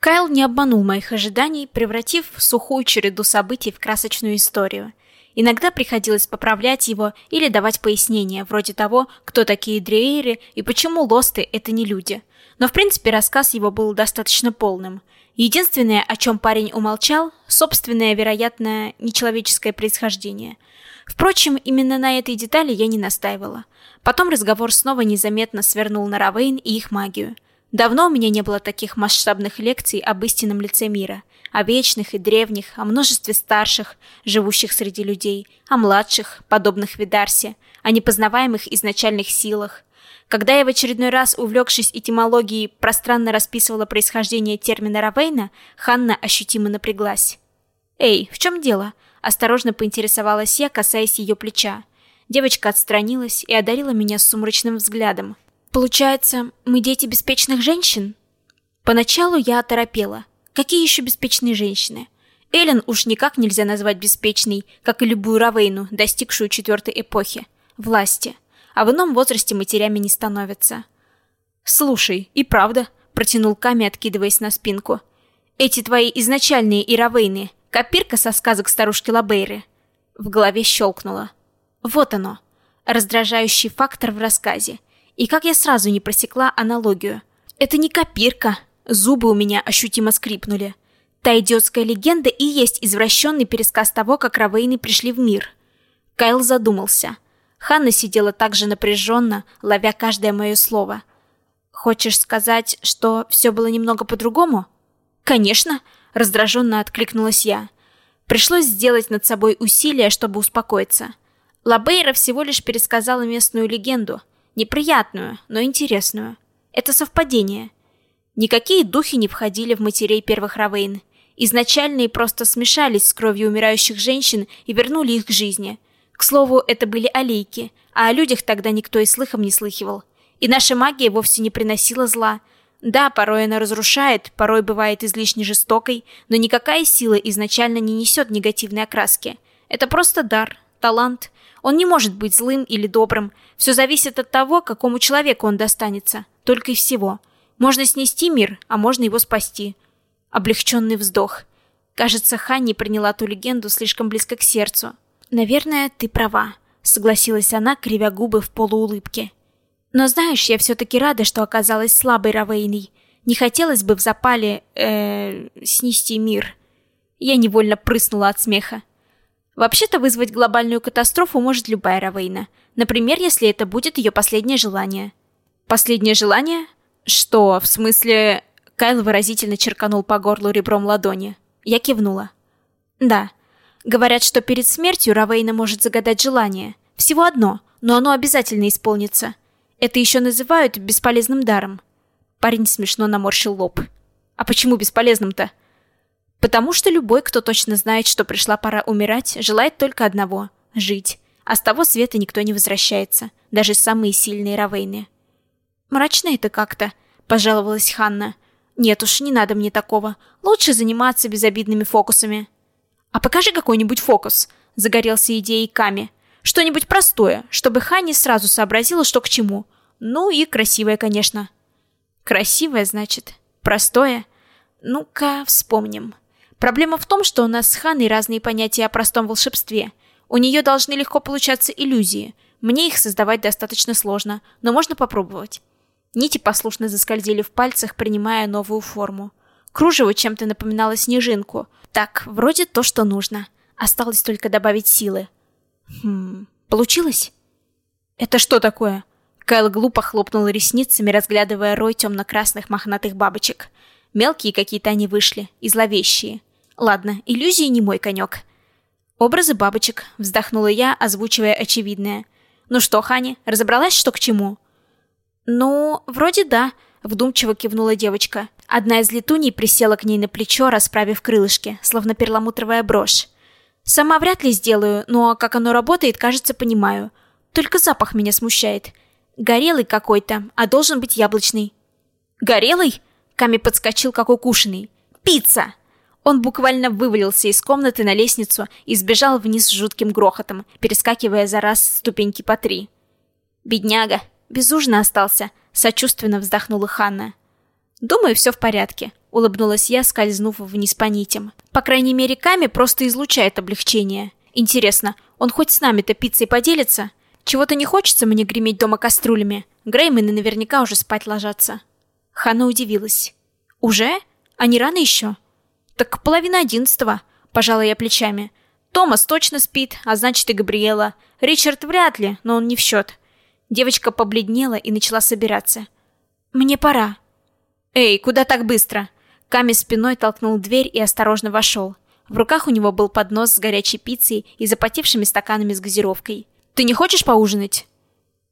Кайл не обманул моих ожиданий, превратив сухую череду событий в красочную историю. Иногда приходилось поправлять его или давать пояснения, вроде того, кто такие дрееры и почему лосты — это не люди. Но в принципе рассказ его был достаточно полным. Единственное, о чем парень умолчал — собственное, вероятно, нечеловеческое происхождение. Впрочем, именно на этой детали я не настаивала. Потом разговор снова незаметно свернул на Равейн и их магию — Давно у меня не было таких масштабных лекций об истинном лице мира, о вечных и древних, о множестве старших, живущих среди людей, о младших, подобных Видарсе, о непознаваемых изначальных силах. Когда я в очередной раз, увлекшись этимологией, пространно расписывала происхождение термина Равейна, Ханна ощутимо напряглась. «Эй, в чем дело?» – осторожно поинтересовалась я, касаясь ее плеча. Девочка отстранилась и одарила меня сумрачным взглядом – Получается, мы дети беспечных женщин? Поначалу я оторопела. Какие еще беспечные женщины? Эллен уж никак нельзя назвать беспечной, как и любую Равейну, достигшую четвертой эпохи. Власти. А в ином возрасте матерями не становятся. «Слушай, и правда», — протянул Ками, откидываясь на спинку. «Эти твои изначальные Иравейны — копирка со сказок старушки Лабейры». В голове щелкнуло. Вот оно. Раздражающий фактор в рассказе. И как я сразу не просекла аналогию. Это не копирка. Зубы у меня ощутимо скрипнули. Та идиотская легенда и есть извращенный пересказ того, как Равейны пришли в мир. Кайл задумался. Ханна сидела так же напряженно, ловя каждое мое слово. «Хочешь сказать, что все было немного по-другому?» «Конечно!» — раздраженно откликнулась я. Пришлось сделать над собой усилие, чтобы успокоиться. Лабейра всего лишь пересказала местную легенду — Неприятную, но интересную. Это совпадение. Никакие духи не входили в матерей первых Равейн. Изначальные просто смешались с кровью умирающих женщин и вернули их к жизни. К слову, это были алейки, а о людях тогда никто и слыхом не слыхивал. И наша магия вовсе не приносила зла. Да, порой она разрушает, порой бывает излишне жестокой, но никакая сила изначально не несет негативной окраски. Это просто дар, талант, он не может быть злым или добрым. Все зависит от того, какому человеку он достанется. Только и всего. Можно снести мир, а можно его спасти. Облегченный вздох. Кажется, Ханни приняла ту легенду слишком близко к сердцу. «Наверное, ты права», — согласилась она, кривя губы в полуулыбке. «Но знаешь, я все-таки рада, что оказалась слабой Равейной. Не хотелось бы в запале... э снести мир». Я невольно прыснула от смеха. Вообще-то вызвать глобальную катастрофу может любая Равейна. Например, если это будет ее последнее желание. Последнее желание? Что, в смысле... Кайл выразительно черканул по горлу ребром ладони. Я кивнула. Да. Говорят, что перед смертью Равейна может загадать желание. Всего одно, но оно обязательно исполнится. Это еще называют бесполезным даром. Парень смешно наморщил лоб. А почему бесполезным-то? Потому что любой, кто точно знает, что пришла пора умирать, желает только одного — жить. А с того света никто не возвращается, даже самые сильные равейны. «Мрачно это как-то», — пожаловалась Ханна. «Нет уж, не надо мне такого. Лучше заниматься безобидными фокусами». «А покажи какой-нибудь фокус», — загорелся идеей Ками. «Что-нибудь простое, чтобы Ханни сразу сообразила, что к чему. Ну и красивое, конечно». «Красивое, значит? Простое? Ну-ка, вспомним». Проблема в том, что у нас с Ханой разные понятия о простом волшебстве. У нее должны легко получаться иллюзии. Мне их создавать достаточно сложно, но можно попробовать. Нити послушно заскользили в пальцах, принимая новую форму. Кружево чем-то напоминало снежинку. Так, вроде то, что нужно. Осталось только добавить силы. Хм, получилось? Это что такое? Кайл глупо хлопнул ресницами, разглядывая рой темно-красных мохнатых бабочек. Мелкие какие-то они вышли, и зловещие. Ладно, иллюзии не мой конек. Образы бабочек, вздохнула я, озвучивая очевидное. Ну что, Хани, разобралась, что к чему? Ну, вроде да, вдумчиво кивнула девочка. Одна из летуней присела к ней на плечо, расправив крылышки, словно перламутровая брошь. Сама вряд ли сделаю, но как оно работает, кажется, понимаю. Только запах меня смущает. Горелый какой-то, а должен быть яблочный. Горелый? Ками подскочил, как укушенный. Пицца! Он буквально вывалился из комнаты на лестницу и сбежал вниз с жутким грохотом, перескакивая за раз ступеньки по три. «Бедняга! Без ужина остался!» — сочувственно вздохнула Ханна. «Думаю, все в порядке. улыбнулась я, скользнув вниз по нитям. По крайней мере, Ками просто излучает облегчение. Интересно, он хоть с нами-то пиццей поделится? Чего-то не хочется мне греметь дома кастрюлями. Греймены наверняка уже спать ложатся. Ханна удивилась. Уже? А не рано еще? Так половина одиннадцатого, пожала я плечами. Томас точно спит, а значит и Габриэла. Ричард вряд ли, но он не в счет. Девочка побледнела и начала собираться. «Мне пора». «Эй, куда так быстро?» Ками спиной толкнул дверь и осторожно вошел. В руках у него был поднос с горячей пиццей и запотевшими стаканами с газировкой. «Ты не хочешь поужинать?»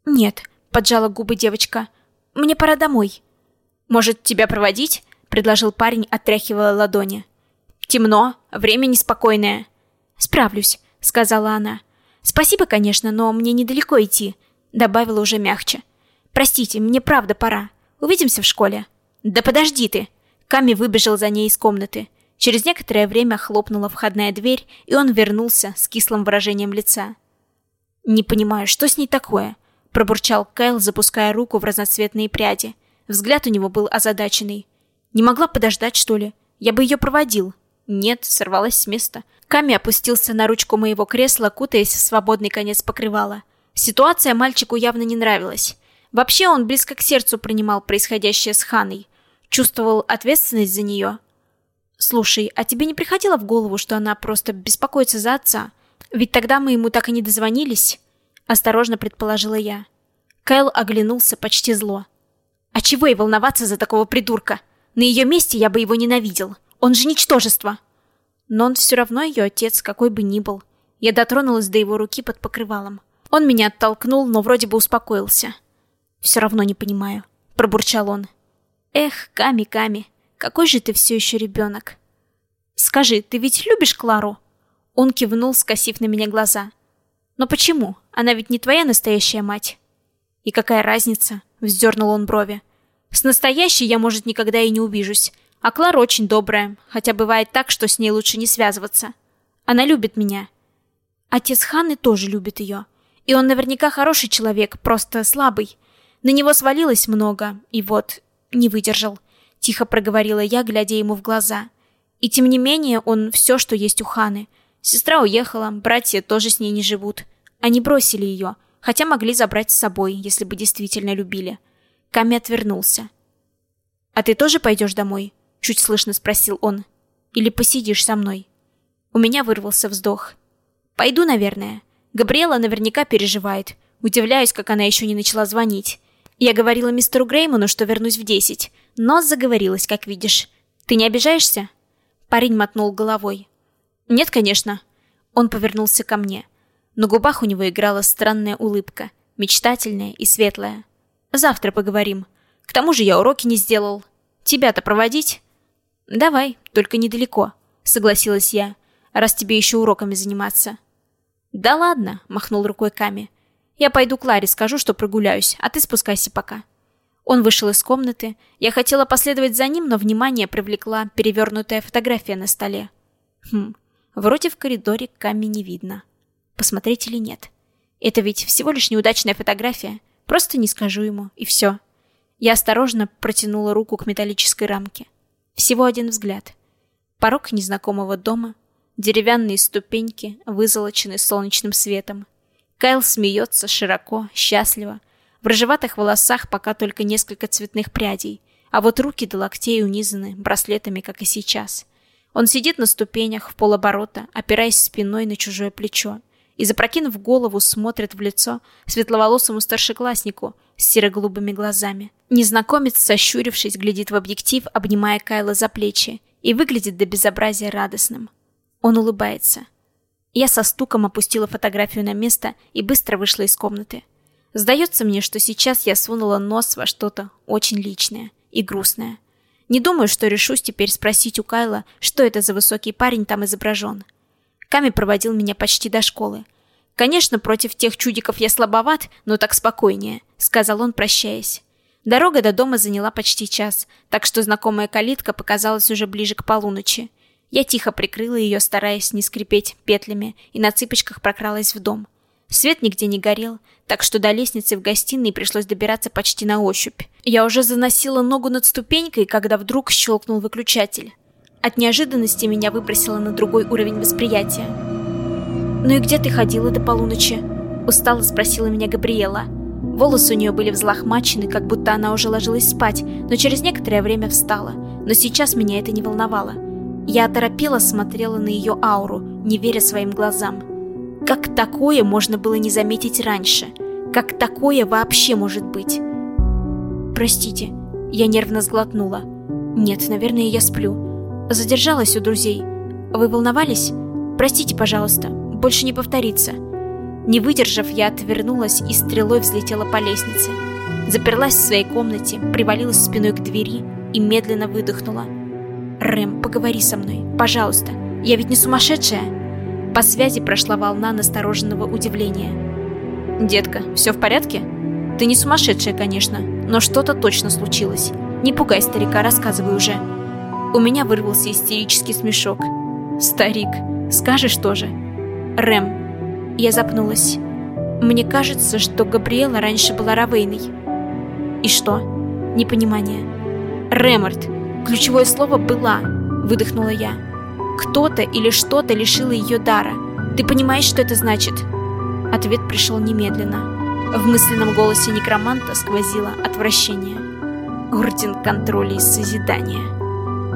«Нет», — поджала губы девочка. «Мне пора домой». «Может, тебя проводить?» — предложил парень, отряхивая ладони. «Темно, время неспокойное». «Справлюсь», — сказала она. «Спасибо, конечно, но мне недалеко идти», — добавила уже мягче. «Простите, мне правда пора. Увидимся в школе». «Да подожди ты!» Ками выбежал за ней из комнаты. Через некоторое время хлопнула входная дверь, и он вернулся с кислым выражением лица. «Не понимаю, что с ней такое?» – пробурчал Кайл, запуская руку в разноцветные пряди. Взгляд у него был озадаченный. «Не могла подождать, что ли? Я бы ее проводил». «Нет», – сорвалась с места. Ками опустился на ручку моего кресла, кутаясь в свободный конец покрывала. Ситуация мальчику явно не нравилась. Вообще он близко к сердцу принимал происходящее с Ханой – Чувствовал ответственность за нее. Слушай, а тебе не приходило в голову, что она просто беспокоится за отца? Ведь тогда мы ему так и не дозвонились. Осторожно предположила я. Кайл оглянулся почти зло. А чего и волноваться за такого придурка? На ее месте я бы его ненавидел. Он же ничтожество. Но он все равно ее отец, какой бы ни был. Я дотронулась до его руки под покрывалом. Он меня оттолкнул, но вроде бы успокоился. «Все равно не понимаю», — пробурчал он. Эх, Ками, Ками, какой же ты все еще ребенок. Скажи, ты ведь любишь Клару? Он кивнул, скосив на меня глаза. Но почему? Она ведь не твоя настоящая мать. И какая разница? Вздернул он брови. С настоящей я, может, никогда и не увижусь. А Клара очень добрая, хотя бывает так, что с ней лучше не связываться. Она любит меня. Отец Ханны тоже любит ее. И он наверняка хороший человек, просто слабый. На него свалилось много, и вот, не выдержал. Тихо проговорила я, глядя ему в глаза. И тем не менее, он все, что есть у Ханы. Сестра уехала, братья тоже с ней не живут. Они бросили ее, хотя могли забрать с собой, если бы действительно любили. Ками отвернулся. «А ты тоже пойдешь домой?» Чуть слышно спросил он. «Или посидишь со мной?» У меня вырвался вздох. «Пойду, наверное. Габриэла наверняка переживает. Удивляюсь, как она еще не начала звонить. Я говорила мистеру Грейману, что вернусь в десять, но заговорилась, как видишь. Ты не обижаешься? Парень мотнул головой. Нет, конечно. Он повернулся ко мне. На губах у него играла странная улыбка, мечтательная и светлая. Завтра поговорим. К тому же я уроки не сделал. Тебя-то проводить? Давай, только недалеко, согласилась я, раз тебе еще уроками заниматься. Да ладно, махнул рукой Ками. Я пойду к Ларе, скажу, что прогуляюсь, а ты спускайся пока. Он вышел из комнаты. Я хотела последовать за ним, но внимание привлекла перевернутая фотография на столе. Хм, вроде в коридоре камень не видно. Посмотреть или нет? Это ведь всего лишь неудачная фотография. Просто не скажу ему, и все. Я осторожно протянула руку к металлической рамке. Всего один взгляд. Порог незнакомого дома, деревянные ступеньки, вызолоченные солнечным светом, Кайл смеется широко, счастливо. В рыжеватых волосах пока только несколько цветных прядей, а вот руки до локтей унизаны браслетами, как и сейчас. Он сидит на ступенях в полоборота, опираясь спиной на чужое плечо, и, запрокинув голову, смотрит в лицо светловолосому старшекласснику с серо-голубыми глазами. Незнакомец, сощурившись, глядит в объектив, обнимая Кайла за плечи, и выглядит до безобразия радостным. Он улыбается. Я со стуком опустила фотографию на место и быстро вышла из комнаты. Сдается мне, что сейчас я сунула нос во что-то очень личное и грустное. Не думаю, что решусь теперь спросить у Кайла, что это за высокий парень там изображен. Ками проводил меня почти до школы. Конечно, против тех чудиков я слабоват, но так спокойнее, сказал он, прощаясь. Дорога до дома заняла почти час, так что знакомая калитка показалась уже ближе к полуночи. Я тихо прикрыла ее, стараясь не скрипеть петлями, и на цыпочках прокралась в дом. Свет нигде не горел, так что до лестницы в гостиной пришлось добираться почти на ощупь. Я уже заносила ногу над ступенькой, когда вдруг щелкнул выключатель. От неожиданности меня выбросило на другой уровень восприятия. «Ну и где ты ходила до полуночи?» Устало спросила меня Габриэла. Волосы у нее были взлохмачены, как будто она уже ложилась спать, но через некоторое время встала. Но сейчас меня это не волновало. Я оторопела смотрела на ее ауру, не веря своим глазам. Как такое можно было не заметить раньше? Как такое вообще может быть? Простите, я нервно сглотнула. Нет, наверное, я сплю. Задержалась у друзей. Вы волновались? Простите, пожалуйста, больше не повторится. Не выдержав, я отвернулась и стрелой взлетела по лестнице. Заперлась в своей комнате, привалилась спиной к двери и медленно выдохнула. «Рэм, поговори со мной, пожалуйста. Я ведь не сумасшедшая?» По связи прошла волна настороженного удивления. «Детка, все в порядке? Ты не сумасшедшая, конечно, но что-то точно случилось. Не пугай старика, рассказывай уже». У меня вырвался истерический смешок. «Старик, скажешь тоже?» «Рэм». Я запнулась. «Мне кажется, что Габриэла раньше была Равейной». «И что?» «Непонимание». «Рэморт, Ключевое слово «была», выдохнула я. Кто-то или что-то лишило ее дара. Ты понимаешь, что это значит? Ответ пришел немедленно. В мысленном голосе некроманта сквозило отвращение. Орден контроля и созидания.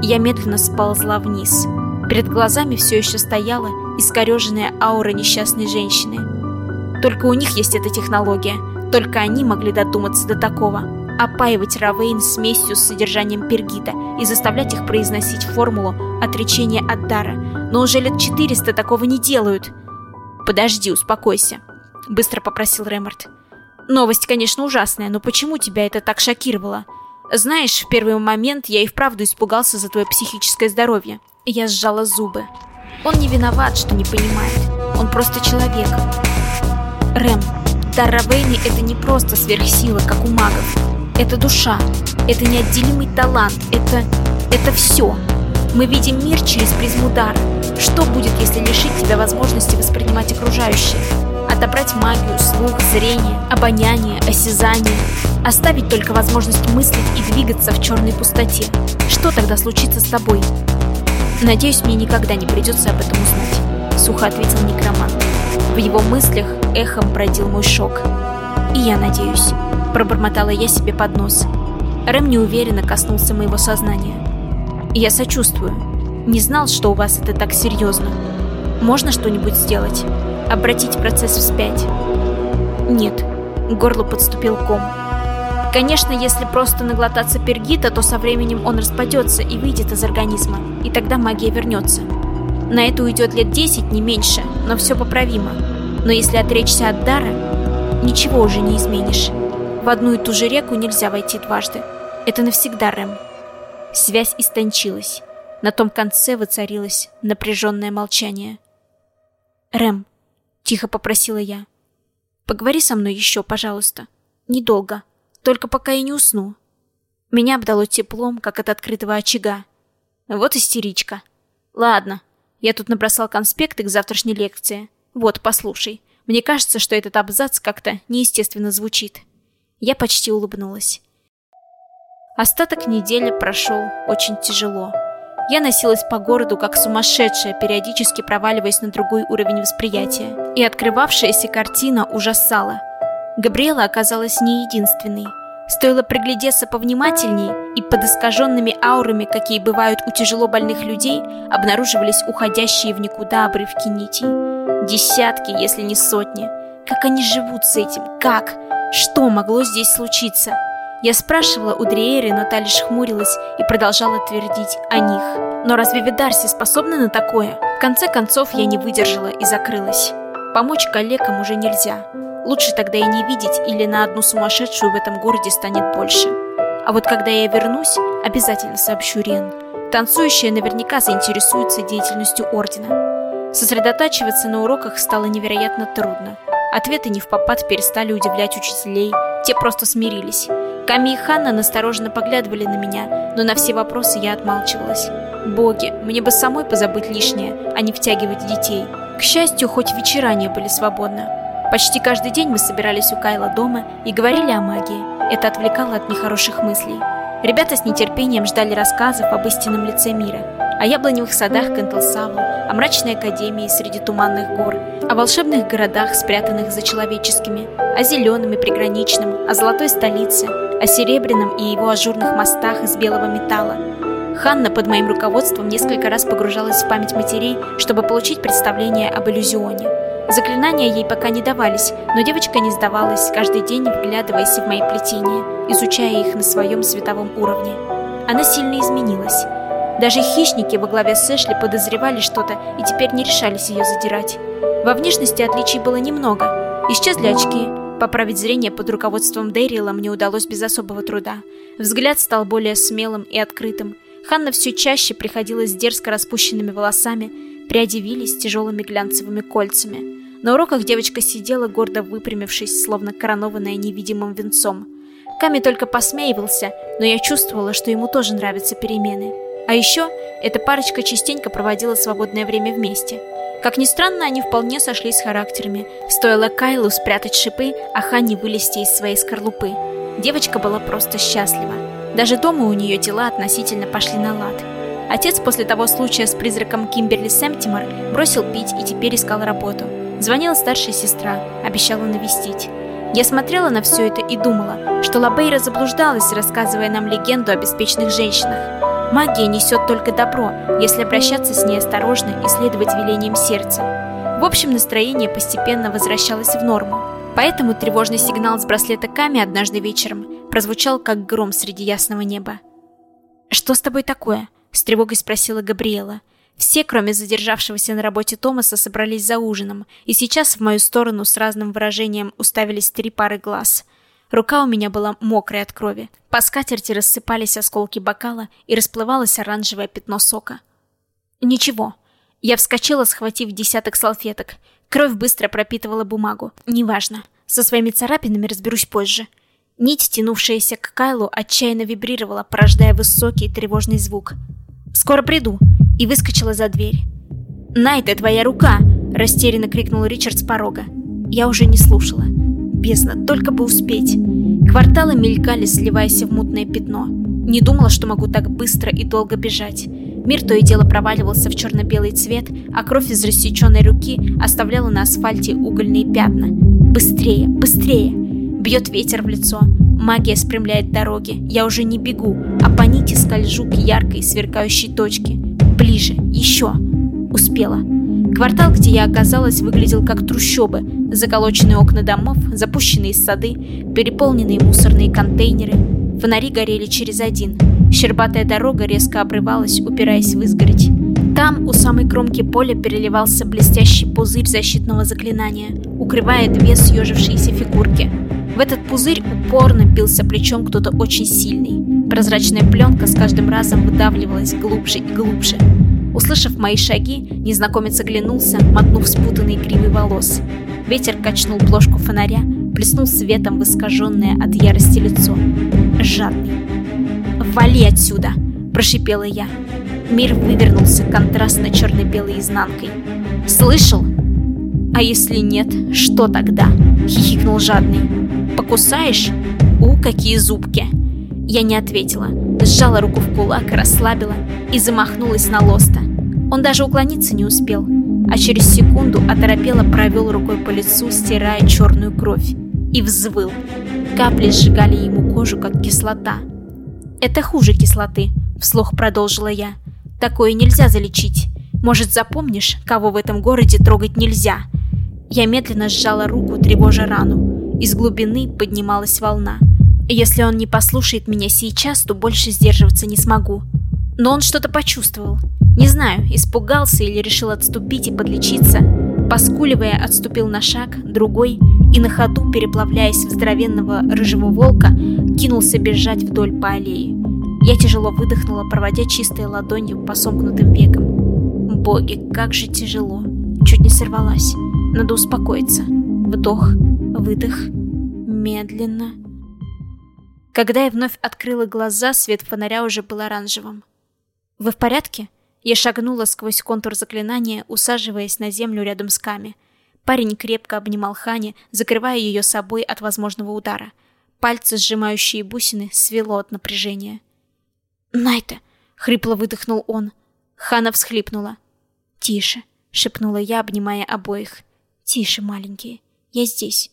Я медленно сползла вниз. Перед глазами все еще стояла искореженная аура несчастной женщины. Только у них есть эта технология. Только они могли додуматься до такого опаивать Равейн смесью с содержанием пергита и заставлять их произносить формулу отречения от дара. Но уже лет 400 такого не делают. «Подожди, успокойся», — быстро попросил Ремарт. «Новость, конечно, ужасная, но почему тебя это так шокировало? Знаешь, в первый момент я и вправду испугался за твое психическое здоровье». Я сжала зубы. Он не виноват, что не понимает. Он просто человек. Рэм, дар Равейны — это не просто сверхсила, как у магов. Это душа, это неотделимый талант, это... это все. Мы видим мир через призму дара. Что будет, если лишить тебя возможности воспринимать окружающее? Отобрать магию, слух, зрение, обоняние, осязание? Оставить только возможность мыслить и двигаться в черной пустоте? Что тогда случится с тобой? Надеюсь, мне никогда не придется об этом узнать. Сухо ответил некромант. В его мыслях эхом бродил мой шок. И я надеюсь. Пробормотала я себе под нос. Рэм неуверенно коснулся моего сознания. Я сочувствую. Не знал, что у вас это так серьезно. Можно что-нибудь сделать? Обратить процесс вспять? Нет. К горлу подступил ком. Конечно, если просто наглотаться пергита, то со временем он распадется и выйдет из организма, и тогда магия вернется. На это уйдет лет 10, не меньше, но все поправимо. Но если отречься от дара, ничего уже не изменишь. В одну и ту же реку нельзя войти дважды. Это навсегда, Рэм. Связь истончилась. На том конце воцарилось напряженное молчание. «Рэм», — тихо попросила я, — «поговори со мной еще, пожалуйста. Недолго. Только пока я не усну». Меня обдало теплом, как от открытого очага. Вот истеричка. Ладно, я тут набросал конспекты к завтрашней лекции. Вот, послушай. Мне кажется, что этот абзац как-то неестественно звучит. Я почти улыбнулась. Остаток недели прошел очень тяжело. Я носилась по городу как сумасшедшая, периодически проваливаясь на другой уровень восприятия. И открывавшаяся картина ужасала. Габриэла оказалась не единственной. Стоило приглядеться повнимательней, и под искаженными аурами, какие бывают у тяжело больных людей, обнаруживались уходящие в никуда обрывки нитей. Десятки, если не сотни. Как они живут с этим? Как? Что могло здесь случиться? Я спрашивала у Дриэри, но та лишь хмурилась и продолжала твердить о них. Но разве Видарси способны на такое? В конце концов я не выдержала и закрылась. Помочь коллегам уже нельзя. Лучше тогда и не видеть, или на одну сумасшедшую в этом городе станет больше. А вот когда я вернусь, обязательно сообщу Рен. Танцующая наверняка заинтересуется деятельностью Ордена. Сосредотачиваться на уроках стало невероятно трудно. Ответы не в попад перестали удивлять учителей, те просто смирились. Ками и Ханна настороженно поглядывали на меня, но на все вопросы я отмалчивалась. Боги, мне бы самой позабыть лишнее, а не втягивать детей. К счастью, хоть вечера не были свободны. Почти каждый день мы собирались у Кайла дома и говорили о магии. Это отвлекало от нехороших мыслей. Ребята с нетерпением ждали рассказов об истинном лице мира, о яблоневых садах Кентелсавл, о мрачной академии среди туманных гор, о волшебных городах, спрятанных за человеческими, о зеленом и приграничном, о золотой столице, о серебряном и его ажурных мостах из белого металла. Ханна под моим руководством несколько раз погружалась в память матерей, чтобы получить представление об иллюзионе. Заклинания ей пока не давались, но девочка не сдавалась, каждый день вглядываясь в мои плетения, изучая их на своем световом уровне. Она сильно изменилась. Даже хищники во главе с Эшли подозревали что-то и теперь не решались ее задирать. Во внешности отличий было немного. Исчезли очки. Поправить зрение под руководством Дэрила мне удалось без особого труда. Взгляд стал более смелым и открытым. Ханна все чаще приходила с дерзко распущенными волосами, пряди тяжелыми глянцевыми кольцами. На уроках девочка сидела, гордо выпрямившись, словно коронованная невидимым венцом. Ками только посмеивался, но я чувствовала, что ему тоже нравятся перемены. А еще эта парочка частенько проводила свободное время вместе. Как ни странно, они вполне сошлись характерами. Стоило Кайлу спрятать шипы, а Ханни вылезти из своей скорлупы. Девочка была просто счастлива. Даже дома у нее дела относительно пошли на лад. Отец после того случая с призраком Кимберли Сэмптимор бросил пить и теперь искал работу. Звонила старшая сестра, обещала навестить. Я смотрела на все это и думала, что Лабейра заблуждалась, рассказывая нам легенду о беспечных женщинах. Магия несет только добро, если обращаться с ней осторожно и следовать велениям сердца. В общем, настроение постепенно возвращалось в норму. Поэтому тревожный сигнал с браслета Ками однажды вечером прозвучал как гром среди ясного неба. «Что с тобой такое?» — с тревогой спросила Габриэла. Все, кроме задержавшегося на работе Томаса, собрались за ужином, и сейчас в мою сторону с разным выражением уставились три пары глаз. Рука у меня была мокрая от крови. По скатерти рассыпались осколки бокала, и расплывалось оранжевое пятно сока. Ничего. Я вскочила, схватив десяток салфеток. Кровь быстро пропитывала бумагу. Неважно. Со своими царапинами разберусь позже. Нить, тянувшаяся к Кайлу, отчаянно вибрировала, порождая высокий тревожный звук. «Скоро приду!» и выскочила за дверь. «Найт, твоя рука!» – растерянно крикнул Ричард с порога. Я уже не слушала. Бездна, только бы успеть. Кварталы мелькали, сливаясь в мутное пятно. Не думала, что могу так быстро и долго бежать. Мир то и дело проваливался в черно-белый цвет, а кровь из рассеченной руки оставляла на асфальте угольные пятна. Быстрее, быстрее! Бьет ветер в лицо. Магия спрямляет дороги. Я уже не бегу, а по нити скольжу к яркой сверкающей точке. Ближе, еще. Успела. Квартал, где я оказалась, выглядел как трущобы. Заколоченные окна домов, запущенные сады, переполненные мусорные контейнеры. Фонари горели через один. Щербатая дорога резко обрывалась, упираясь в изгородь. Там, у самой кромки поля, переливался блестящий пузырь защитного заклинания, укрывая две съежившиеся фигурки. В этот пузырь упорно бился плечом кто-то очень сильный. Прозрачная пленка с каждым разом выдавливалась глубже и глубже. Услышав мои шаги, незнакомец оглянулся, мотнув спутанные гривы волос. Ветер качнул плошку фонаря, плеснул светом в искаженное от ярости лицо. Жадный. «Вали отсюда!» – прошипела я. Мир вывернулся контрастно черно-белой изнанкой. «Слышал?» «А если нет, что тогда?» – хихикнул жадный. «Покусаешь?» «У, какие зубки!» Я не ответила, сжала руку в кулак, расслабила и замахнулась на Лоста. Он даже уклониться не успел, а через секунду оторопело провел рукой по лицу, стирая черную кровь, и взвыл. Капли сжигали ему кожу, как кислота. «Это хуже кислоты», — вслух продолжила я. «Такое нельзя залечить. Может, запомнишь, кого в этом городе трогать нельзя?» Я медленно сжала руку, тревожа рану. Из глубины поднималась волна. Если он не послушает меня сейчас, то больше сдерживаться не смогу. Но он что-то почувствовал. Не знаю, испугался или решил отступить и подлечиться. Поскуливая, отступил на шаг, другой, и на ходу, переплавляясь в здоровенного рыжего волка, кинулся бежать вдоль по аллее. Я тяжело выдохнула, проводя чистой ладонью по сомкнутым векам. Боги, как же тяжело. Чуть не сорвалась. Надо успокоиться. Вдох, выдох, медленно. Когда я вновь открыла глаза, свет фонаря уже был оранжевым. «Вы в порядке?» Я шагнула сквозь контур заклинания, усаживаясь на землю рядом с Ками. Парень крепко обнимал Хани, закрывая ее собой от возможного удара. Пальцы, сжимающие бусины, свело от напряжения. «Найта!» — хрипло выдохнул он. Хана всхлипнула. «Тише!» — шепнула я, обнимая обоих. «Тише, маленькие, я здесь».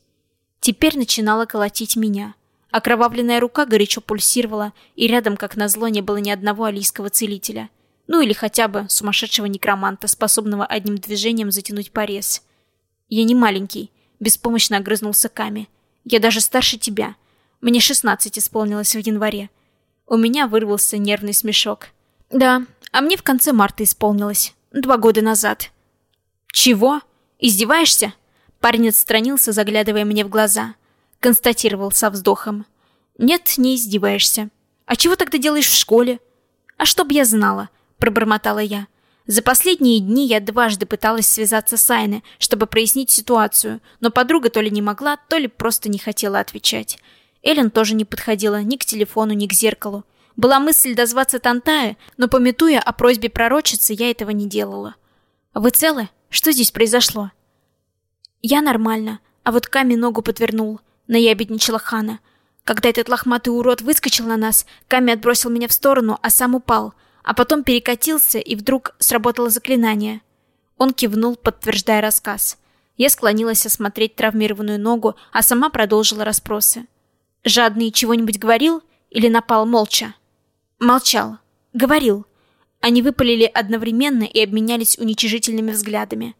Теперь начинала колотить меня. Окровавленная рука горячо пульсировала, и рядом, как назло, не было ни одного алийского целителя. Ну или хотя бы сумасшедшего некроманта, способного одним движением затянуть порез. «Я не маленький», — беспомощно огрызнулся Ками. «Я даже старше тебя. Мне шестнадцать исполнилось в январе». У меня вырвался нервный смешок. «Да, а мне в конце марта исполнилось. Два года назад». «Чего? Издеваешься?» Парень отстранился, заглядывая мне в глаза. Констатировал со вздохом. «Нет, не издеваешься. А чего тогда делаешь в школе?» «А чтоб я знала», — пробормотала я. За последние дни я дважды пыталась связаться с Айне, чтобы прояснить ситуацию, но подруга то ли не могла, то ли просто не хотела отвечать. Эллен тоже не подходила ни к телефону, ни к зеркалу. Была мысль дозваться Тантая, но, пометуя о просьбе пророчицы, я этого не делала. «Вы целы? Что здесь произошло?» «Я нормально, а вот Ками ногу подвернул», — наябедничала Хана. Когда этот лохматый урод выскочил на нас, Ками отбросил меня в сторону, а сам упал, а потом перекатился, и вдруг сработало заклинание. Он кивнул, подтверждая рассказ. Я склонилась осмотреть травмированную ногу, а сама продолжила расспросы. Жадный чего-нибудь говорил или напал молча? Молчал. Говорил. Они выпалили одновременно и обменялись уничижительными взглядами.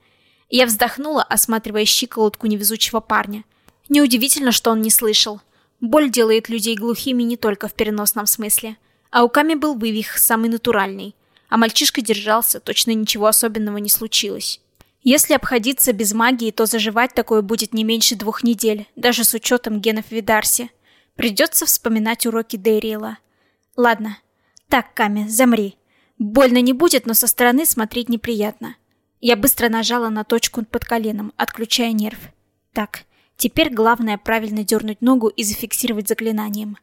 Я вздохнула, осматривая щиколотку невезучего парня. Неудивительно, что он не слышал. Боль делает людей глухими не только в переносном смысле. А у Ками был вывих, самый натуральный. А мальчишка держался, точно ничего особенного не случилось. Если обходиться без магии, то заживать такое будет не меньше двух недель, даже с учетом генов Видарси. Придется вспоминать уроки Дэриэла. Ладно. Так, Ками, замри. Больно не будет, но со стороны смотреть неприятно. Я быстро нажала на точку под коленом, отключая нерв. Так, теперь главное правильно дернуть ногу и зафиксировать заклинанием.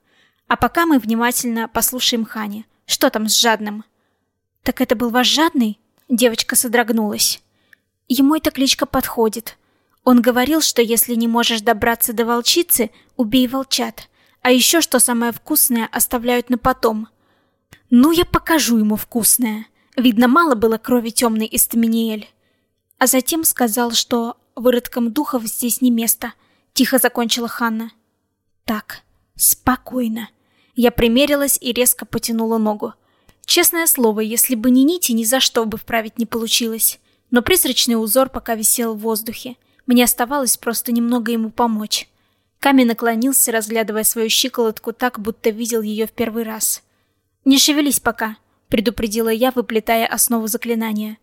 А пока мы внимательно послушаем Хани. Что там с жадным? Так это был ваш жадный? Девочка содрогнулась. Ему эта кличка подходит. Он говорил, что если не можешь добраться до волчицы, убей волчат. А еще, что самое вкусное, оставляют на потом. Ну, я покажу ему вкусное. Видно, мало было крови темной из Таминиэль. А затем сказал, что выродкам духов здесь не место. Тихо закончила Ханна. Так, спокойно. Я примерилась и резко потянула ногу. Честное слово, если бы не нити, ни за что бы вправить не получилось. Но призрачный узор пока висел в воздухе. Мне оставалось просто немного ему помочь. Камень наклонился, разглядывая свою щиколотку так, будто видел ее в первый раз. «Не шевелись пока», предупредила я, выплетая основу заклинания.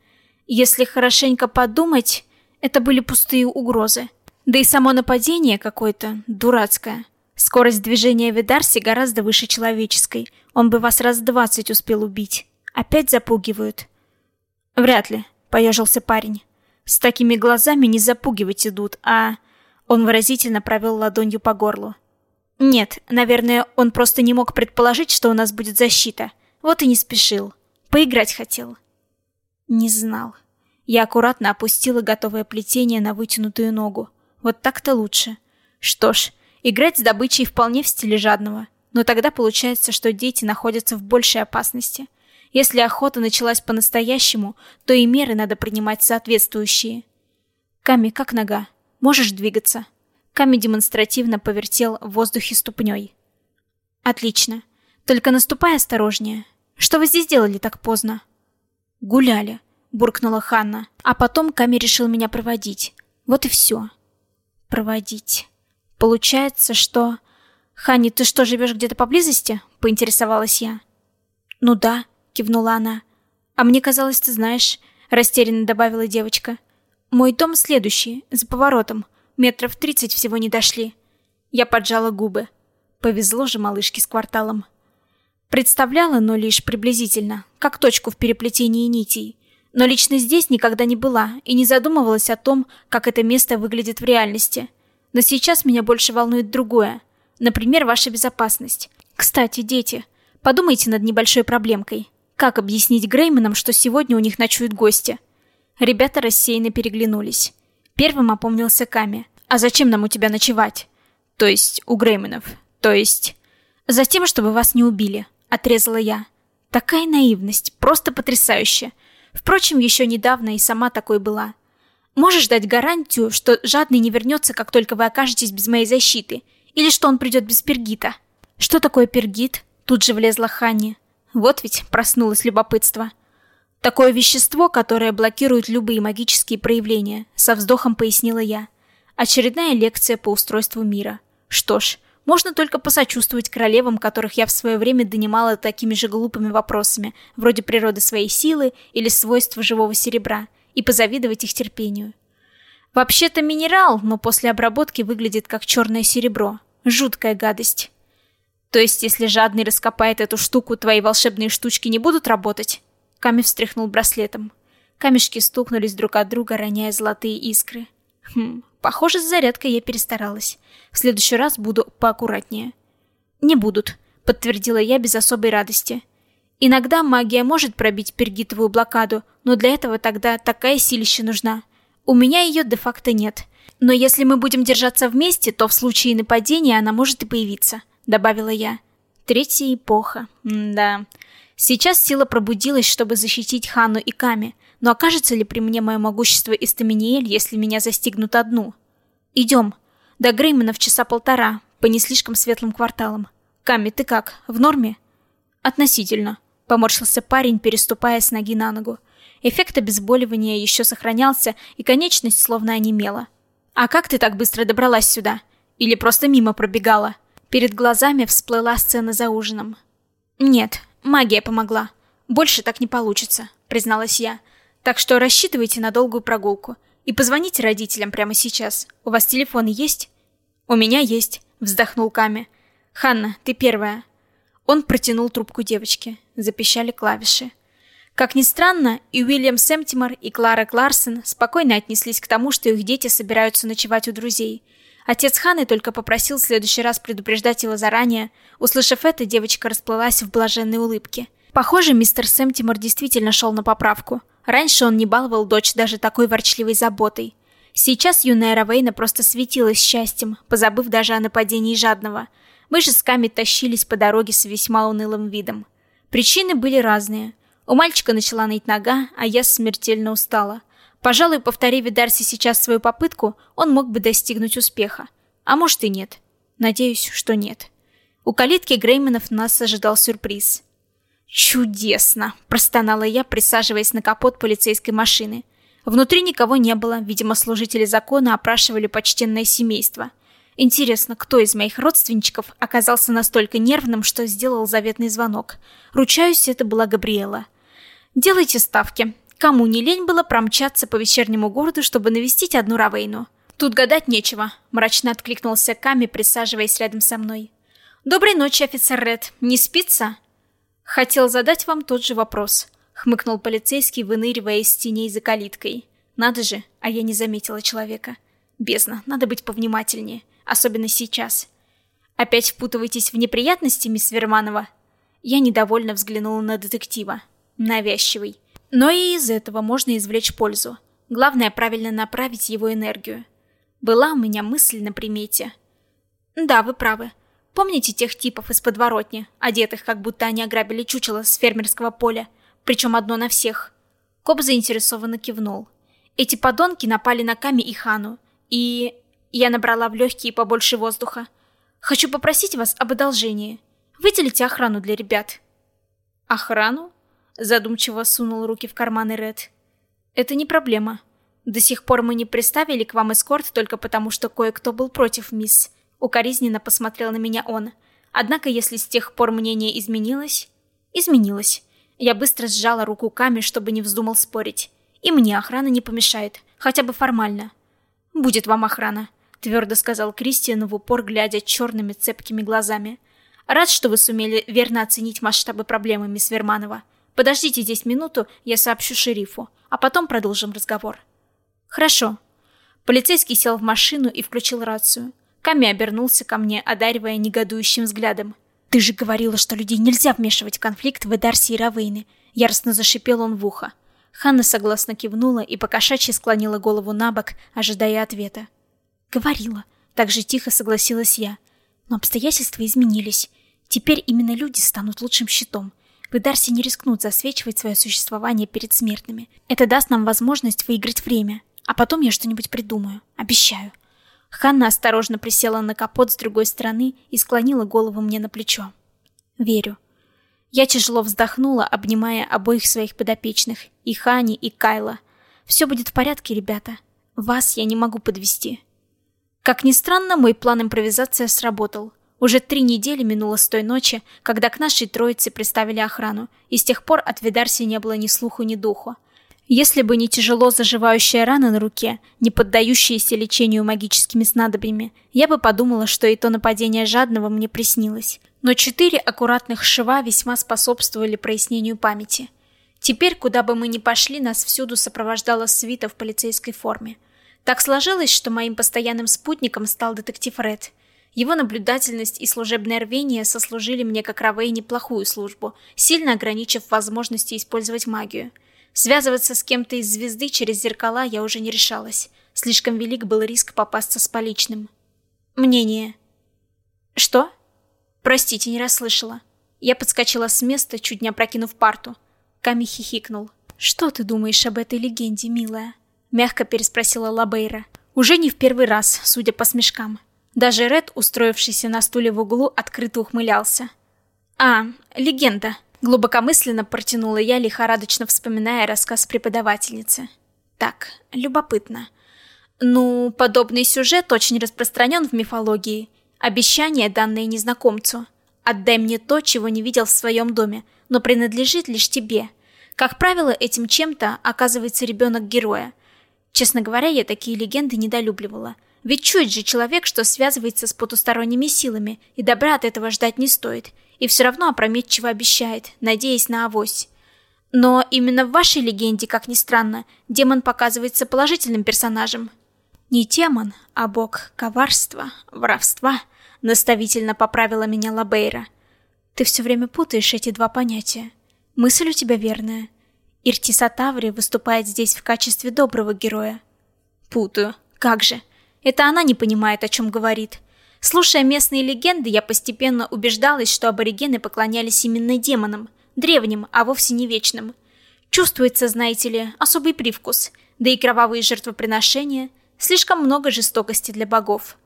Если хорошенько подумать, это были пустые угрозы. Да и само нападение какое-то дурацкое. Скорость движения Видарси гораздо выше человеческой. Он бы вас раз двадцать успел убить. Опять запугивают. Вряд ли, поежился парень. С такими глазами не запугивать идут, а... Он выразительно провел ладонью по горлу. Нет, наверное, он просто не мог предположить, что у нас будет защита. Вот и не спешил. Поиграть хотел. Не знал. Я аккуратно опустила готовое плетение на вытянутую ногу. Вот так-то лучше. Что ж, играть с добычей вполне в стиле жадного. Но тогда получается, что дети находятся в большей опасности. Если охота началась по-настоящему, то и меры надо принимать соответствующие. Ками, как нога? Можешь двигаться? Ками демонстративно повертел в воздухе ступней. Отлично. Только наступай осторожнее. Что вы здесь делали так поздно? Гуляли, буркнула Ханна. А потом Ками решил меня проводить. Вот и все. Проводить. Получается, что... Ханни, ты что, живешь где-то поблизости? Поинтересовалась я. Ну да, кивнула она. А мне казалось, ты знаешь, растерянно добавила девочка. Мой дом следующий, за поворотом. Метров тридцать всего не дошли. Я поджала губы. Повезло же малышке с кварталом. Представляла, но лишь приблизительно, как точку в переплетении нитей. Но лично здесь никогда не была и не задумывалась о том, как это место выглядит в реальности. Но сейчас меня больше волнует другое. Например, ваша безопасность. Кстати, дети, подумайте над небольшой проблемкой. Как объяснить Грейманам, что сегодня у них ночуют гости? Ребята рассеянно переглянулись. Первым опомнился Ками. «А зачем нам у тебя ночевать?» «То есть у Грейменов. То есть...» «Затем, чтобы вас не убили», — отрезала я. Такая наивность, просто потрясающе. Впрочем, еще недавно и сама такой была. Можешь дать гарантию, что жадный не вернется, как только вы окажетесь без моей защиты? Или что он придет без пергита? Что такое пергит? Тут же влезла Ханни. Вот ведь проснулось любопытство. Такое вещество, которое блокирует любые магические проявления, со вздохом пояснила я. Очередная лекция по устройству мира. Что ж, можно только посочувствовать королевам, которых я в свое время донимала такими же глупыми вопросами, вроде природы своей силы или свойства живого серебра, и позавидовать их терпению. Вообще-то минерал, но после обработки выглядит как черное серебро. Жуткая гадость. То есть, если жадный раскопает эту штуку, твои волшебные штучки не будут работать? Ками встряхнул браслетом. Камешки стукнулись друг от друга, роняя золотые искры. Хм, похоже, с зарядкой я перестаралась. В следующий раз буду поаккуратнее. Не будут, подтвердила я без особой радости. Иногда магия может пробить пергитовую блокаду, но для этого тогда такая силища нужна. У меня ее де-факто нет. Но если мы будем держаться вместе, то в случае нападения она может и появиться, добавила я. Третья эпоха. М да. Сейчас сила пробудилась, чтобы защитить Хану и Ками, но окажется ли при мне мое могущество из Таминиэль, если меня застигнут одну? Идем. До Греймана в часа полтора, по не слишком светлым кварталам. Ками, ты как, в норме? Относительно. Поморщился парень, переступая с ноги на ногу. Эффект обезболивания еще сохранялся, и конечность словно онемела. «А как ты так быстро добралась сюда? Или просто мимо пробегала?» Перед глазами всплыла сцена за ужином. «Нет, магия помогла. Больше так не получится», — призналась я. «Так что рассчитывайте на долгую прогулку. И позвоните родителям прямо сейчас. У вас телефоны есть?» «У меня есть», — вздохнул Ками. «Ханна, ты первая». Он протянул трубку девочке. Запищали клавиши. Как ни странно, и Уильям Сэмтимор, и Клара Кларсон спокойно отнеслись к тому, что их дети собираются ночевать у друзей. Отец Ханы только попросил в следующий раз предупреждать его заранее. Услышав это, девочка расплылась в блаженной улыбке. Похоже, мистер Сэмтимор действительно шел на поправку. Раньше он не баловал дочь даже такой ворчливой заботой. Сейчас юная Равейна просто светилась счастьем, позабыв даже о нападении жадного – мы же с Ками тащились по дороге с весьма унылым видом. Причины были разные. У мальчика начала ныть нога, а я смертельно устала. Пожалуй, повтори Дарси сейчас свою попытку, он мог бы достигнуть успеха. А может и нет. Надеюсь, что нет. У калитки Грейменов нас ожидал сюрприз. «Чудесно!» – простонала я, присаживаясь на капот полицейской машины. Внутри никого не было, видимо, служители закона опрашивали почтенное семейство. Интересно, кто из моих родственничков оказался настолько нервным, что сделал заветный звонок. Ручаюсь, это была Габриэла. Делайте ставки. Кому не лень было промчаться по вечернему городу, чтобы навестить одну Равейну? Тут гадать нечего, мрачно откликнулся Ками, присаживаясь рядом со мной. Доброй ночи, офицер Ред. Не спится? Хотел задать вам тот же вопрос, хмыкнул полицейский, выныривая из теней за калиткой. Надо же, а я не заметила человека. Бездна, надо быть повнимательнее особенно сейчас. Опять впутываетесь в неприятности, мисс Верманова? Я недовольно взглянула на детектива. Навязчивый. Но и из этого можно извлечь пользу. Главное правильно направить его энергию. Была у меня мысль на примете. Да, вы правы. Помните тех типов из подворотни, одетых, как будто они ограбили чучело с фермерского поля, причем одно на всех? Коп заинтересованно кивнул. Эти подонки напали на Ками и Хану, и я набрала в легкие побольше воздуха. Хочу попросить вас об одолжении. Выделите охрану для ребят. Охрану? Задумчиво сунул руки в карманы Ред. Это не проблема. До сих пор мы не приставили к вам эскорт только потому, что кое-кто был против, мисс. Укоризненно посмотрел на меня он. Однако, если с тех пор мнение изменилось... Изменилось. Я быстро сжала руку Ками, чтобы не вздумал спорить. И мне охрана не помешает, хотя бы формально. Будет вам охрана твердо сказал Кристиан в упор, глядя черными цепкими глазами. Рад, что вы сумели верно оценить масштабы проблемы, мисс Верманова. Подождите здесь минуту, я сообщу шерифу, а потом продолжим разговор. Хорошо. Полицейский сел в машину и включил рацию. Ками обернулся ко мне, одаривая негодующим взглядом. «Ты же говорила, что людей нельзя вмешивать в конфликт в Эдарси и Равейны!» Яростно зашипел он в ухо. Ханна согласно кивнула и покошачьи склонила голову на бок, ожидая ответа. «Говорила». Так же тихо согласилась я. Но обстоятельства изменились. Теперь именно люди станут лучшим щитом. Вы Дарси не рискнут засвечивать свое существование перед смертными. Это даст нам возможность выиграть время. А потом я что-нибудь придумаю. Обещаю. Ханна осторожно присела на капот с другой стороны и склонила голову мне на плечо. Верю. Я тяжело вздохнула, обнимая обоих своих подопечных, и Хани, и Кайла. Все будет в порядке, ребята. Вас я не могу подвести. Как ни странно, мой план импровизации сработал. Уже три недели минуло с той ночи, когда к нашей троице приставили охрану, и с тех пор от Видарси не было ни слуху, ни духу. Если бы не тяжело заживающая рана на руке, не поддающаяся лечению магическими снадобьями, я бы подумала, что и то нападение жадного мне приснилось. Но четыре аккуратных шва весьма способствовали прояснению памяти. Теперь, куда бы мы ни пошли, нас всюду сопровождала свита в полицейской форме. Так сложилось, что моим постоянным спутником стал детектив Ред. Его наблюдательность и служебное рвение сослужили мне как Равей неплохую службу, сильно ограничив возможности использовать магию. Связываться с кем-то из звезды через зеркала я уже не решалась. Слишком велик был риск попасться с поличным. Мнение. Что? Простите, не расслышала. Я подскочила с места, чуть не опрокинув парту. Ками хихикнул. Что ты думаешь об этой легенде, милая? Мягко переспросила Лабейра. Уже не в первый раз, судя по смешкам. Даже Ред, устроившийся на стуле в углу, открыто ухмылялся. А, легенда. Глубокомысленно протянула я, лихорадочно вспоминая рассказ преподавательницы. Так, любопытно. Ну, подобный сюжет очень распространен в мифологии – Обещание, данное незнакомцу. Отдай мне то, чего не видел в своем доме, но принадлежит лишь тебе. Как правило, этим чем-то оказывается ребенок героя. Честно говоря, я такие легенды недолюбливала. Ведь чует же человек, что связывается с потусторонними силами, и добра от этого ждать не стоит. И все равно опрометчиво обещает, надеясь на авось. Но именно в вашей легенде, как ни странно, демон показывается положительным персонажем. Не демон, а бог коварства, воровства, наставительно поправила меня Лабейра. Ты все время путаешь эти два понятия. Мысль у тебя верная. Иртиса Таври выступает здесь в качестве доброго героя. Путаю. Как же? Это она не понимает, о чем говорит. Слушая местные легенды, я постепенно убеждалась, что аборигены поклонялись именно демонам, древним, а вовсе не вечным. Чувствуется, знаете ли, особый привкус, да и кровавые жертвоприношения, слишком много жестокости для богов.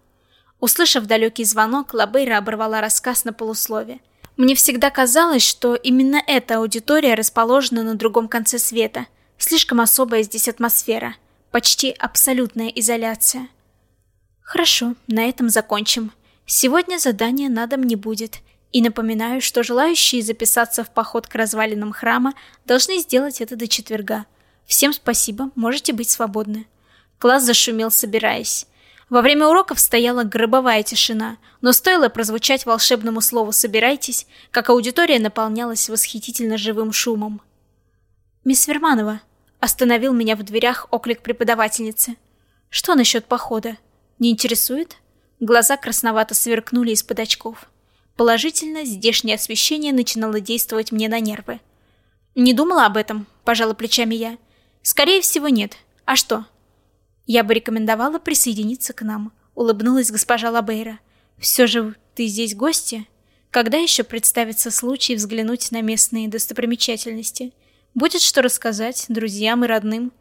Услышав далекий звонок, Лабейра оборвала рассказ на полуслове. Мне всегда казалось, что именно эта аудитория расположена на другом конце света. Слишком особая здесь атмосфера. Почти абсолютная изоляция. Хорошо, на этом закончим. Сегодня задания на дом не будет. И напоминаю, что желающие записаться в поход к развалинам храма должны сделать это до четверга. Всем спасибо, можете быть свободны. Класс зашумел, собираясь. Во время уроков стояла гробовая тишина, но стоило прозвучать волшебному слову «собирайтесь», как аудитория наполнялась восхитительно живым шумом. «Мисс Верманова», — остановил меня в дверях оклик преподавательницы. «Что насчет похода? Не интересует?» Глаза красновато сверкнули из-под очков. Положительно, здешнее освещение начинало действовать мне на нервы. «Не думала об этом», — пожала плечами я. «Скорее всего, нет. А что?» Я бы рекомендовала присоединиться к нам, улыбнулась госпожа Лабейра. Все же ты здесь гостья? Когда еще представится случай взглянуть на местные достопримечательности? Будет что рассказать друзьям и родным.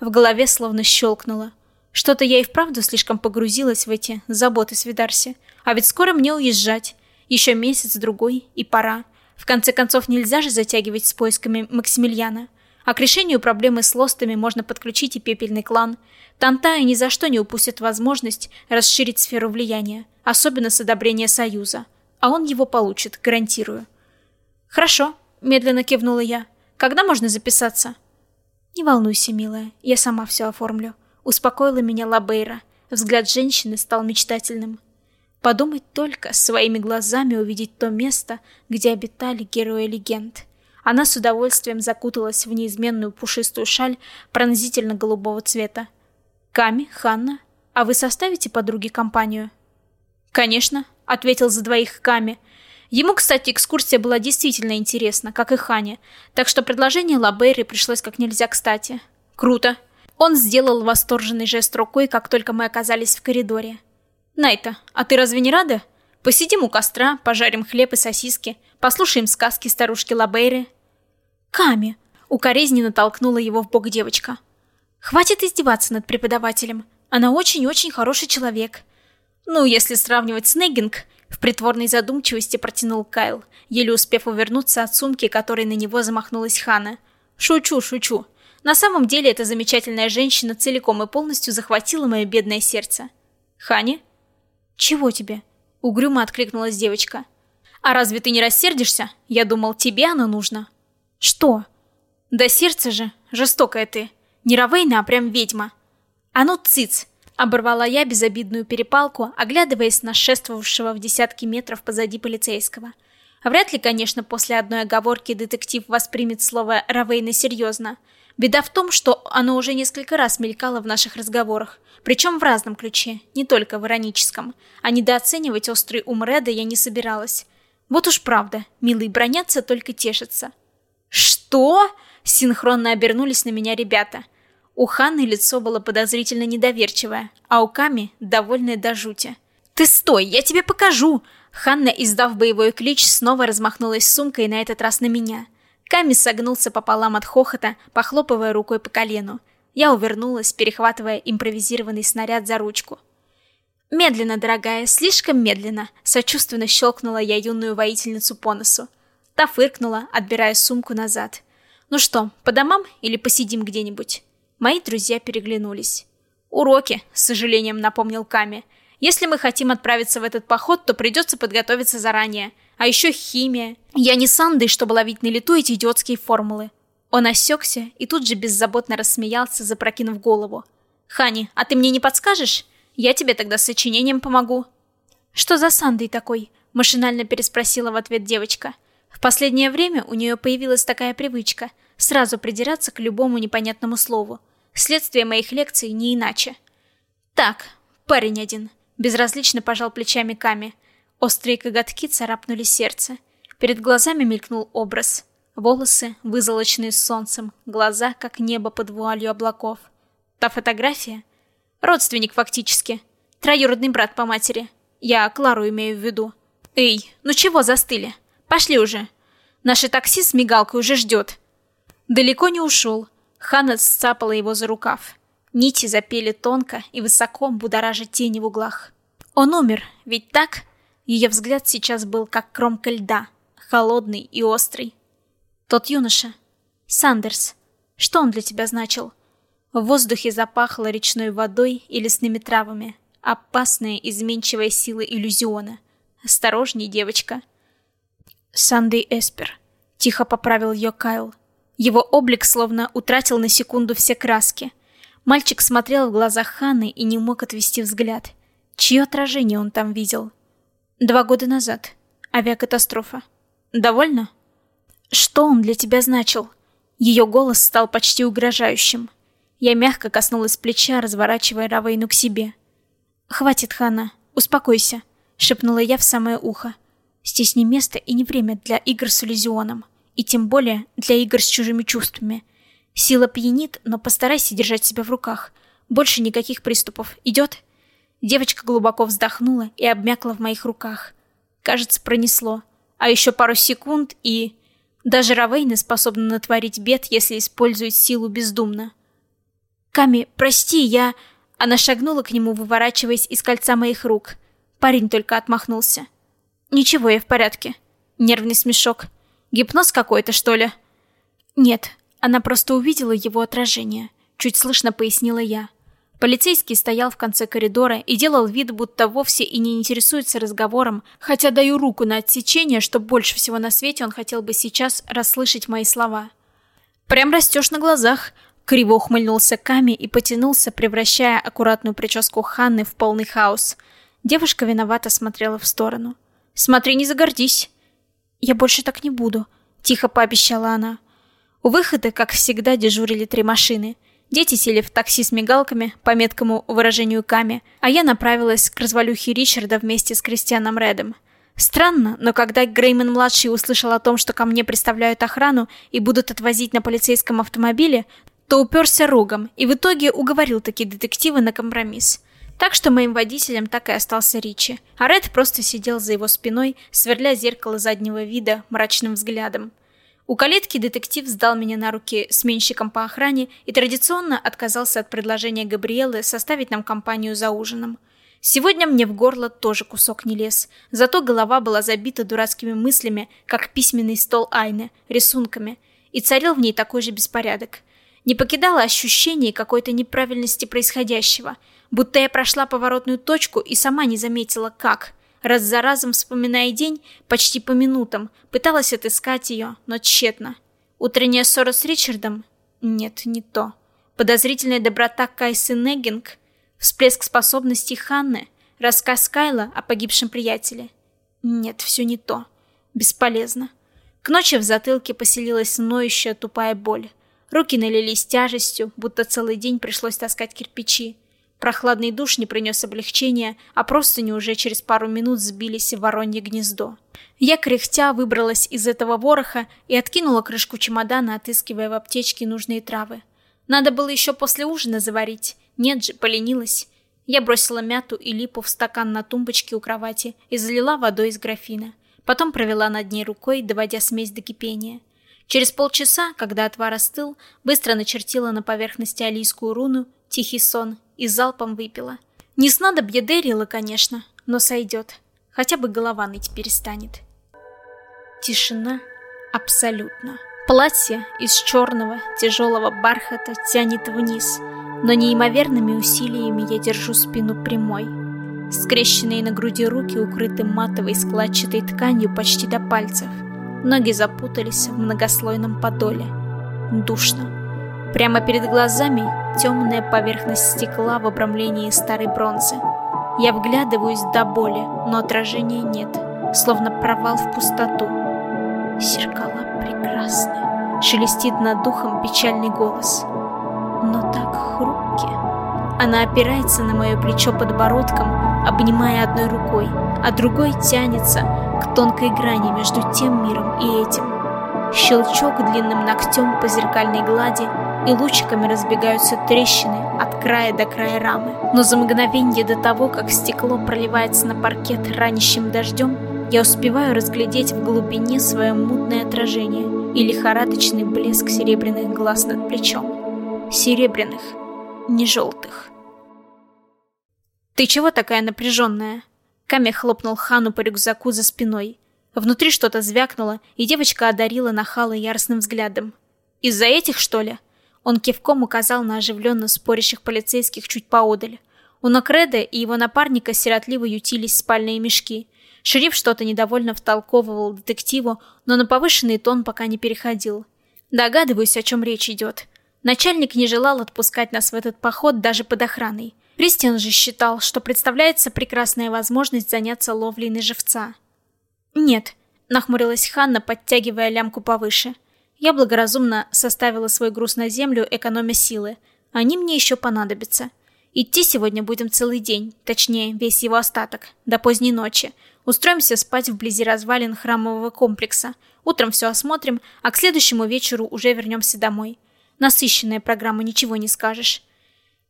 В голове словно щелкнуло. Что-то я и вправду слишком погрузилась в эти заботы Свидарси. А ведь скоро мне уезжать. Еще месяц-другой, и пора. В конце концов, нельзя же затягивать с поисками Максимилиана. А к решению проблемы с лостами можно подключить и пепельный клан. Тантая ни за что не упустит возможность расширить сферу влияния, особенно с одобрения Союза. А он его получит, гарантирую. «Хорошо», — медленно кивнула я. «Когда можно записаться?» «Не волнуйся, милая, я сама все оформлю», — успокоила меня Лабейра. Взгляд женщины стал мечтательным. Подумать только, своими глазами увидеть то место, где обитали герои легенд. Она с удовольствием закуталась в неизменную пушистую шаль пронзительно-голубого цвета. «Ками, Ханна, а вы составите подруге компанию?» «Конечно», — ответил за двоих Ками. Ему, кстати, экскурсия была действительно интересна, как и Ханне, так что предложение Лаберри пришлось как нельзя кстати. Круто. Он сделал восторженный жест рукой, как только мы оказались в коридоре. «Найта, а ты разве не рада? Посидим у костра, пожарим хлеб и сосиски, послушаем сказки старушки Лаберри». «Ками!» — укоризненно толкнула его в бок девочка. «Хватит издеваться над преподавателем. Она очень-очень хороший человек». «Ну, если сравнивать с Неггинг, в притворной задумчивости протянул Ками, еле успев увернуться от сумки, которой на него замахнулась Ханна. «Шучу, шучу. На самом деле эта замечательная женщина целиком и полностью захватила мое бедное сердце». «Хани?» «Чего тебе?» — угрюмо откликнулась девочка. «А разве ты не рассердишься? Я думал, тебе оно нужно». «Что?» «Да сердце же, жестокая ты. Не Равейна, а прям ведьма». «А ну, циц!» Оборвала я безобидную перепалку, оглядываясь на шествовавшего в десятки метров позади полицейского. Вряд ли, конечно, после одной оговорки детектив воспримет слово Равейна серьезно. Беда в том, что оно уже несколько раз мелькало в наших разговорах, причем в разном ключе, не только в ироническом. А недооценивать острый ум Реда я не собиралась. Вот уж правда, милые бронятся, только тешатся. «Что?» — синхронно обернулись на меня ребята — у Ханны лицо было подозрительно недоверчивое, а у Ками довольное до жути. «Ты стой, я тебе покажу!» Ханна, издав боевой клич, снова размахнулась сумкой, на этот раз на меня. Ками согнулся пополам от хохота, похлопывая рукой по колену. Я увернулась, перехватывая импровизированный снаряд за ручку. «Медленно, дорогая, слишком медленно!» Сочувственно щелкнула я юную воительницу по носу. Та фыркнула, отбирая сумку назад. «Ну что, по домам или посидим где-нибудь?» Мои друзья переглянулись. «Уроки», — с сожалением напомнил Ками. «Если мы хотим отправиться в этот поход, то придется подготовиться заранее. А еще химия. Я не Сандой, чтобы ловить на лету эти идиотские формулы». Он осекся и тут же беззаботно рассмеялся, запрокинув голову. «Хани, а ты мне не подскажешь? Я тебе тогда с сочинением помогу». «Что за Сандой такой?» — машинально переспросила в ответ девочка. В последнее время у нее появилась такая привычка — сразу придираться к любому непонятному слову. Следствие моих лекций не иначе. Так, парень один. Безразлично пожал плечами Ками. Острые коготки царапнули сердце. Перед глазами мелькнул образ. Волосы, вызолоченные солнцем, глаза, как небо под вуалью облаков. Та фотография? Родственник фактически. Троюродный брат по матери. Я Клару имею в виду. Эй, ну чего застыли? Пошли уже. Наше такси с мигалкой уже ждет. Далеко не ушел. Ханна сцапала его за рукав. Нити запели тонко и высоко, будоража тени в углах. Он умер, ведь так? Ее взгляд сейчас был как кромка льда, холодный и острый. Тот юноша. Сандерс. Что он для тебя значил? В воздухе запахло речной водой и лесными травами. Опасная, изменчивая сила иллюзиона. Осторожней, девочка. Сандей Эспер. Тихо поправил ее Кайл. Его облик словно утратил на секунду все краски. Мальчик смотрел в глаза Ханны и не мог отвести взгляд. Чье отражение он там видел? Два года назад. Авиакатастрофа. Довольно? Что он для тебя значил? Ее голос стал почти угрожающим. Я мягко коснулась плеча, разворачивая Равейну к себе. «Хватит, Ханна, успокойся», — шепнула я в самое ухо. «Здесь не место и не время для игр с иллюзионом» и тем более для игр с чужими чувствами. Сила пьянит, но постарайся держать себя в руках. Больше никаких приступов. Идет? Девочка глубоко вздохнула и обмякла в моих руках. Кажется, пронесло. А еще пару секунд и... Даже Равейна способна натворить бед, если использует силу бездумно. «Ками, прости, я...» Она шагнула к нему, выворачиваясь из кольца моих рук. Парень только отмахнулся. «Ничего, я в порядке». Нервный смешок. Гипноз какой-то, что ли? Нет, она просто увидела его отражение. Чуть слышно пояснила я. Полицейский стоял в конце коридора и делал вид, будто вовсе и не интересуется разговором, хотя даю руку на отсечение, что больше всего на свете он хотел бы сейчас расслышать мои слова. «Прям растешь на глазах», — криво ухмыльнулся Ками и потянулся, превращая аккуратную прическу Ханны в полный хаос. Девушка виновато смотрела в сторону. «Смотри, не загордись». «Я больше так не буду», — тихо пообещала она. У выхода, как всегда, дежурили три машины. Дети сели в такси с мигалками, по меткому выражению Ками, а я направилась к развалюхе Ричарда вместе с Кристианом Редом. Странно, но когда Грейман-младший услышал о том, что ко мне представляют охрану и будут отвозить на полицейском автомобиле, то уперся рогом и в итоге уговорил такие детективы на компромисс. Так что моим водителем так и остался Ричи, а Ред просто сидел за его спиной, сверля зеркало заднего вида мрачным взглядом. У калитки детектив сдал меня на руки сменщикам по охране и традиционно отказался от предложения Габриэлы составить нам компанию за ужином. Сегодня мне в горло тоже кусок не лез, зато голова была забита дурацкими мыслями, как письменный стол Айны, рисунками, и царил в ней такой же беспорядок. Не покидало ощущение какой-то неправильности происходящего, будто я прошла поворотную точку и сама не заметила, как. Раз за разом, вспоминая день, почти по минутам, пыталась отыскать ее, но тщетно. Утренняя ссора с Ричардом? Нет, не то. Подозрительная доброта Кайсы Неггинг? Всплеск способностей Ханны? Рассказ Кайла о погибшем приятеле? Нет, все не то. Бесполезно. К ночи в затылке поселилась ноющая тупая боль. Руки налились тяжестью, будто целый день пришлось таскать кирпичи. Прохладный душ не принес облегчения, а просто не уже через пару минут сбились в воронье гнездо. Я кряхтя выбралась из этого вороха и откинула крышку чемодана, отыскивая в аптечке нужные травы. Надо было еще после ужина заварить. Нет же, поленилась. Я бросила мяту и липу в стакан на тумбочке у кровати и залила водой из графина. Потом провела над ней рукой, доводя смесь до кипения. Через полчаса, когда отвар остыл, быстро начертила на поверхности алийскую руну «Тихий сон» и залпом выпила. Не снадобье Дэрила, конечно, но сойдет. Хотя бы голова ныть перестанет. Тишина абсолютно. Платье из черного тяжелого бархата тянет вниз, но неимоверными усилиями я держу спину прямой. Скрещенные на груди руки укрыты матовой складчатой тканью почти до пальцев – Ноги запутались в многослойном подоле. Душно. Прямо перед глазами темная поверхность стекла в обрамлении старой бронзы. Я вглядываюсь до боли, но отражения нет, словно провал в пустоту. Зеркала прекрасны, шелестит над духом печальный голос. Но так хрупки. Она опирается на мое плечо подбородком, обнимая одной рукой, а другой тянется к тонкой грани между тем миром и этим. Щелчок длинным ногтем по зеркальной глади, и лучиками разбегаются трещины от края до края рамы. Но за мгновение до того, как стекло проливается на паркет ранящим дождем, я успеваю разглядеть в глубине свое мутное отражение и лихорадочный блеск серебряных глаз над плечом. Серебряных, не желтых. «Ты чего такая напряженная?» Ками хлопнул Хану по рюкзаку за спиной. Внутри что-то звякнуло, и девочка одарила нахала яростным взглядом. «Из-за этих, что ли?» Он кивком указал на оживленно спорящих полицейских чуть поодаль. У Нокреда и его напарника сиротливо ютились спальные мешки. Шериф что-то недовольно втолковывал детективу, но на повышенный тон пока не переходил. Догадываюсь, о чем речь идет. Начальник не желал отпускать нас в этот поход даже под охраной. Кристиан же считал, что представляется прекрасная возможность заняться ловлей на живца. «Нет», — нахмурилась Ханна, подтягивая лямку повыше. «Я благоразумно составила свой груз на землю, экономя силы. Они мне еще понадобятся. Идти сегодня будем целый день, точнее, весь его остаток, до поздней ночи. Устроимся спать вблизи развалин храмового комплекса. Утром все осмотрим, а к следующему вечеру уже вернемся домой. Насыщенная программа, ничего не скажешь.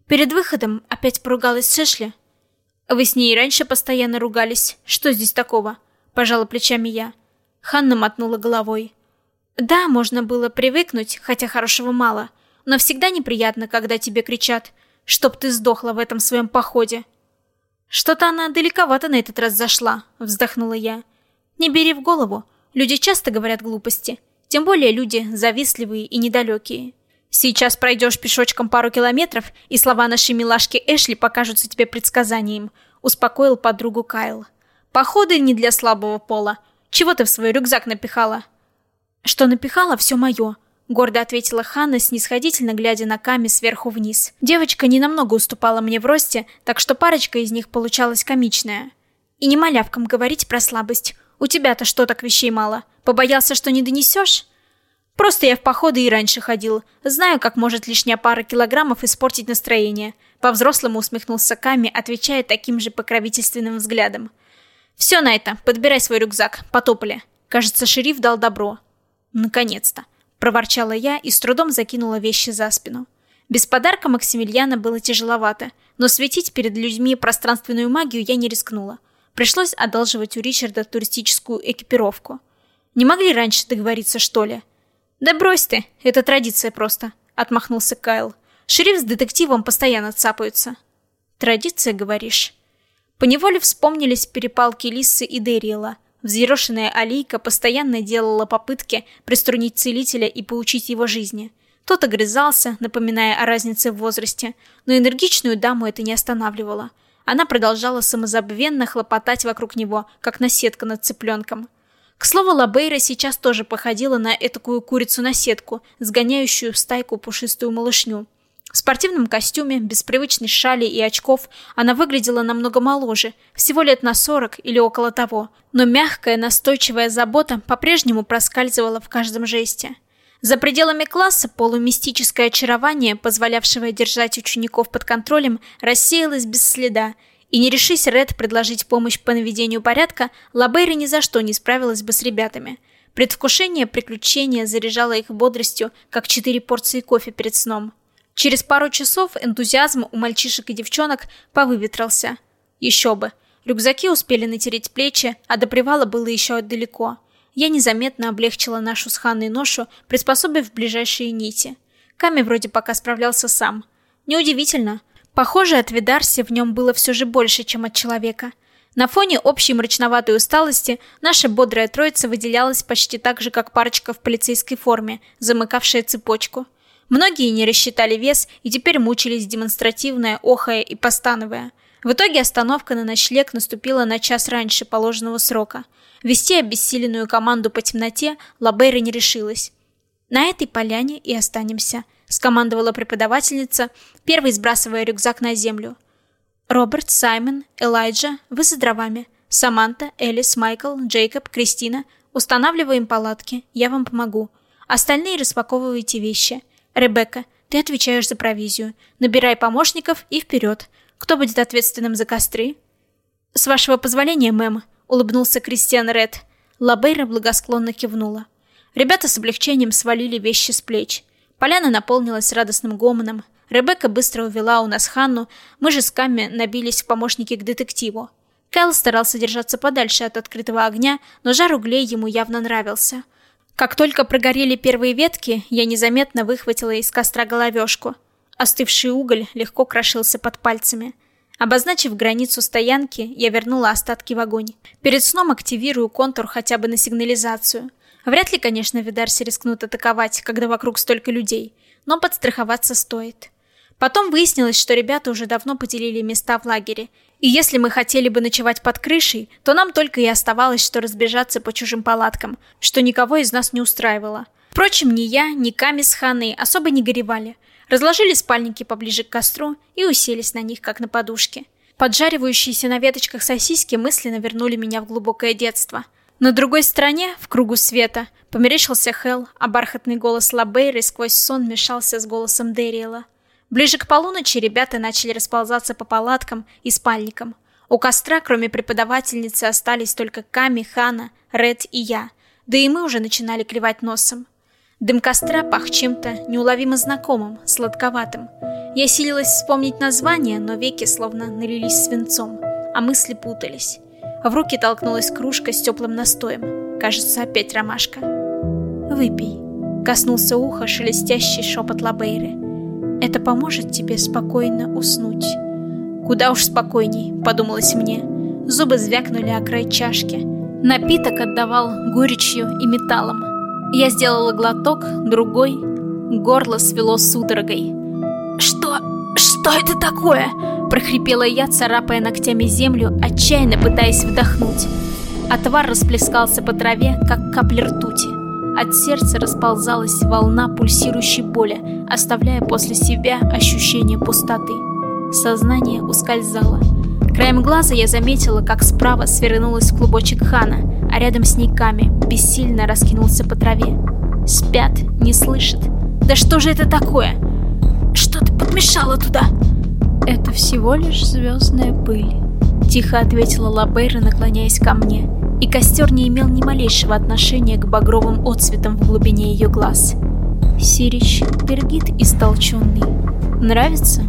Перед выходом опять поругалась с Эшли. Вы с ней раньше постоянно ругались. Что здесь такого? Пожала плечами я. Ханна мотнула головой. Да, можно было привыкнуть, хотя хорошего мало. Но всегда неприятно, когда тебе кричат, чтоб ты сдохла в этом своем походе. Что-то она далековато на этот раз зашла, вздохнула я. Не бери в голову. Люди часто говорят глупости. Тем более люди завистливые и недалекие. Сейчас пройдешь пешочком пару километров, и слова нашей милашки Эшли покажутся тебе предсказанием», — успокоил подругу Кайл. «Походы не для слабого пола. Чего ты в свой рюкзак напихала?» «Что напихала, все мое», — гордо ответила Ханна, снисходительно глядя на Ками сверху вниз. Девочка не намного уступала мне в росте, так что парочка из них получалась комичная. «И не малявкам говорить про слабость. У тебя-то что так вещей мало? Побоялся, что не донесешь?» Просто я в походы и раньше ходил. Знаю, как может лишняя пара килограммов испортить настроение. По-взрослому усмехнулся Ками, отвечая таким же покровительственным взглядом. «Все, Найта, подбирай свой рюкзак, потопали». Кажется, шериф дал добро. «Наконец-то», — проворчала я и с трудом закинула вещи за спину. Без подарка Максимилиана было тяжеловато, но светить перед людьми пространственную магию я не рискнула. Пришлось одалживать у Ричарда туристическую экипировку. Не могли раньше договориться, что ли? «Да брось ты, это традиция просто», — отмахнулся Кайл. «Шериф с детективом постоянно цапаются». «Традиция, говоришь?» Поневоле вспомнились перепалки Лисы и Дериэла. Взъерошенная Алийка постоянно делала попытки приструнить целителя и поучить его жизни. Тот огрызался, напоминая о разнице в возрасте, но энергичную даму это не останавливало. Она продолжала самозабвенно хлопотать вокруг него, как наседка над цыпленком. К слову, Лабейра сейчас тоже походила на этакую курицу на сетку, сгоняющую в стайку пушистую малышню. В спортивном костюме, без привычной шали и очков, она выглядела намного моложе, всего лет на 40 или около того, но мягкая, настойчивая забота по-прежнему проскальзывала в каждом жесте. За пределами класса полумистическое очарование, позволявшее держать учеников под контролем, рассеялось без следа, и не решись Ред предложить помощь по наведению порядка, Лабейра ни за что не справилась бы с ребятами. Предвкушение приключения заряжало их бодростью, как четыре порции кофе перед сном. Через пару часов энтузиазм у мальчишек и девчонок повыветрился. Еще бы. Рюкзаки успели натереть плечи, а до привала было еще далеко. Я незаметно облегчила нашу с Ханной ношу, приспособив ближайшие нити. Ками вроде пока справлялся сам. Неудивительно. Похоже, от Видарси в нем было все же больше, чем от человека. На фоне общей мрачноватой усталости наша бодрая троица выделялась почти так же, как парочка в полицейской форме, замыкавшая цепочку. Многие не рассчитали вес и теперь мучились демонстративно, охая и постановая. В итоге остановка на ночлег наступила на час раньше положенного срока. Вести обессиленную команду по темноте Лабейра не решилась. «На этой поляне и останемся», — скомандовала преподавательница, первой сбрасывая рюкзак на землю. «Роберт, Саймон, Элайджа, вы за дровами. Саманта, Элис, Майкл, Джейкоб, Кристина. Устанавливаем палатки, я вам помогу. Остальные распаковывайте вещи. Ребекка, ты отвечаешь за провизию. Набирай помощников и вперед. Кто будет ответственным за костры? С вашего позволения, мэм, улыбнулся Кристиан Ред. Лабейра благосклонно кивнула. Ребята с облегчением свалили вещи с плеч. Поляна наполнилась радостным гомоном. Ребекка быстро увела у нас Ханну, мы же с Камми набились в помощники к детективу. Кайл старался держаться подальше от открытого огня, но жар углей ему явно нравился – как только прогорели первые ветки, я незаметно выхватила из костра головешку. Остывший уголь легко крошился под пальцами. Обозначив границу стоянки, я вернула остатки в огонь. Перед сном активирую контур хотя бы на сигнализацию. Вряд ли, конечно, Видарси рискнут атаковать, когда вокруг столько людей, но подстраховаться стоит. Потом выяснилось, что ребята уже давно поделили места в лагере, и если мы хотели бы ночевать под крышей, то нам только и оставалось, что разбежаться по чужим палаткам, что никого из нас не устраивало. Впрочем, ни я, ни Ками с Ханой особо не горевали. Разложили спальники поближе к костру и уселись на них, как на подушке. Поджаривающиеся на веточках сосиски мысленно вернули меня в глубокое детство. На другой стороне, в кругу света, померещился Хел, а бархатный голос Лабейры сквозь сон мешался с голосом Дериэла. Ближе к полуночи ребята начали расползаться по палаткам и спальникам. У костра, кроме преподавательницы, остались только Ками, Хана, Ред и я. Да и мы уже начинали клевать носом. Дым костра пах чем-то неуловимо знакомым, сладковатым. Я силилась вспомнить название, но веки словно налились свинцом, а мысли путались. В руки толкнулась кружка с теплым настоем. Кажется, опять ромашка. «Выпей», — коснулся уха шелестящий шепот Лабейры. Это поможет тебе спокойно уснуть. Куда уж спокойней, подумалось мне. Зубы звякнули о край чашки. Напиток отдавал горечью и металлом. Я сделала глоток, другой. Горло свело судорогой. «Что? Что это такое?» прохрипела я, царапая ногтями землю, отчаянно пытаясь вдохнуть. Отвар расплескался по траве, как капли ртути. От сердца расползалась волна пульсирующей боли, оставляя после себя ощущение пустоты. Сознание ускользало. Краем глаза я заметила, как справа свернулась клубочек Хана, а рядом с ней Ками бессильно раскинулся по траве. Спят, не слышат. Да что же это такое? Что ты подмешала туда? Это всего лишь звездная пыль. Тихо ответила Лабейра, наклоняясь ко мне, и костер не имел ни малейшего отношения к багровым отцветам в глубине ее глаз. Сирич, пергит истолченный. Нравится?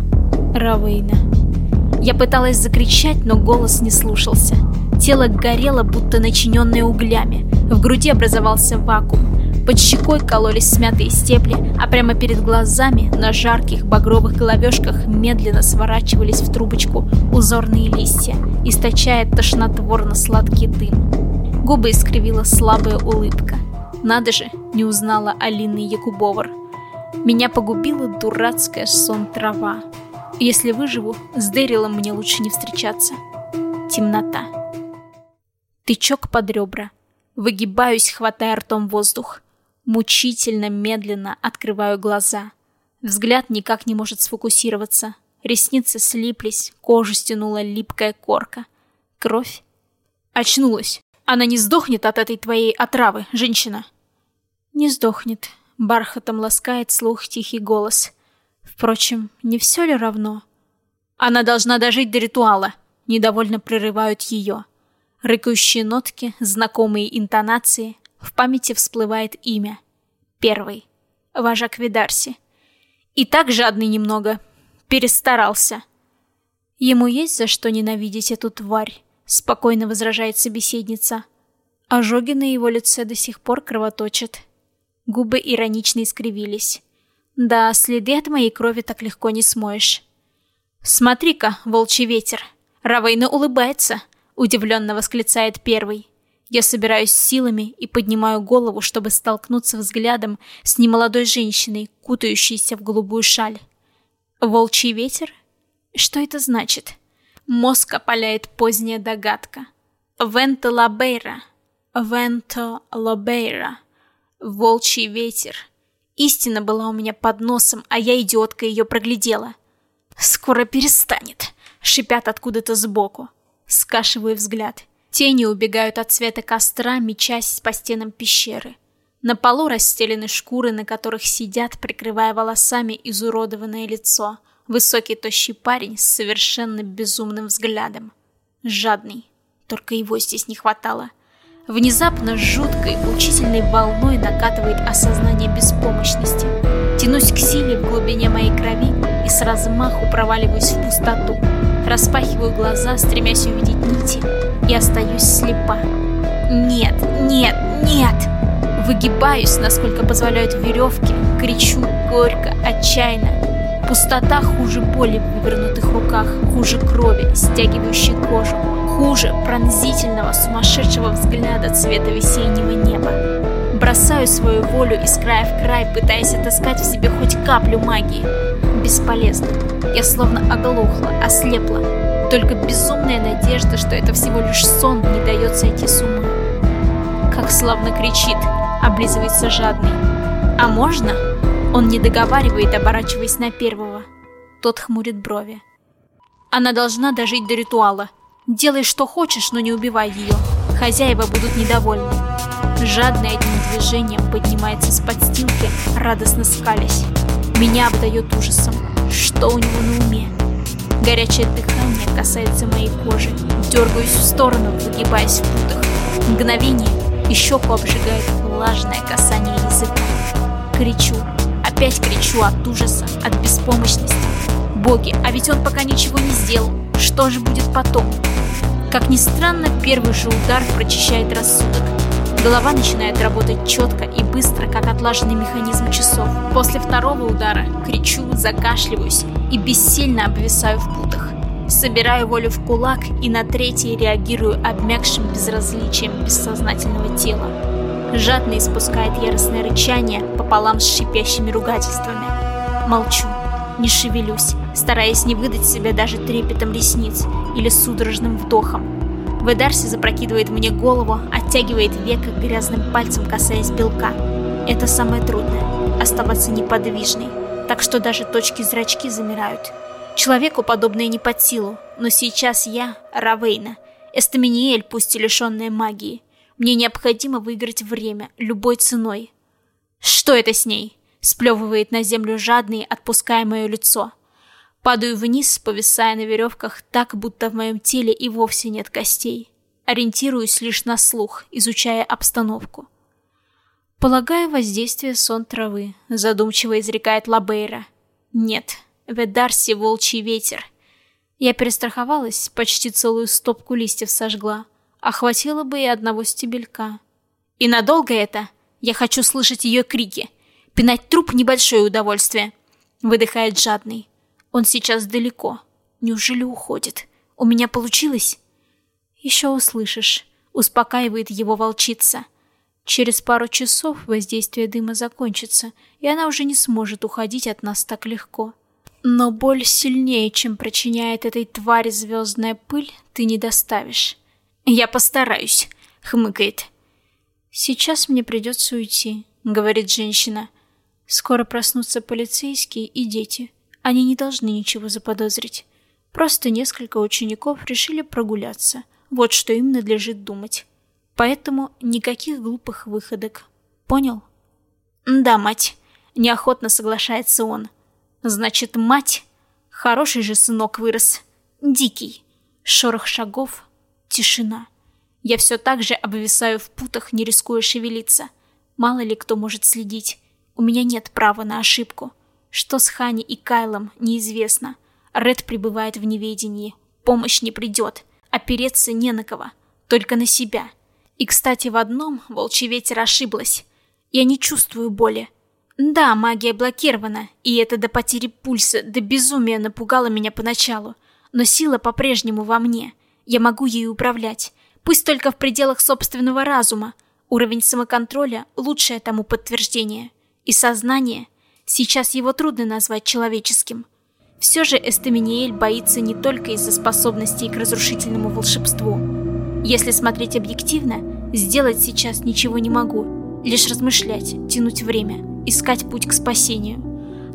Равейна. Я пыталась закричать, но голос не слушался. Тело горело, будто начиненное углями. В груди образовался вакуум. Под щекой кололись смятые стебли, а прямо перед глазами на жарких багровых головешках медленно сворачивались в трубочку узорные листья, источая тошнотворно-сладкий дым. Губы искривила слабая улыбка. Надо же, не узнала Алины Якубовар. Меня погубила дурацкая сон трава. Если выживу, с Дэрилом мне лучше не встречаться. Темнота. Тычок под ребра. Выгибаюсь, хватая ртом воздух. Мучительно, медленно открываю глаза. Взгляд никак не может сфокусироваться. Ресницы слиплись, кожу стянула липкая корка. Кровь. Очнулась. Она не сдохнет от этой твоей отравы, женщина? Не сдохнет. Бархатом ласкает слух тихий голос. Впрочем, не все ли равно? Она должна дожить до ритуала. Недовольно прерывают ее. Рыкающие нотки, знакомые интонации, в памяти всплывает имя. Первый. Вожак Видарси. И так жадный немного. Перестарался. Ему есть за что ненавидеть эту тварь, спокойно возражает собеседница. Ожоги на его лице до сих пор кровоточат. Губы иронично искривились. Да, следы от моей крови так легко не смоешь. Смотри-ка, волчий ветер. Равейна улыбается, удивленно восклицает первый. Я собираюсь силами и поднимаю голову, чтобы столкнуться взглядом с немолодой женщиной, кутающейся в голубую шаль. Волчий ветер? Что это значит? Мозг опаляет поздняя догадка. Венто лабейра. Венто лабейра. Волчий ветер. Истина была у меня под носом, а я, идиотка, ее проглядела. «Скоро перестанет», — шипят откуда-то сбоку. Скашиваю взгляд. Тени убегают от света костра, мечась по стенам пещеры. На полу расстелены шкуры, на которых сидят, прикрывая волосами изуродованное лицо. Высокий тощий парень с совершенно безумным взглядом. Жадный. Только его здесь не хватало. Внезапно жуткой, учительной волной накатывает осознание беспомощности. Тянусь к силе в глубине моей крови и с размаху проваливаюсь в пустоту. Распахиваю глаза, стремясь увидеть нити, и остаюсь слепа. Нет, нет, нет! Выгибаюсь, насколько позволяют веревки, кричу горько, отчаянно. Пустота хуже боли в вывернутых руках, хуже крови, стягивающей кожу, хуже пронзительного, сумасшедшего взгляда цвета весеннего неба. Бросаю свою волю из края в край, пытаясь отыскать в себе хоть каплю магии. Бесполезно. Я словно оглохла, ослепла. Только безумная надежда, что это всего лишь сон, не дает сойти с ума. Как славно кричит, облизывается жадный. А можно? Он не договаривает, оборачиваясь на первого. Тот хмурит брови. Она должна дожить до ритуала. Делай, что хочешь, но не убивай ее. Хозяева будут недовольны. Жадный одним движением поднимается с подстилки, радостно скалясь. Меня обдает ужасом. Что у него на уме? Горячее дыхание касается моей кожи. Дергаюсь в сторону, выгибаясь в путах. Мгновение, и щеку обжигает влажное касание языка. Кричу. Опять кричу от ужаса, от беспомощности. Боги, а ведь он пока ничего не сделал. Что же будет потом? Как ни странно, первый же удар прочищает рассудок. Голова начинает работать четко и быстро, как отлаженный механизм часов. После второго удара кричу, закашливаюсь и бессильно обвисаю в путах. Собираю волю в кулак и на третий реагирую обмякшим безразличием бессознательного тела. Жадно испускает яростное рычание пополам с шипящими ругательствами. Молчу, не шевелюсь, стараясь не выдать себя даже трепетом ресниц или судорожным вдохом. Ведарси запрокидывает мне голову, оттягивает века грязным пальцем, касаясь белка. Это самое трудное — оставаться неподвижной, так что даже точки зрачки замирают. Человеку подобное не под силу, но сейчас я — Равейна, Эстаминиэль, пусть и лишенная магии. Мне необходимо выиграть время, любой ценой. Что это с ней? Сплевывает на землю жадный, отпуская мое лицо. Падаю вниз, повисая на веревках так, будто в моем теле и вовсе нет костей. Ориентируюсь лишь на слух, изучая обстановку. Полагаю, воздействие сон травы, задумчиво изрекает Лабейра. Нет, в Эдарсе волчий ветер. Я перестраховалась, почти целую стопку листьев сожгла. Охватило бы и одного стебелька. И надолго это? Я хочу слышать ее крики. Пинать труп — небольшое удовольствие. Выдыхает жадный. Он сейчас далеко. Неужели уходит? У меня получилось? Еще услышишь. Успокаивает его волчица. Через пару часов воздействие дыма закончится, и она уже не сможет уходить от нас так легко. Но боль сильнее, чем причиняет этой твари звездная пыль, ты не доставишь. Я постараюсь, хмыкает. Сейчас мне придется уйти, говорит женщина. Скоро проснутся полицейские и дети. Они не должны ничего заподозрить. Просто несколько учеников решили прогуляться. Вот что им надлежит думать. Поэтому никаких глупых выходок. Понял? Да, мать. Неохотно соглашается он. Значит, мать? Хороший же сынок вырос. Дикий. Шорох шагов. Тишина. Я все так же обвисаю в путах, не рискуя шевелиться. Мало ли кто может следить. У меня нет права на ошибку. Что с Хани и Кайлом, неизвестно. Ред пребывает в неведении. Помощь не придет. Опереться не на кого. Только на себя. И, кстати, в одном волчий ветер ошиблась. Я не чувствую боли. Да, магия блокирована, и это до потери пульса, до безумия напугало меня поначалу. Но сила по-прежнему во мне. Я могу ею управлять. Пусть только в пределах собственного разума. Уровень самоконтроля – лучшее тому подтверждение. И сознание – Сейчас его трудно назвать человеческим. Все же Эстаминиэль боится не только из-за способностей к разрушительному волшебству. Если смотреть объективно, сделать сейчас ничего не могу. Лишь размышлять, тянуть время, искать путь к спасению.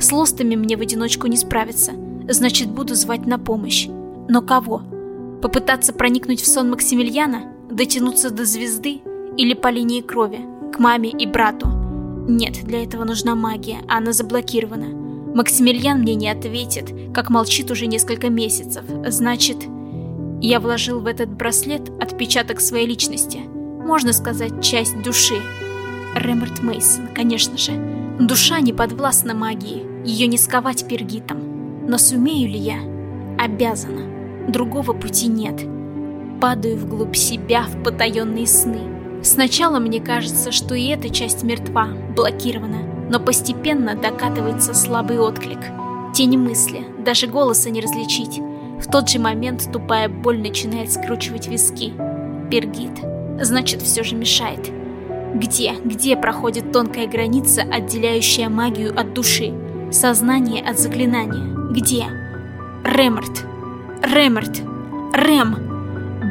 С лостами мне в одиночку не справиться, значит буду звать на помощь. Но кого? Попытаться проникнуть в сон Максимилиана? Дотянуться до звезды? Или по линии крови? К маме и брату? Нет, для этого нужна магия, а она заблокирована. Максимилиан мне не ответит, как молчит уже несколько месяцев. Значит, я вложил в этот браслет отпечаток своей личности. Можно сказать, часть души. Рэмерт Мейсон, конечно же. Душа не подвластна магии, ее не сковать пергитом. Но сумею ли я? Обязана. Другого пути нет. Падаю вглубь себя в потаенные сны. Сначала мне кажется, что и эта часть мертва, блокирована, но постепенно докатывается слабый отклик. Тени мысли, даже голоса не различить. В тот же момент тупая боль начинает скручивать виски. Пергит. Значит, все же мешает. Где, где проходит тонкая граница, отделяющая магию от души? Сознание от заклинания? Где? Ремерт. Ремерт. Рэм.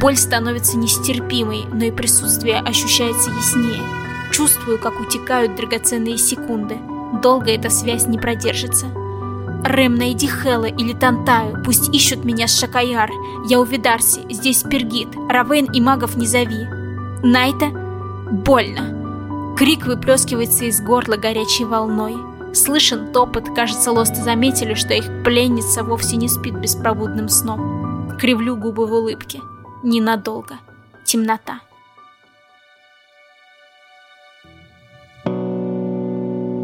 Боль становится нестерпимой, но и присутствие ощущается яснее. Чувствую, как утекают драгоценные секунды. Долго эта связь не продержится. Рэм, найди Хэлла или Тантаю, пусть ищут меня с Шакаяр. Я у Видарси, здесь Пергит, Равен и магов не зови. Найта? Больно. Крик выплескивается из горла горячей волной. Слышен топот, кажется, лосты заметили, что их пленница вовсе не спит беспробудным сном. Кривлю губы в улыбке. Ненадолго. Темнота.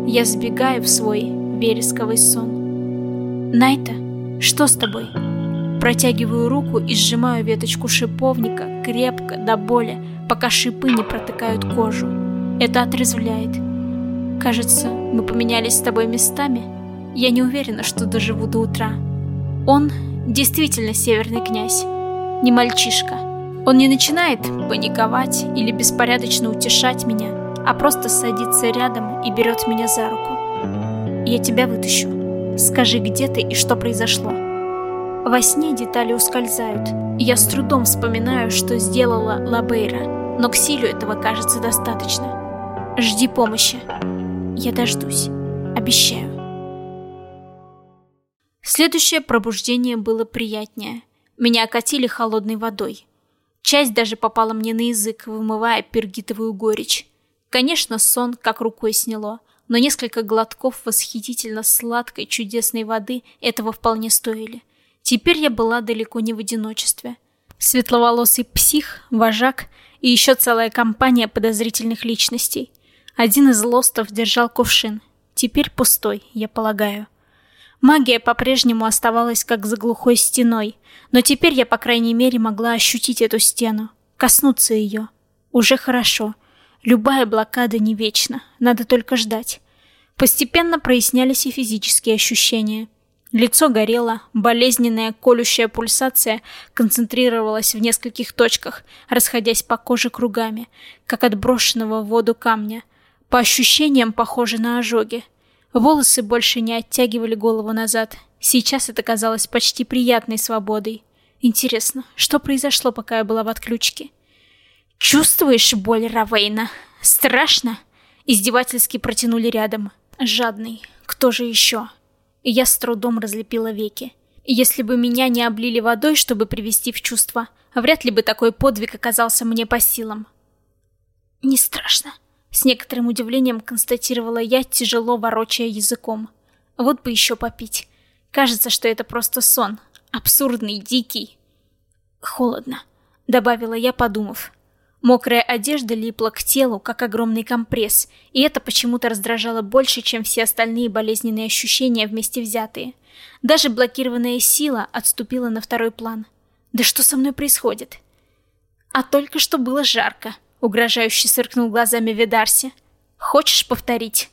Я сбегаю в свой вересковый сон. Найта, что с тобой? Протягиваю руку и сжимаю веточку шиповника крепко до боли, пока шипы не протыкают кожу. Это отрезвляет. Кажется, мы поменялись с тобой местами. Я не уверена, что доживу до утра. Он действительно северный князь не мальчишка. Он не начинает паниковать или беспорядочно утешать меня, а просто садится рядом и берет меня за руку. Я тебя вытащу. Скажи, где ты и что произошло. Во сне детали ускользают, я с трудом вспоминаю, что сделала Лабейра, но к силю этого кажется достаточно. Жди помощи. Я дождусь. Обещаю. Следующее пробуждение было приятнее. Меня окатили холодной водой. Часть даже попала мне на язык, вымывая пергитовую горечь. Конечно, сон как рукой сняло. но несколько глотков восхитительно сладкой чудесной воды этого вполне стоили. Теперь я была далеко не в одиночестве. Светловолосый псих, вожак и еще целая компания подозрительных личностей. Один из лостов держал кувшин. Теперь пустой, я полагаю. Магия по-прежнему оставалась как за глухой стеной, но теперь я, по крайней мере, могла ощутить эту стену, коснуться ее. Уже хорошо. Любая блокада не вечна, надо только ждать. Постепенно прояснялись и физические ощущения. Лицо горело, болезненная колющая пульсация концентрировалась в нескольких точках, расходясь по коже кругами, как от брошенного в воду камня. По ощущениям похоже на ожоги. Волосы больше не оттягивали голову назад. Сейчас это казалось почти приятной свободой. Интересно, что произошло, пока я была в отключке? «Чувствуешь боль, Равейна? Страшно?» Издевательски протянули рядом. «Жадный. Кто же еще?» Я с трудом разлепила веки. Если бы меня не облили водой, чтобы привести в чувство, вряд ли бы такой подвиг оказался мне по силам. «Не страшно», с некоторым удивлением констатировала я, тяжело ворочая языком. Вот бы еще попить. Кажется, что это просто сон. Абсурдный, дикий. Холодно, добавила я, подумав. Мокрая одежда липла к телу, как огромный компресс, и это почему-то раздражало больше, чем все остальные болезненные ощущения вместе взятые. Даже блокированная сила отступила на второй план. Да что со мной происходит? А только что было жарко. Угрожающе сыркнул глазами Видарси. «Хочешь повторить?»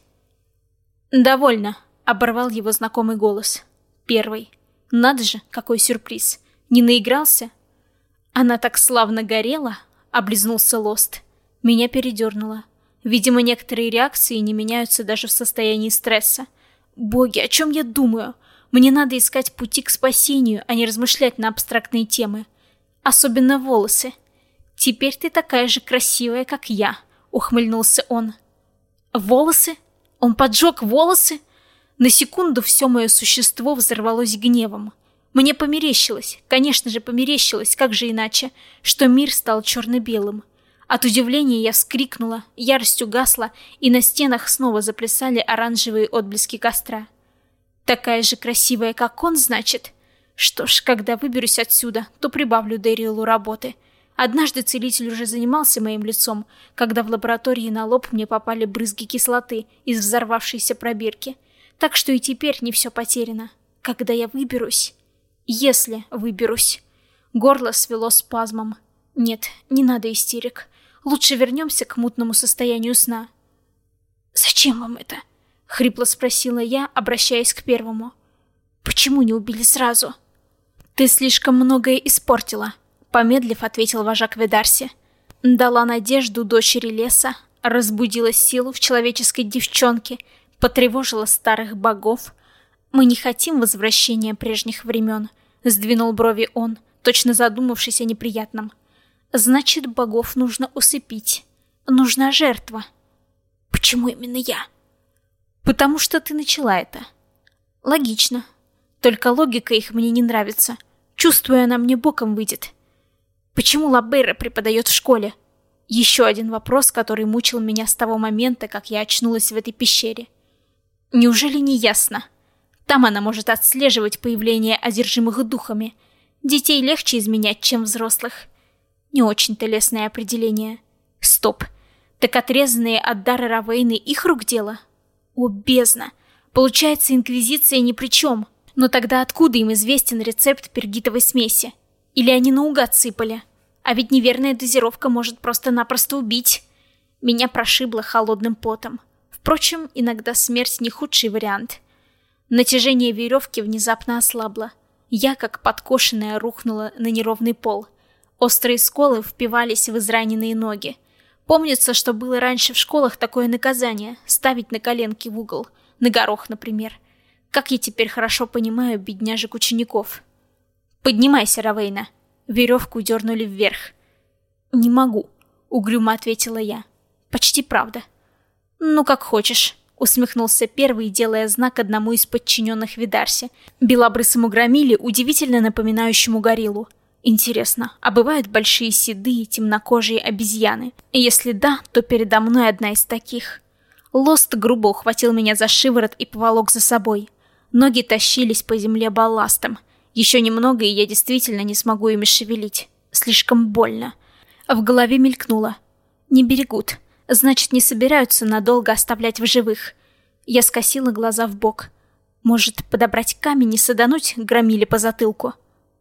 «Довольно», — оборвал его знакомый голос. Первый. «Надо же, какой сюрприз. Не наигрался?» «Она так славно горела», — облизнулся Лост. Меня передернуло. Видимо, некоторые реакции не меняются даже в состоянии стресса. Боги, о чем я думаю? Мне надо искать пути к спасению, а не размышлять на абстрактные темы. Особенно волосы. «Теперь ты такая же красивая, как я», — ухмыльнулся он. «Волосы? Он поджег волосы?» На секунду все мое существо взорвалось гневом. Мне померещилось, конечно же померещилось, как же иначе, что мир стал черно-белым. От удивления я вскрикнула, ярость угасла, и на стенах снова заплясали оранжевые отблески костра. Такая же красивая, как он, значит? Что ж, когда выберусь отсюда, то прибавлю Дэриэлу работы. Однажды целитель уже занимался моим лицом, когда в лаборатории на лоб мне попали брызги кислоты из взорвавшейся пробирки. Так что и теперь не все потеряно. Когда я выберусь... Если выберусь... Горло свело спазмом. Нет, не надо истерик. Лучше вернемся к мутному состоянию сна. «Зачем вам это?» — хрипло спросила я, обращаясь к первому. «Почему не убили сразу?» «Ты слишком многое испортила», Помедлив, ответил вожак Ведарси. Дала надежду дочери леса, разбудила силу в человеческой девчонке, потревожила старых богов. Мы не хотим возвращения прежних времен, сдвинул брови он, точно задумавшись о неприятном. Значит, богов нужно усыпить. Нужна жертва. Почему именно я? Потому что ты начала это. Логично. Только логика их мне не нравится. Чувствую, она мне боком выйдет. Почему Лабейра преподает в школе? Еще один вопрос, который мучил меня с того момента, как я очнулась в этой пещере. Неужели не ясно? Там она может отслеживать появление одержимых духами. Детей легче изменять, чем взрослых. Не очень-то лесное определение. Стоп. Так отрезанные от дара Равейны их рук дело? О, бездна. Получается, Инквизиция ни при чем. Но тогда откуда им известен рецепт пергитовой смеси? Или они наугад сыпали? А ведь неверная дозировка может просто-напросто убить. Меня прошибло холодным потом. Впрочем, иногда смерть не худший вариант. Натяжение веревки внезапно ослабло. Я, как подкошенная, рухнула на неровный пол. Острые сколы впивались в израненные ноги. Помнится, что было раньше в школах такое наказание — ставить на коленки в угол. На горох, например. Как я теперь хорошо понимаю бедняжек учеников. «Поднимайся, Равейна!» Веревку дернули вверх. «Не могу», — угрюмо ответила я. «Почти правда». «Ну, как хочешь», — усмехнулся первый, делая знак одному из подчиненных Видарси, белобрысому громиле, удивительно напоминающему гориллу. Интересно, а бывают большие седые темнокожие обезьяны? Если да, то передо мной одна из таких. Лост грубо ухватил меня за шиворот и поволок за собой. Ноги тащились по земле балластом. Еще немного, и я действительно не смогу ими шевелить. Слишком больно. В голове мелькнуло. Не берегут. Значит, не собираются надолго оставлять в живых. Я скосила глаза в бок. Может, подобрать камень и садануть громили по затылку?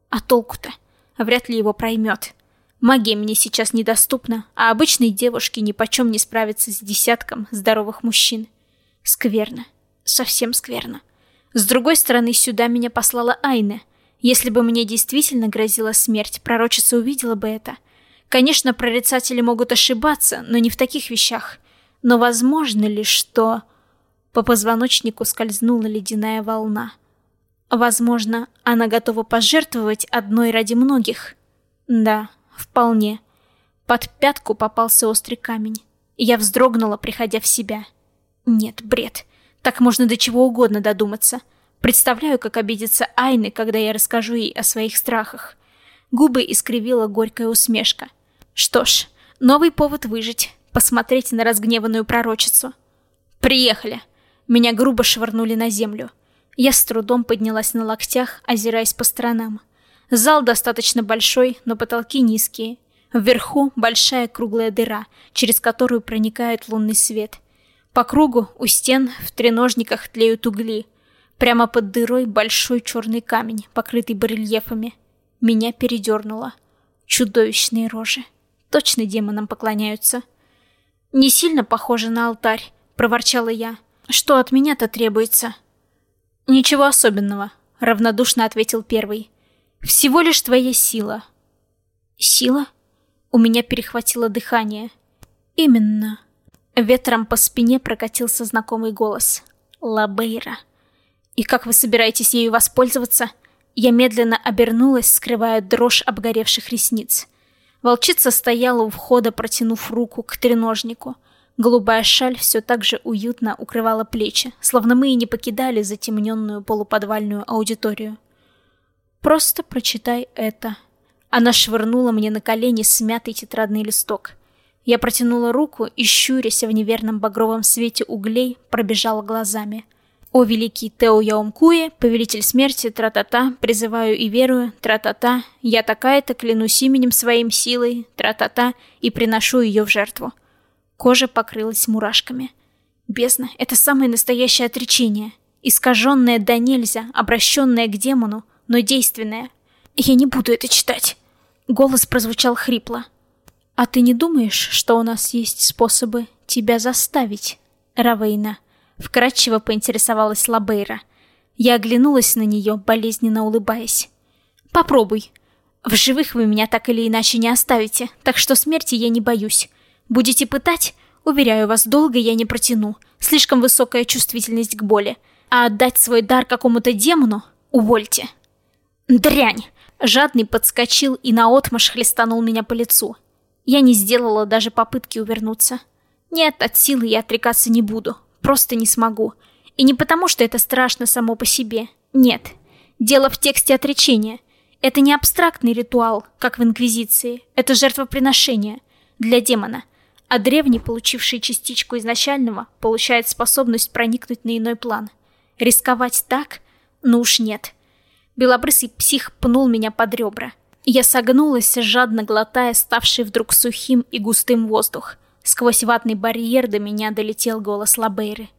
А толку-то? Вряд ли его проймет. Магия мне сейчас недоступна, а обычной девушке ни почем не справиться с десятком здоровых мужчин. Скверно. Совсем скверно. С другой стороны, сюда меня послала Айна. Если бы мне действительно грозила смерть, пророчица увидела бы это. Конечно, прорицатели могут ошибаться, но не в таких вещах. Но возможно ли, что... По позвоночнику скользнула ледяная волна. Возможно, она готова пожертвовать одной ради многих. Да, вполне. Под пятку попался острый камень. Я вздрогнула, приходя в себя. Нет, бред. Так можно до чего угодно додуматься. Представляю, как обидится Айны, когда я расскажу ей о своих страхах. Губы искривила горькая усмешка. Что ж, новый повод выжить, посмотреть на разгневанную пророчицу. Приехали. Меня грубо швырнули на землю. Я с трудом поднялась на локтях, озираясь по сторонам. Зал достаточно большой, но потолки низкие. Вверху большая круглая дыра, через которую проникает лунный свет. По кругу у стен в треножниках тлеют угли. Прямо под дырой большой черный камень, покрытый барельефами. Меня передернуло. Чудовищные рожи. Точно демонам поклоняются. «Не сильно похоже на алтарь», — проворчала я. Что от меня-то требуется? Ничего особенного, равнодушно ответил первый. Всего лишь твоя сила. Сила? У меня перехватило дыхание. Именно. Ветром по спине прокатился знакомый голос. Лабейра. И как вы собираетесь ею воспользоваться? Я медленно обернулась, скрывая дрожь обгоревших ресниц. Волчица стояла у входа, протянув руку к треножнику. Голубая шаль все так же уютно укрывала плечи, словно мы и не покидали затемненную полуподвальную аудиторию. «Просто прочитай это». Она швырнула мне на колени смятый тетрадный листок. Я протянула руку и, щурясь в неверном багровом свете углей, пробежала глазами. «О великий Тео Яомкуе, повелитель смерти, тра-та-та, призываю и верую, тра-та-та, я такая-то, клянусь именем своим силой, тра-та-та, и приношу ее в жертву». Кожа покрылась мурашками. Бездна — это самое настоящее отречение. Искаженное до нельзя, обращенное к демону, но действенное. Я не буду это читать. Голос прозвучал хрипло. А ты не думаешь, что у нас есть способы тебя заставить, Равейна? Вкратчиво поинтересовалась Лабейра. Я оглянулась на нее, болезненно улыбаясь. Попробуй. В живых вы меня так или иначе не оставите, так что смерти я не боюсь. Будете пытать? Уверяю вас, долго я не протяну. Слишком высокая чувствительность к боли. А отдать свой дар какому-то демону? Увольте. Дрянь! Жадный подскочил и наотмашь хлестанул меня по лицу. Я не сделала даже попытки увернуться. Нет, от силы я отрекаться не буду. Просто не смогу. И не потому, что это страшно само по себе. Нет. Дело в тексте отречения. Это не абстрактный ритуал, как в Инквизиции. Это жертвоприношение. Для демона а древний, получивший частичку изначального, получает способность проникнуть на иной план. Рисковать так? Ну уж нет. Белобрысый псих пнул меня под ребра. Я согнулась, жадно глотая ставший вдруг сухим и густым воздух. Сквозь ватный барьер до меня долетел голос Лабейры.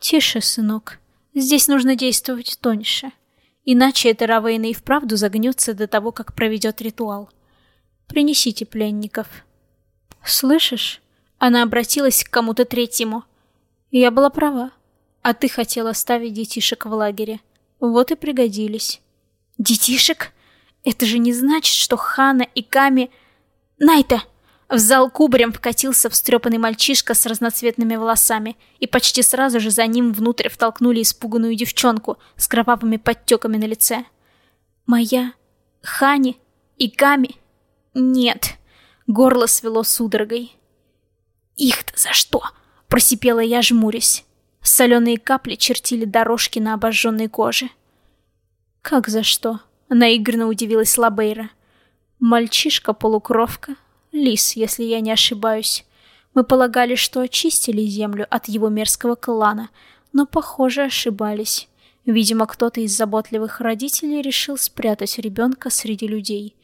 «Тише, сынок. Здесь нужно действовать тоньше. Иначе эта Равейна и вправду загнется до того, как проведет ритуал. Принесите пленников». «Слышишь?» Она обратилась к кому-то третьему. «Я была права. А ты хотела оставить детишек в лагере. Вот и пригодились». «Детишек? Это же не значит, что Хана и Ками...» «Найта!» В зал кубарем вкатился встрепанный мальчишка с разноцветными волосами, и почти сразу же за ним внутрь втолкнули испуганную девчонку с кровавыми подтеками на лице. «Моя... Хани и Ками... Нет!» Горло свело судорогой. «Их-то за что?» — просипела я, жмурясь. Соленые капли чертили дорожки на обожженной коже. «Как за что?» — наигранно удивилась Лабейра. «Мальчишка-полукровка, лис, если я не ошибаюсь. Мы полагали, что очистили землю от его мерзкого клана, но, похоже, ошибались. Видимо, кто-то из заботливых родителей решил спрятать ребенка среди людей.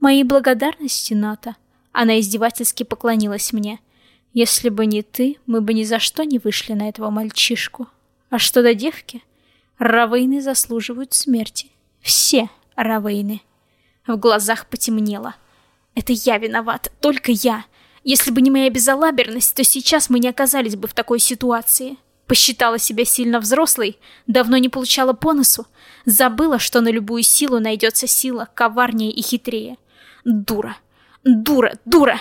Мои благодарности, Ната. Она издевательски поклонилась мне. Если бы не ты, мы бы ни за что не вышли на этого мальчишку. А что до девки? Равейны заслуживают смерти. Все Равейны. В глазах потемнело. Это я виноват, только я. Если бы не моя безалаберность, то сейчас мы не оказались бы в такой ситуации. Посчитала себя сильно взрослой, давно не получала по носу, забыла, что на любую силу найдется сила, коварнее и хитрее. Дура, дура, дура!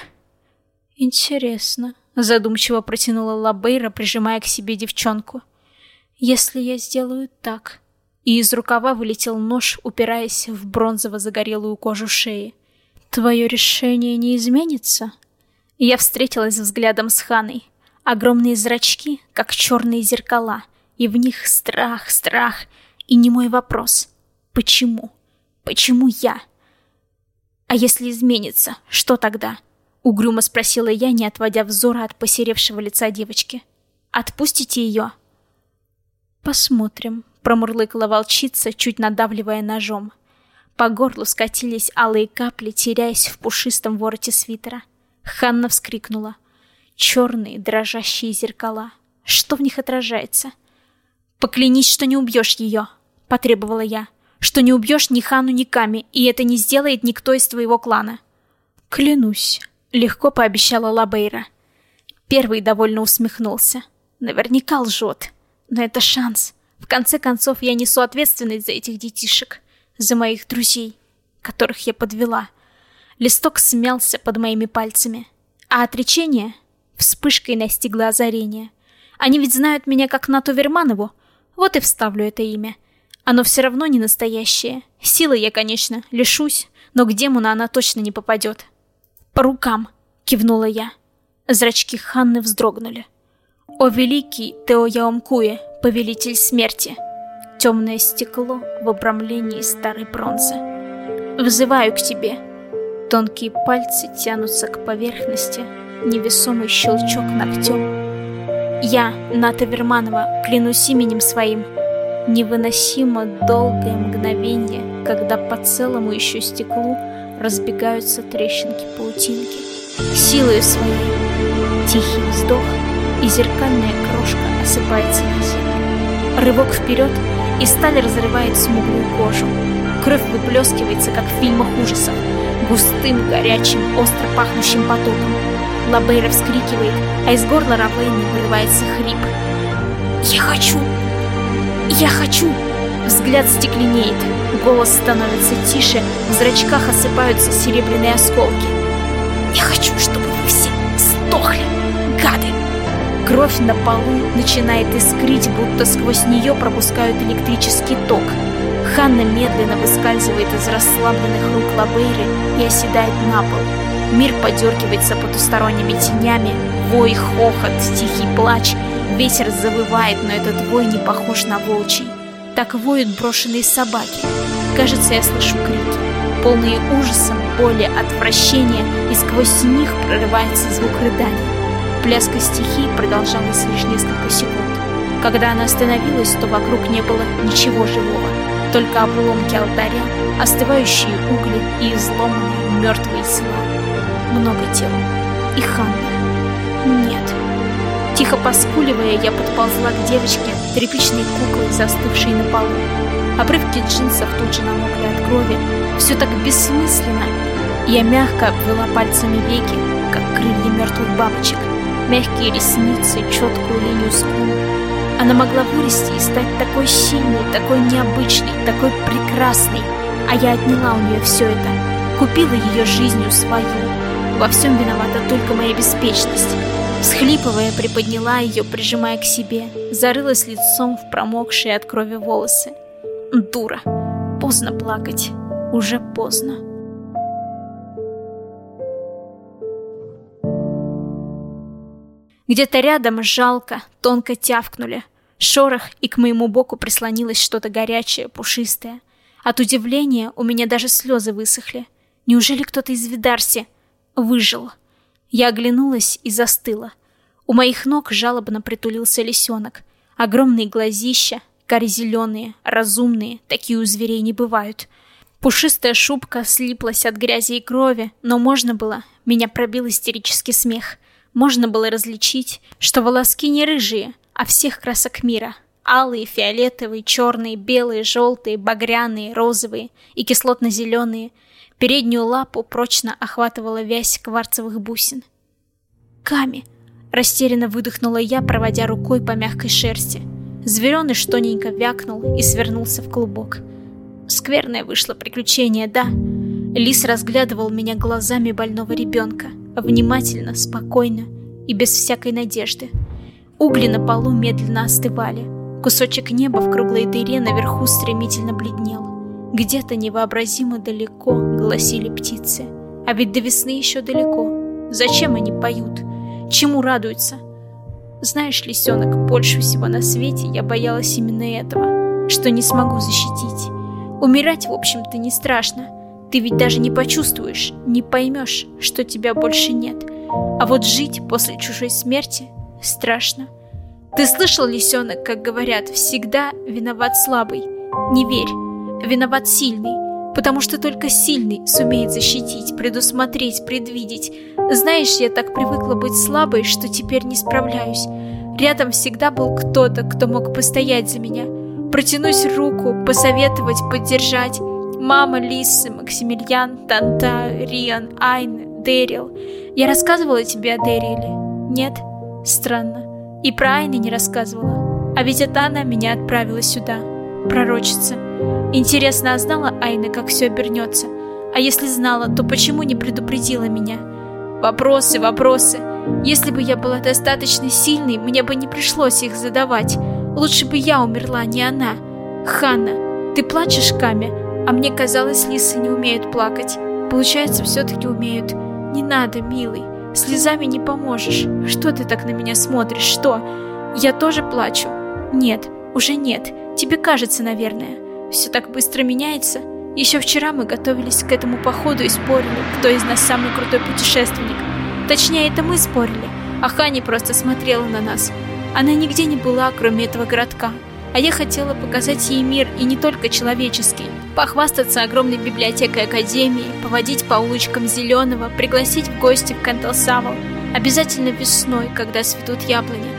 Интересно, задумчиво протянула Лабейра, прижимая к себе девчонку. Если я сделаю так... И из рукава вылетел нож, упираясь в бронзово-загорелую кожу шеи. Твое решение не изменится? Я встретилась взглядом с Ханой. Огромные зрачки, как черные зеркала, и в них страх, страх, и не мой вопрос. Почему? Почему я? А если изменится, что тогда? Угрюмо спросила я, не отводя взора от посеревшего лица девочки. Отпустите ее? Посмотрим, промурлыкала волчица, чуть надавливая ножом. По горлу скатились алые капли, теряясь в пушистом вороте свитера. Ханна вскрикнула черные дрожащие зеркала. Что в них отражается? «Поклянись, что не убьешь ее!» — потребовала я. «Что не убьешь ни Хану, ни Ками, и это не сделает никто из твоего клана». «Клянусь», — легко пообещала Лабейра. Первый довольно усмехнулся. Наверняка лжет. Но это шанс. В конце концов, я несу ответственность за этих детишек. За моих друзей, которых я подвела. Листок смялся под моими пальцами. А отречение Вспышкой настигло озарение. Они ведь знают меня как Нату Верманову. Вот и вставлю это имя. Оно все равно не настоящее. Силы я, конечно, лишусь, но к демону она точно не попадет. «По рукам!» — кивнула я. Зрачки Ханны вздрогнули. «О великий Теояомкуе, повелитель смерти!» Темное стекло в обрамлении старой бронзы. «Взываю к тебе!» Тонкие пальцы тянутся к поверхности, невесомый щелчок ногтем. Я, Ната Верманова, клянусь именем своим. Невыносимо долгое мгновение, когда по целому еще стеклу разбегаются трещинки-паутинки. Силою своей тихий вздох, и зеркальная крошка осыпается на землю. Рывок вперед, и сталь разрывает смуглую кожу. Кровь выплескивается, как в фильмах ужасов, густым, горячим, остро пахнущим потоком. Лабейра вскрикивает, а из горла Равейны вырывается хрип. «Я хочу! Я хочу!» Взгляд стекленеет, голос становится тише, в зрачках осыпаются серебряные осколки. «Я хочу, чтобы вы все сдохли, гады!» Кровь на полу начинает искрить, будто сквозь нее пропускают электрический ток. Ханна медленно выскальзывает из расслабленных рук Лабейры и оседает на пол. Мир подергивается потусторонними тенями, вой, хохот, тихий плач. Ветер завывает, но этот вой не похож на волчий. Так воют брошенные собаки. Кажется, я слышу крики, полные ужасом, боли, отвращения, и сквозь них прорывается звук рыданий. Пляска стихий продолжалась лишь несколько секунд. Когда она остановилась, то вокруг не было ничего живого, только обломки алтаря, остывающие угли и изломанные мертвые тела много тел. И Ханна. Нет. Тихо поскуливая, я подползла к девочке, тряпичной куклой, застывшей на полу. Обрывки джинсов тут же намокли от крови. Все так бессмысленно. Я мягко обвела пальцами веки, как крылья мертвых бабочек. Мягкие ресницы, четкую линию скул. Она могла вырасти и стать такой сильной, такой необычной, такой прекрасной. А я отняла у нее все это. Купила ее жизнью свою. Во всем виновата только моя беспечность. Схлипывая, приподняла ее, прижимая к себе, зарылась лицом в промокшие от крови волосы. Дура. Поздно плакать. Уже поздно. Где-то рядом жалко, тонко тявкнули. Шорох, и к моему боку прислонилось что-то горячее, пушистое. От удивления у меня даже слезы высохли. Неужели кто-то из Видарси выжил. Я оглянулась и застыла. У моих ног жалобно притулился лисенок. Огромные глазища, кори зеленые, разумные, такие у зверей не бывают. Пушистая шубка слиплась от грязи и крови, но можно было, меня пробил истерический смех. Можно было различить, что волоски не рыжие, а всех красок мира. Алые, фиолетовые, черные, белые, желтые, багряные, розовые и кислотно-зеленые. Переднюю лапу прочно охватывала вязь кварцевых бусин. «Ками!» — растерянно выдохнула я, проводя рукой по мягкой шерсти. Звереныш тоненько вякнул и свернулся в клубок. Скверное вышло приключение, да? Лис разглядывал меня глазами больного ребенка, внимательно, спокойно и без всякой надежды. Угли на полу медленно остывали. Кусочек неба в круглой дыре наверху стремительно бледнел. Где-то невообразимо далеко гласили птицы. А ведь до весны еще далеко. Зачем они поют? Чему радуются? Знаешь, лисенок, больше всего на свете я боялась именно этого, что не смогу защитить. Умирать, в общем-то, не страшно. Ты ведь даже не почувствуешь, не поймешь, что тебя больше нет. А вот жить после чужой смерти страшно. Ты слышал, лисенок, как говорят, всегда виноват слабый. Не верь, виноват сильный, потому что только сильный сумеет защитить, предусмотреть, предвидеть. Знаешь, я так привыкла быть слабой, что теперь не справляюсь. Рядом всегда был кто-то, кто мог постоять за меня. Протянусь руку, посоветовать, поддержать. Мама, Лисы, Максимилиан, Танта, Риан, Айн, Дэрил. Я рассказывала тебе о Дэриле? Нет? Странно. И про Айны не рассказывала. А ведь это она меня отправила сюда. Пророчица. Интересно, а знала Айна, как все обернется? А если знала, то почему не предупредила меня? Вопросы, вопросы. Если бы я была достаточно сильной, мне бы не пришлось их задавать. Лучше бы я умерла, не она. Ханна, ты плачешь, Ками? А мне казалось, лисы не умеют плакать. Получается, все-таки умеют. Не надо, милый. Слезами не поможешь. Что ты так на меня смотришь? Что? Я тоже плачу? Нет, уже нет. Тебе кажется, наверное. Все так быстро меняется. Еще вчера мы готовились к этому походу и спорили, кто из нас самый крутой путешественник. Точнее, это мы спорили, а Хани просто смотрела на нас. Она нигде не была, кроме этого городка. А я хотела показать ей мир, и не только человеческий. Похвастаться огромной библиотекой Академии, поводить по улочкам Зеленого, пригласить в гости в Кантелсавл. Обязательно весной, когда цветут яблони.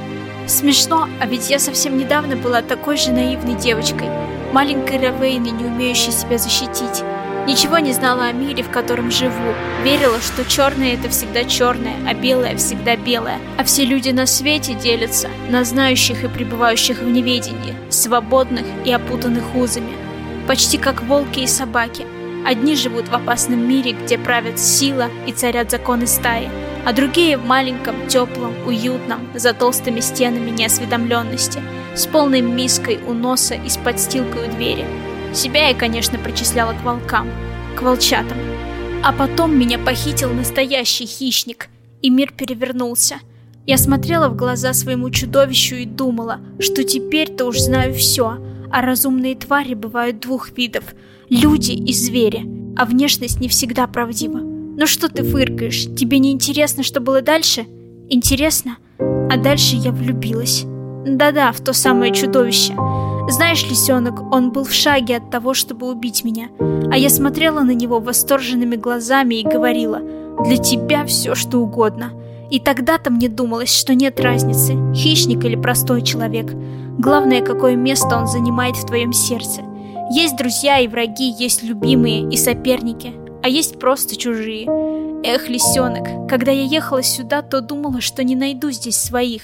Смешно, а ведь я совсем недавно была такой же наивной девочкой. Маленькой Равейной, не умеющей себя защитить. Ничего не знала о мире, в котором живу. Верила, что черное это всегда черное, а белое всегда белое. А все люди на свете делятся на знающих и пребывающих в неведении, свободных и опутанных узами. Почти как волки и собаки. Одни живут в опасном мире, где правят сила и царят законы стаи, а другие в маленьком, теплом, уютном, за толстыми стенами неосведомленности, с полной миской у носа и с подстилкой у двери. Себя я, конечно, причисляла к волкам, к волчатам. А потом меня похитил настоящий хищник, и мир перевернулся. Я смотрела в глаза своему чудовищу и думала, что теперь-то уж знаю все, а разумные твари бывают двух видов – люди и звери, а внешность не всегда правдива. Ну что ты фыркаешь, тебе не интересно, что было дальше? Интересно? А дальше я влюбилась. Да-да, в то самое чудовище – знаешь, лисенок, он был в шаге от того, чтобы убить меня. А я смотрела на него восторженными глазами и говорила, для тебя все, что угодно. И тогда-то мне думалось, что нет разницы, хищник или простой человек. Главное, какое место он занимает в твоем сердце. Есть друзья и враги, есть любимые и соперники, а есть просто чужие. Эх, лисенок, когда я ехала сюда, то думала, что не найду здесь своих,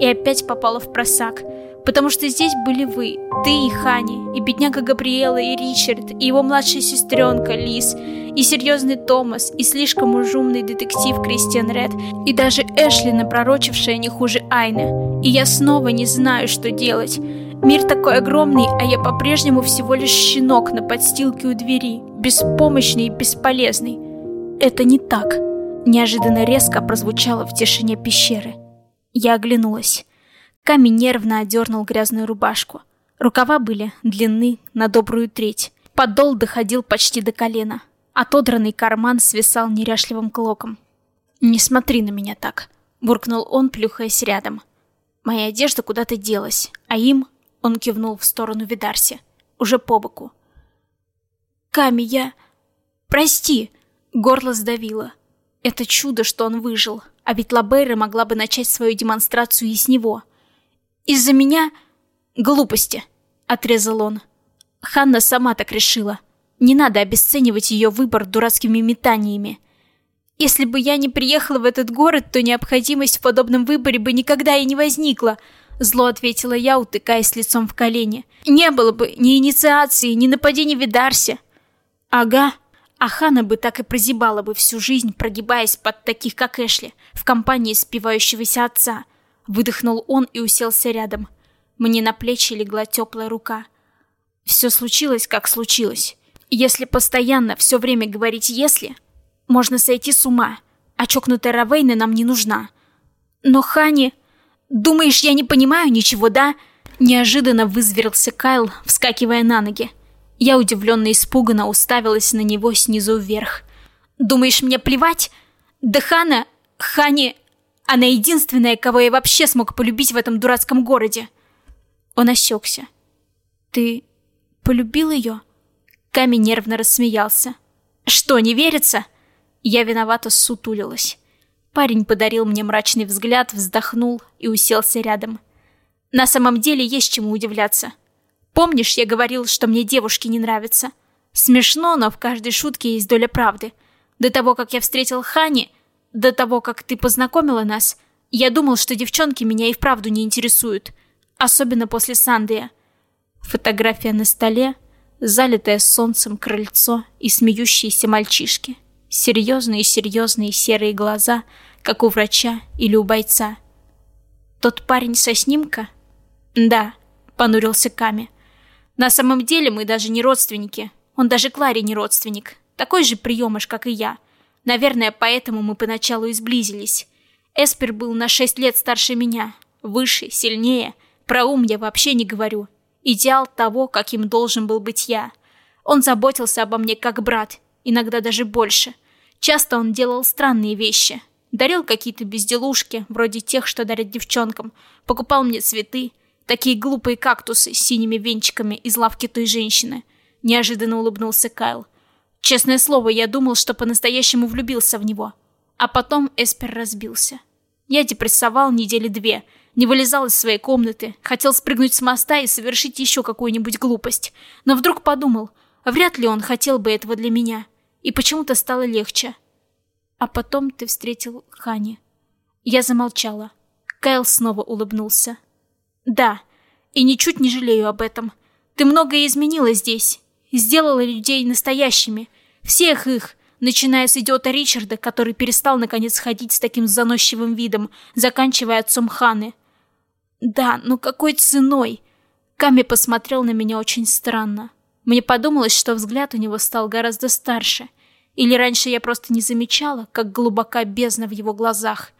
и опять попала в просак – Потому что здесь были вы, ты и Хани, и бедняга Габриэла, и Ричард, и его младшая сестренка Лиз, и серьезный Томас, и слишком уж умный детектив Кристиан Ред, и даже Эшли, напророчившая не хуже Айны. И я снова не знаю, что делать. Мир такой огромный, а я по-прежнему всего лишь щенок на подстилке у двери, беспомощный и бесполезный. Это не так. Неожиданно резко прозвучало в тишине пещеры. Я оглянулась. Камень нервно одернул грязную рубашку. Рукава были длинны на добрую треть. Подол доходил почти до колена. Отодранный карман свисал неряшливым клоком. «Не смотри на меня так», — буркнул он, плюхаясь рядом. Моя одежда куда-то делась, а им, он кивнул в сторону Видарси, уже по боку. «Ками, я... Прости!» Горло сдавило. Это чудо, что он выжил, а ведь Лабейра могла бы начать свою демонстрацию и с него. «Из-за меня...» «Глупости!» — отрезал он. Ханна сама так решила. Не надо обесценивать ее выбор дурацкими метаниями. Если бы я не приехала в этот город, то необходимость в подобном выборе бы никогда и не возникла. Зло ответила я, утыкаясь лицом в колени. Не было бы ни инициации, ни нападения в Видарсе. Ага. А Хана бы так и прозябала бы всю жизнь, прогибаясь под таких, как Эшли, в компании спивающегося отца. Выдохнул он и уселся рядом. Мне на плечи легла теплая рука. Все случилось, как случилось. Если постоянно все время говорить «если», можно сойти с ума, а чокнутая Равейна нам не нужна. Но Хани... Думаешь, я не понимаю ничего, да? Неожиданно вызверился Кайл, вскакивая на ноги. Я удивленно и испуганно уставилась на него снизу вверх. Думаешь, мне плевать? Да Хана... Хани... Она единственная, кого я вообще смог полюбить в этом дурацком городе. Он осекся. Ты полюбил ее? Камень нервно рассмеялся. Что, не верится? Я виновато сутулилась. Парень подарил мне мрачный взгляд, вздохнул и уселся рядом. На самом деле есть чему удивляться. Помнишь, я говорил, что мне девушки не нравятся? Смешно, но в каждой шутке есть доля правды. До того, как я встретил Хани, до того, как ты познакомила нас, я думал, что девчонки меня и вправду не интересуют. Особенно после Сандия. Фотография на столе, залитое солнцем крыльцо и смеющиеся мальчишки. Серьезные-серьезные серые глаза, как у врача или у бойца. «Тот парень со снимка?» «Да», — понурился Ками. «На самом деле мы даже не родственники. Он даже Кларе не родственник. Такой же приемыш, как и я. Наверное, поэтому мы поначалу и сблизились. Эспер был на шесть лет старше меня. Выше, сильнее. Про ум я вообще не говорю. Идеал того, каким должен был быть я. Он заботился обо мне как брат, иногда даже больше. Часто он делал странные вещи. Дарил какие-то безделушки, вроде тех, что дарят девчонкам. Покупал мне цветы. Такие глупые кактусы с синими венчиками из лавки той женщины. Неожиданно улыбнулся Кайл. Честное слово, я думал, что по-настоящему влюбился в него. А потом Эспер разбился. Я депрессовал недели две, не вылезал из своей комнаты, хотел спрыгнуть с моста и совершить еще какую-нибудь глупость. Но вдруг подумал, вряд ли он хотел бы этого для меня и почему-то стало легче. А потом ты встретил Хани. Я замолчала. Кайл снова улыбнулся. Да, и ничуть не жалею об этом. Ты многое изменила здесь. Сделала людей настоящими. Всех их, начиная с идиота Ричарда, который перестал наконец ходить с таким заносчивым видом, заканчивая отцом Ханы. Да, но какой ценой? Ками посмотрел на меня очень странно. Мне подумалось, что взгляд у него стал гораздо старше. Или раньше я просто не замечала, как глубока бездна в его глазах.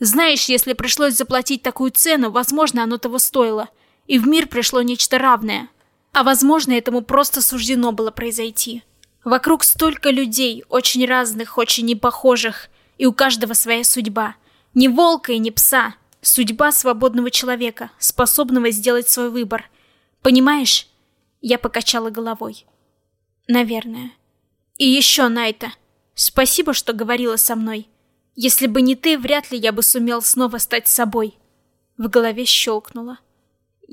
Знаешь, если пришлось заплатить такую цену, возможно, оно того стоило. И в мир пришло нечто равное. А возможно, этому просто суждено было произойти. Вокруг столько людей, очень разных, очень непохожих, и у каждого своя судьба. Ни волка и ни пса. Судьба свободного человека, способного сделать свой выбор. Понимаешь? Я покачала головой. Наверное. И еще, Найта, спасибо, что говорила со мной. Если бы не ты, вряд ли я бы сумел снова стать собой. В голове щелкнуло.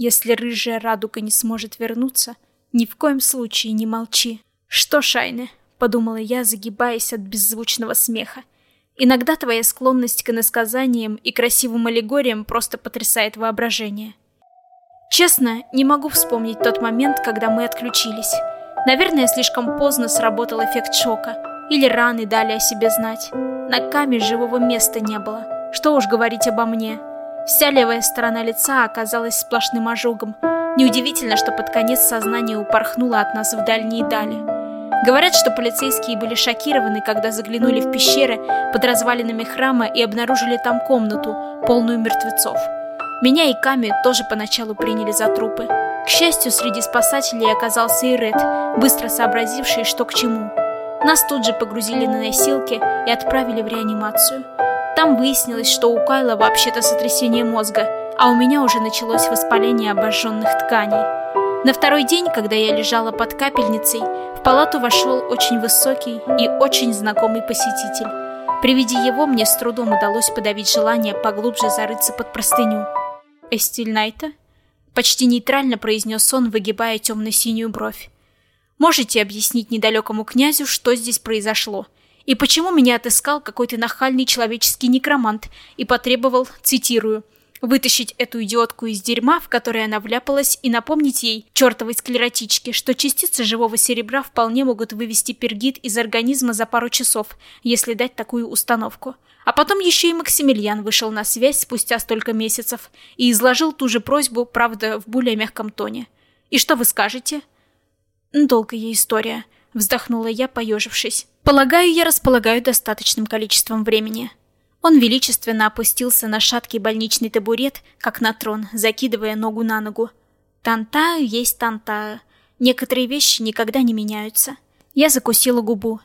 Если рыжая радуга не сможет вернуться, ни в коем случае не молчи. Что, Шайне, подумала я, загибаясь от беззвучного смеха. Иногда твоя склонность к иносказаниям и красивым аллегориям просто потрясает воображение. Честно, не могу вспомнить тот момент, когда мы отключились. Наверное, слишком поздно сработал эффект шока. Или раны дали о себе знать. На каме живого места не было. Что уж говорить обо мне. Вся левая сторона лица оказалась сплошным ожогом. Неудивительно, что под конец сознание упорхнуло от нас в дальние дали. Говорят, что полицейские были шокированы, когда заглянули в пещеры под развалинами храма и обнаружили там комнату, полную мертвецов. Меня и Ками тоже поначалу приняли за трупы. К счастью, среди спасателей оказался и Ред, быстро сообразивший, что к чему. Нас тут же погрузили на носилки и отправили в реанимацию. Там выяснилось, что у Кайла вообще-то сотрясение мозга, а у меня уже началось воспаление обожженных тканей. На второй день, когда я лежала под капельницей, в палату вошел очень высокий и очень знакомый посетитель. При виде его мне с трудом удалось подавить желание поглубже зарыться под простыню. «Эстиль Найта?» Почти нейтрально произнес он, выгибая темно-синюю бровь. «Можете объяснить недалекому князю, что здесь произошло?» И почему меня отыскал какой-то нахальный человеческий некромант и потребовал, цитирую, вытащить эту идиотку из дерьма, в которое она вляпалась, и напомнить ей, чертовой склеротичке, что частицы живого серебра вполне могут вывести пергит из организма за пару часов, если дать такую установку. А потом еще и Максимилиан вышел на связь спустя столько месяцев и изложил ту же просьбу, правда, в более мягком тоне. И что вы скажете? Долгая история, вздохнула я, поежившись. Полагаю, я располагаю достаточным количеством времени. Он величественно опустился на шаткий больничный табурет, как на трон, закидывая ногу на ногу. Тантаю есть тантаю. Некоторые вещи никогда не меняются. Я закусила губу.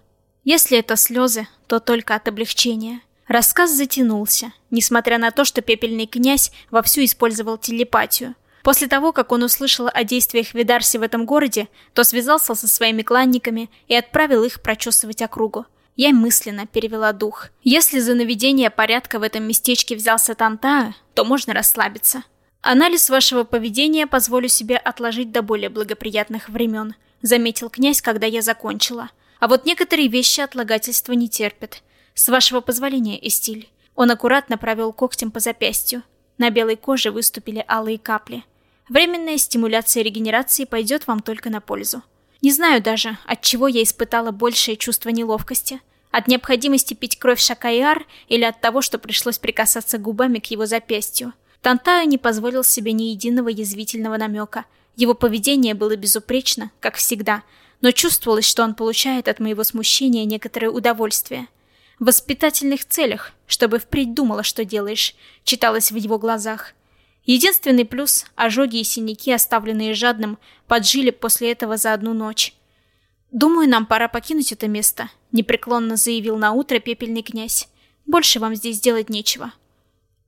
Если это слезы, то только от облегчения. Рассказ затянулся, несмотря на то, что пепельный князь вовсю использовал телепатию. После того, как он услышал о действиях Видарси в этом городе, то связался со своими кланниками и отправил их прочесывать округу. Я мысленно перевела дух. Если за наведение порядка в этом местечке взялся Тантаа, то можно расслабиться. Анализ вашего поведения позволю себе отложить до более благоприятных времен, заметил князь, когда я закончила. А вот некоторые вещи отлагательства не терпят. С вашего позволения, Эстиль. Он аккуратно провел когтем по запястью. На белой коже выступили алые капли. Временная стимуляция регенерации пойдет вам только на пользу. Не знаю даже, от чего я испытала большее чувство неловкости. От необходимости пить кровь Шакайар или от того, что пришлось прикасаться губами к его запястью. Тантая не позволил себе ни единого язвительного намека. Его поведение было безупречно, как всегда, но чувствовалось, что он получает от моего смущения некоторое удовольствие. В воспитательных целях, чтобы впредь думала, что делаешь, читалось в его глазах – Единственный плюс – ожоги и синяки, оставленные жадным, поджили после этого за одну ночь. «Думаю, нам пора покинуть это место», – непреклонно заявил на утро пепельный князь. «Больше вам здесь делать нечего».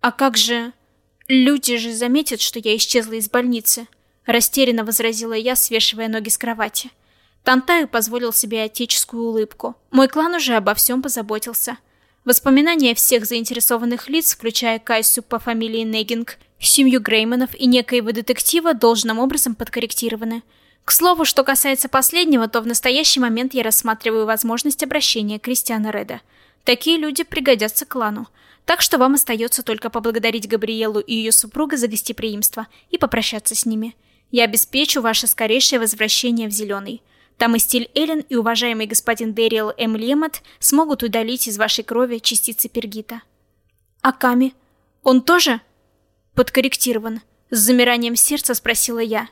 «А как же...» «Люди же заметят, что я исчезла из больницы», – растерянно возразила я, свешивая ноги с кровати. Тантаю позволил себе отеческую улыбку. Мой клан уже обо всем позаботился. Воспоминания всех заинтересованных лиц, включая Кайсу по фамилии Негинг, семью Грейманов и некоего детектива должным образом подкорректированы. К слову, что касается последнего, то в настоящий момент я рассматриваю возможность обращения Кристиана Реда. Такие люди пригодятся клану. Так что вам остается только поблагодарить Габриэлу и ее супруга за гостеприимство и попрощаться с ними. Я обеспечу ваше скорейшее возвращение в Зеленый. Там и стиль Эллен, и уважаемый господин Дэриэл М. Лемот смогут удалить из вашей крови частицы пергита. А Ками? Он тоже? Подкорректирован. С замиранием сердца спросила я.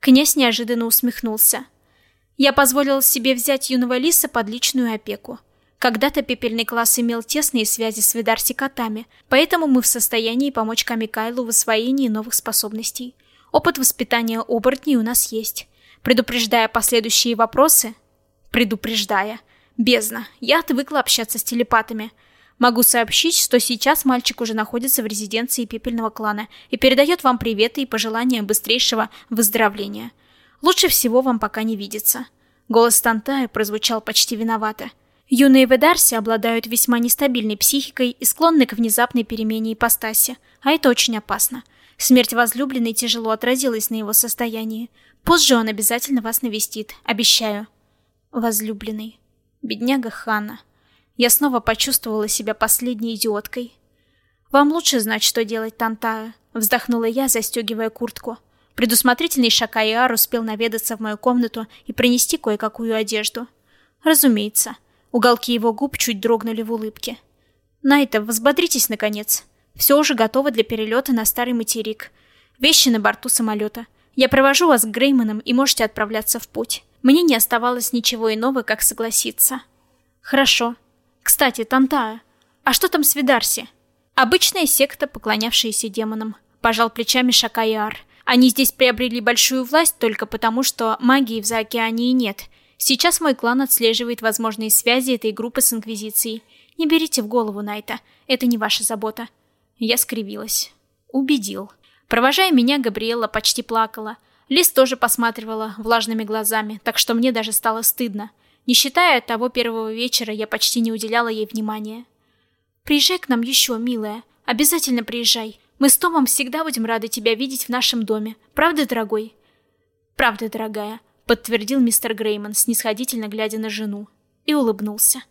Князь неожиданно усмехнулся. Я позволил себе взять юного лиса под личную опеку. Когда-то пепельный класс имел тесные связи с Видарси котами, поэтому мы в состоянии помочь Камикайлу в освоении новых способностей. Опыт воспитания оборотней у нас есть. Предупреждая последующие вопросы... Предупреждая. Бездна. Я отвыкла общаться с телепатами. Могу сообщить, что сейчас мальчик уже находится в резиденции пепельного клана и передает вам приветы и пожелания быстрейшего выздоровления. Лучше всего вам пока не видеться. Голос Тантая прозвучал почти виновато. Юные Ведарси обладают весьма нестабильной психикой и склонны к внезапной перемене ипостаси, а это очень опасно. Смерть возлюбленной тяжело отразилась на его состоянии. Позже он обязательно вас навестит, обещаю. Возлюбленный. Бедняга Ханна. Я снова почувствовала себя последней идиоткой. Вам лучше знать, что делать, Тантая, вздохнула я, застегивая куртку. Предусмотрительный Шакайар успел наведаться в мою комнату и принести кое-какую одежду. Разумеется. Уголки его губ чуть дрогнули в улыбке. Найта, взбодритесь наконец. Все уже готово для перелета на старый материк. Вещи на борту самолета. Я провожу вас к Грейманам и можете отправляться в путь. Мне не оставалось ничего иного, как согласиться. Хорошо. Кстати, Тантая, а что там с Видарси? Обычная секта, поклонявшаяся демонам. Пожал плечами Шакаяр. Они здесь приобрели большую власть только потому, что магии в заокеании нет. Сейчас мой клан отслеживает возможные связи этой группы с Инквизицией. Не берите в голову Найта, это не ваша забота. Я скривилась. Убедил. Провожая меня, Габриэла почти плакала. Лиз тоже посматривала влажными глазами, так что мне даже стало стыдно. Не считая того первого вечера, я почти не уделяла ей внимания. «Приезжай к нам еще, милая. Обязательно приезжай. Мы с Томом всегда будем рады тебя видеть в нашем доме. Правда, дорогой?» «Правда, дорогая», — подтвердил мистер Грейман, снисходительно глядя на жену. И улыбнулся.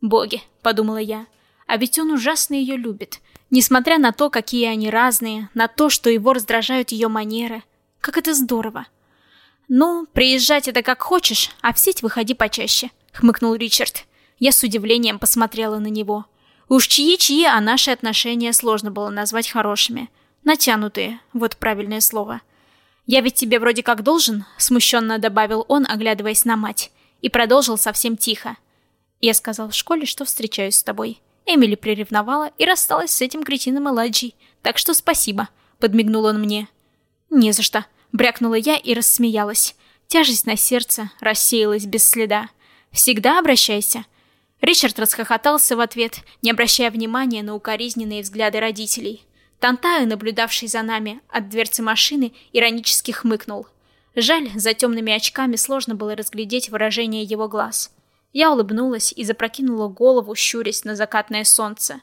«Боги», — подумала я, — «а ведь он ужасно ее любит. Несмотря на то, какие они разные, на то, что его раздражают ее манеры. Как это здорово!» «Ну, приезжать это как хочешь, а в сеть выходи почаще», — хмыкнул Ричард. Я с удивлением посмотрела на него. Уж чьи-чьи, а наши отношения сложно было назвать хорошими. Натянутые, вот правильное слово. «Я ведь тебе вроде как должен», — смущенно добавил он, оглядываясь на мать. И продолжил совсем тихо. «Я сказал в школе, что встречаюсь с тобой». Эмили приревновала и рассталась с этим кретином Эладжей. «Так что спасибо», — подмигнул он мне. «Не за что», — брякнула я и рассмеялась. Тяжесть на сердце рассеялась без следа. «Всегда обращайся», Ричард расхохотался в ответ, не обращая внимания на укоризненные взгляды родителей. Тантаю, наблюдавший за нами от дверцы машины, иронически хмыкнул. Жаль, за темными очками сложно было разглядеть выражение его глаз. Я улыбнулась и запрокинула голову, щурясь на закатное солнце.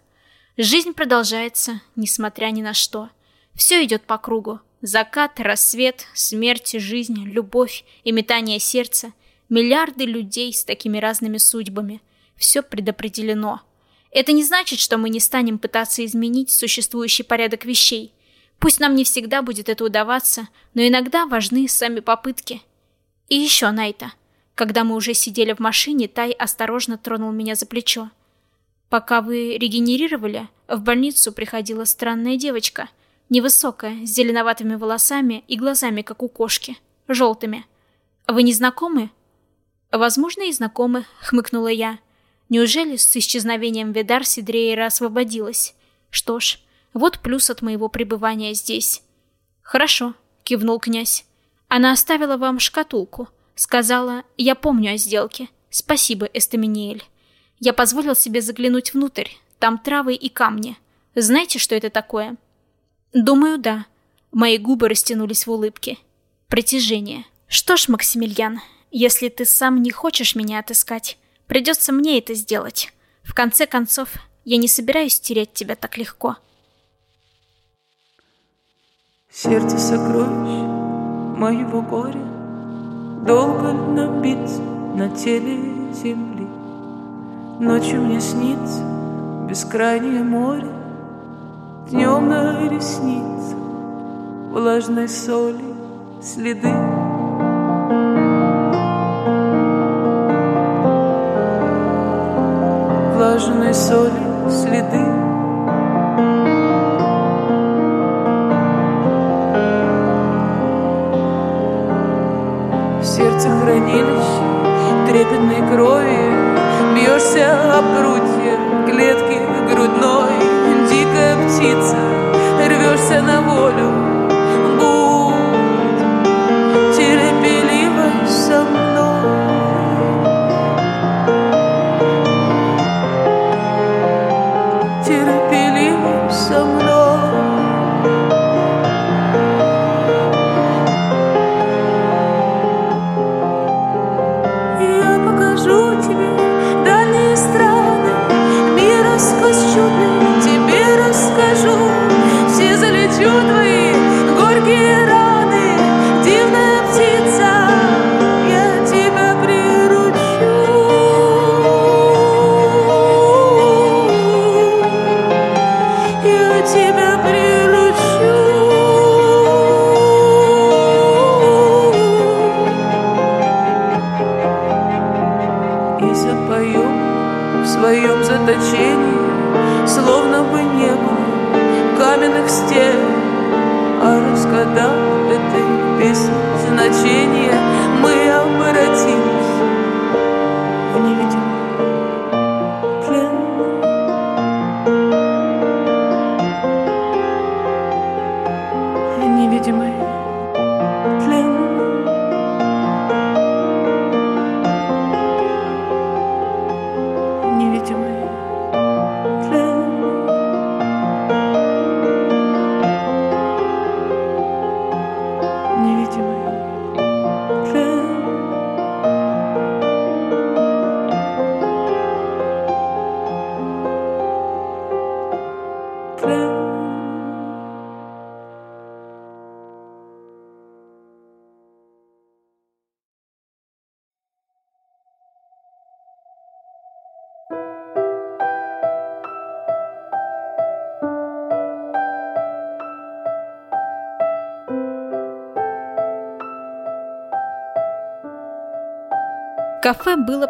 Жизнь продолжается, несмотря ни на что. Все идет по кругу. Закат, рассвет, смерть, жизнь, любовь и метание сердца. Миллиарды людей с такими разными судьбами – все предопределено. Это не значит, что мы не станем пытаться изменить существующий порядок вещей. Пусть нам не всегда будет это удаваться, но иногда важны сами попытки. И еще, Найта. Когда мы уже сидели в машине, Тай осторожно тронул меня за плечо. Пока вы регенерировали, в больницу приходила странная девочка. Невысокая, с зеленоватыми волосами и глазами, как у кошки. Желтыми. Вы не знакомы? Возможно, и знакомы, хмыкнула я. Неужели с исчезновением Ведарси Дрейера освободилась? Что ж, вот плюс от моего пребывания здесь. Хорошо, кивнул князь. Она оставила вам шкатулку. Сказала, я помню о сделке. Спасибо, Эстаминиэль. Я позволил себе заглянуть внутрь. Там травы и камни. Знаете, что это такое? Думаю, да. Мои губы растянулись в улыбке. Притяжение. Что ж, Максимилиан, если ты сам не хочешь меня отыскать, Придется мне это сделать. В конце концов, я не собираюсь терять тебя так легко. Сердце сокровищ моего горя Долго набиться на теле земли Ночью мне снится бескрайнее море Днем на реснице влажной соли следы влажной соли следы. Рвешься на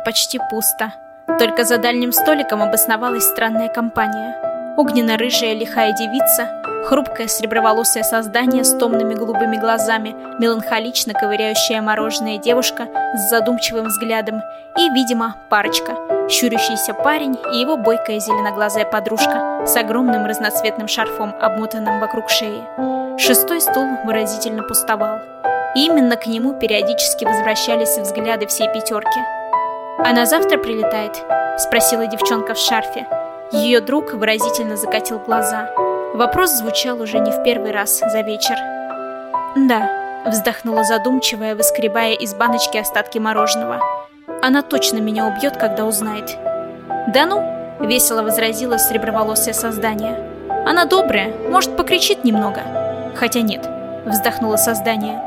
почти пусто. Только за дальним столиком обосновалась странная компания. Огненно-рыжая лихая девица, хрупкое среброволосое создание с томными голубыми глазами, меланхолично ковыряющая мороженое девушка с задумчивым взглядом и, видимо, парочка, щурящийся парень и его бойкая зеленоглазая подружка с огромным разноцветным шарфом, обмотанным вокруг шеи. Шестой стул выразительно пустовал. И именно к нему периодически возвращались взгляды всей пятерки. «А на завтра прилетает?» — спросила девчонка в шарфе. Ее друг выразительно закатил глаза. Вопрос звучал уже не в первый раз за вечер. «Да», — вздохнула задумчивая, выскребая из баночки остатки мороженого. «Она точно меня убьет, когда узнает». «Да ну!» — весело возразила среброволосое создание. «Она добрая, может, покричит немного». «Хотя нет», — вздохнуло создание.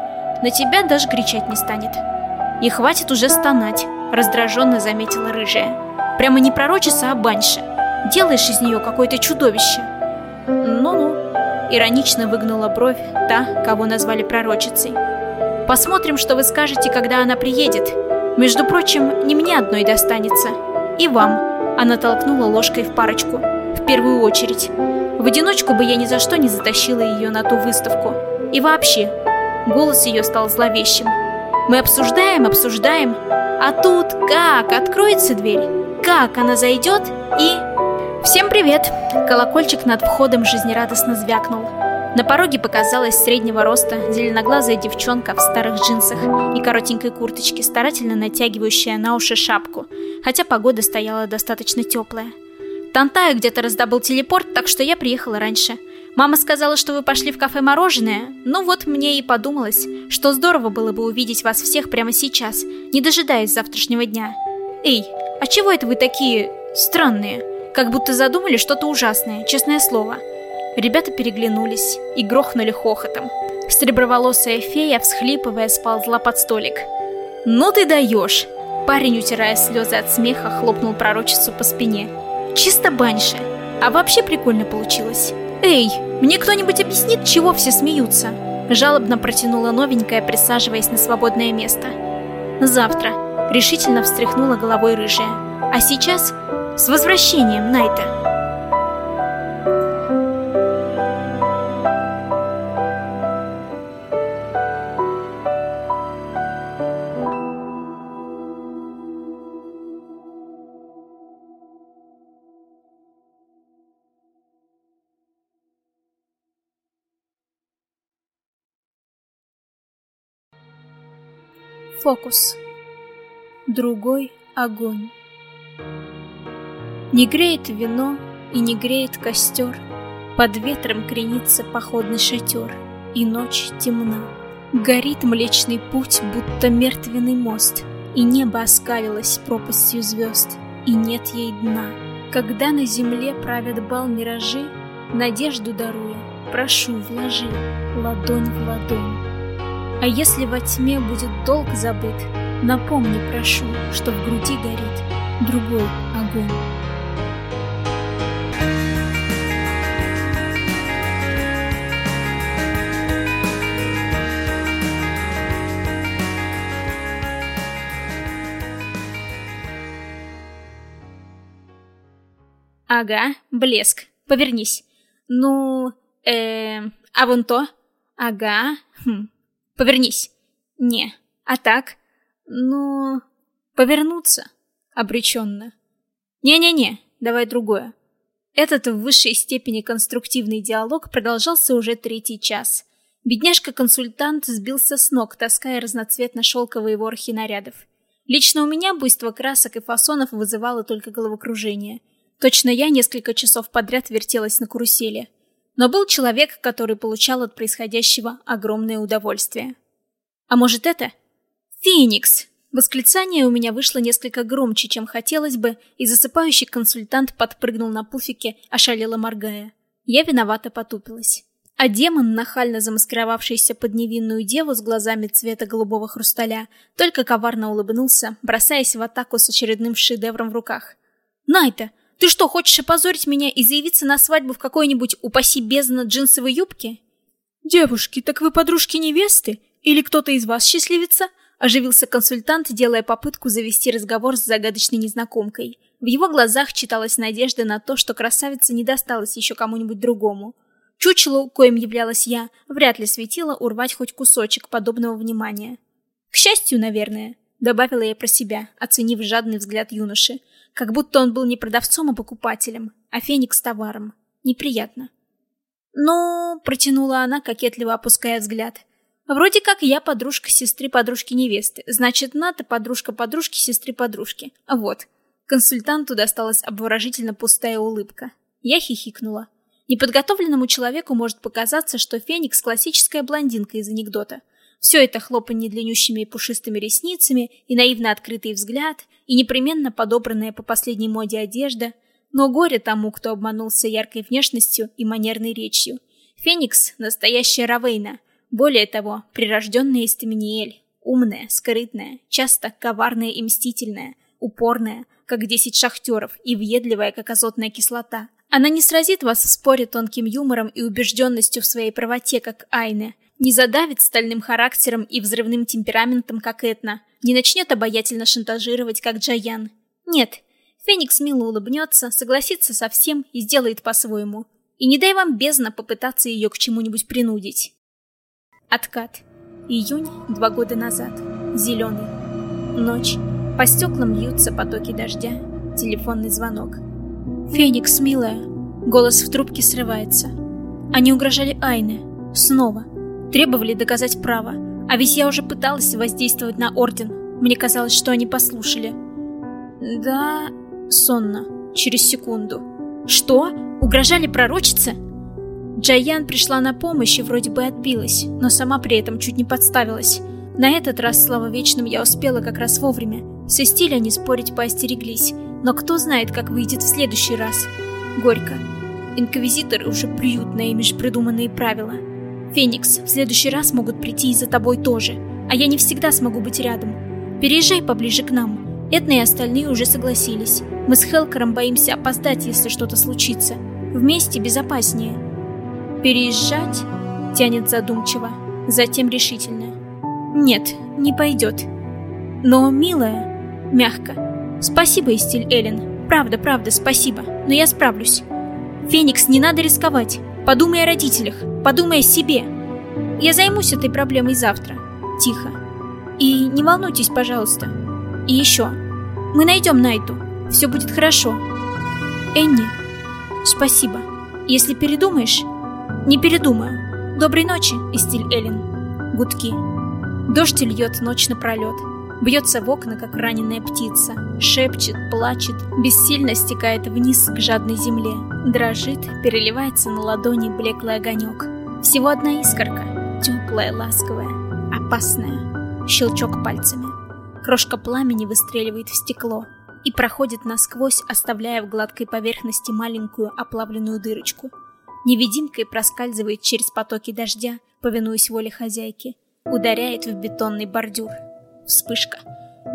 На тебя даже кричать не станет. И хватит уже стонать, раздраженно заметила рыжая. Прямо не пророчица, а баньша. Делаешь из нее какое-то чудовище. Ну-ну, иронично выгнула бровь та, кого назвали пророчицей. Посмотрим, что вы скажете, когда она приедет. Между прочим, не мне одной достанется. И вам. Она толкнула ложкой в парочку. В первую очередь. В одиночку бы я ни за что не затащила ее на ту выставку. И вообще, Голос ее стал зловещим. Мы обсуждаем, обсуждаем, а тут как откроется дверь, как она зайдет и... Всем привет! Колокольчик над входом жизнерадостно звякнул. На пороге показалась среднего роста зеленоглазая девчонка в старых джинсах и коротенькой курточке, старательно натягивающая на уши шапку, хотя погода стояла достаточно теплая. Тантая где-то раздобыл телепорт, так что я приехала раньше – Мама сказала, что вы пошли в кафе мороженое. Ну вот мне и подумалось, что здорово было бы увидеть вас всех прямо сейчас, не дожидаясь завтрашнего дня. Эй, а чего это вы такие странные? Как будто задумали что-то ужасное, честное слово. Ребята переглянулись и грохнули хохотом. Среброволосая фея, всхлипывая, сползла под столик. «Ну ты даешь!» Парень, утирая слезы от смеха, хлопнул пророчицу по спине. «Чисто баньше. А вообще прикольно получилось. Эй, мне кто-нибудь объяснит, чего все смеются?» Жалобно протянула новенькая, присаживаясь на свободное место. «Завтра», — решительно встряхнула головой рыжая. «А сейчас с возвращением, Найта!» Фокус. Другой огонь. Не греет вино и не греет костер, Под ветром кренится походный шатер, И ночь темна. Горит млечный путь, будто мертвенный мост, И небо оскалилось пропастью звезд, И нет ей дна. Когда на земле правят бал миражи, Надежду даруя, прошу, вложи Ладонь в ладонь. А если во тьме будет долг забыт, Напомни, прошу, что в груди горит другой огонь. Ага, блеск. Повернись. Ну, э, а вон то? Ага, хм. Повернись. Не. А так? Ну... Повернуться. Обреченно. Не-не-не, давай другое. Этот в высшей степени конструктивный диалог продолжался уже третий час. Бедняжка-консультант сбился с ног, таская разноцветно-шелковые ворохи нарядов. Лично у меня буйство красок и фасонов вызывало только головокружение. Точно я несколько часов подряд вертелась на карусели. Но был человек, который получал от происходящего огромное удовольствие. А может это? Феникс! Восклицание у меня вышло несколько громче, чем хотелось бы, и засыпающий консультант подпрыгнул на пуфике, ошалело моргая. Я виновато потупилась. А демон, нахально замаскировавшийся под невинную деву с глазами цвета голубого хрусталя, только коварно улыбнулся, бросаясь в атаку с очередным шедевром в руках. «Найта, ты что, хочешь опозорить меня и заявиться на свадьбу в какой-нибудь, упаси бездна, джинсовой юбке? Девушки, так вы подружки невесты? Или кто-то из вас счастливится? Оживился консультант, делая попытку завести разговор с загадочной незнакомкой. В его глазах читалась надежда на то, что красавица не досталась еще кому-нибудь другому. Чучелу, коим являлась я, вряд ли светило урвать хоть кусочек подобного внимания. К счастью, наверное, добавила я про себя, оценив жадный взгляд юноши, как будто он был не продавцом, а покупателем, а феникс товаром. Неприятно. «Ну...» — протянула она, кокетливо опуская взгляд. «Вроде как я подружка сестры подружки невесты, значит, Ната подружка подружки сестры подружки. Вот». Консультанту досталась обворожительно пустая улыбка. Я хихикнула. Неподготовленному человеку может показаться, что Феникс — классическая блондинка из анекдота. Все это хлопанье длиннющими и пушистыми ресницами, и наивно открытый взгляд, и непременно подобранная по последней моде одежда — но горе тому, кто обманулся яркой внешностью и манерной речью. Феникс — настоящая Равейна. Более того, прирожденная Эстеминиэль. Умная, скрытная, часто коварная и мстительная, упорная, как десять шахтеров, и въедливая, как азотная кислота. Она не сразит вас в споре тонким юмором и убежденностью в своей правоте, как Айне, не задавит стальным характером и взрывным темпераментом, как Этна, не начнет обаятельно шантажировать, как Джаян. Нет, Феникс мило улыбнется, согласится со всем и сделает по-своему. И не дай вам бездна попытаться ее к чему-нибудь принудить. Откат. Июнь два года назад. Зеленый. Ночь. По стеклам льются потоки дождя. Телефонный звонок. «Феникс, милая!» Голос в трубке срывается. Они угрожали Айне. Снова. Требовали доказать право. А ведь я уже пыталась воздействовать на Орден. Мне казалось, что они послушали. «Да...» сонно, через секунду. «Что? Угрожали пророчице?» Джайян пришла на помощь и вроде бы отбилась, но сама при этом чуть не подставилась. На этот раз, слава вечным, я успела как раз вовремя. С Эстиль они спорить поостереглись, но кто знает, как выйдет в следующий раз. Горько. Инквизиторы уже плюют на имидж придуманные правила. Феникс, в следующий раз могут прийти и за тобой тоже, а я не всегда смогу быть рядом. Переезжай поближе к нам. Эдна и остальные уже согласились. Мы с Хелкером боимся опоздать, если что-то случится. Вместе безопаснее. Переезжать? Тянет задумчиво, затем решительно. Нет, не пойдет. Но, милая, мягко. Спасибо, Истиль Эллен. Правда, правда, спасибо. Но я справлюсь. Феникс, не надо рисковать. Подумай о родителях. Подумай о себе. Я займусь этой проблемой завтра. Тихо. И не волнуйтесь, пожалуйста. И еще. Мы найдем Найту. Все будет хорошо. Энни, спасибо. Если передумаешь... Не передумаю. Доброй ночи, Истиль Эллен. Гудки. Дождь льет ночь напролет. Бьется в окна, как раненая птица. Шепчет, плачет, бессильно стекает вниз к жадной земле. Дрожит, переливается на ладони блеклый огонек. Всего одна искорка. Теплая, ласковая, опасная. Щелчок пальцами. Крошка пламени выстреливает в стекло и проходит насквозь, оставляя в гладкой поверхности маленькую оплавленную дырочку. Невидимкой проскальзывает через потоки дождя, повинуясь воле хозяйки, ударяет в бетонный бордюр. Вспышка.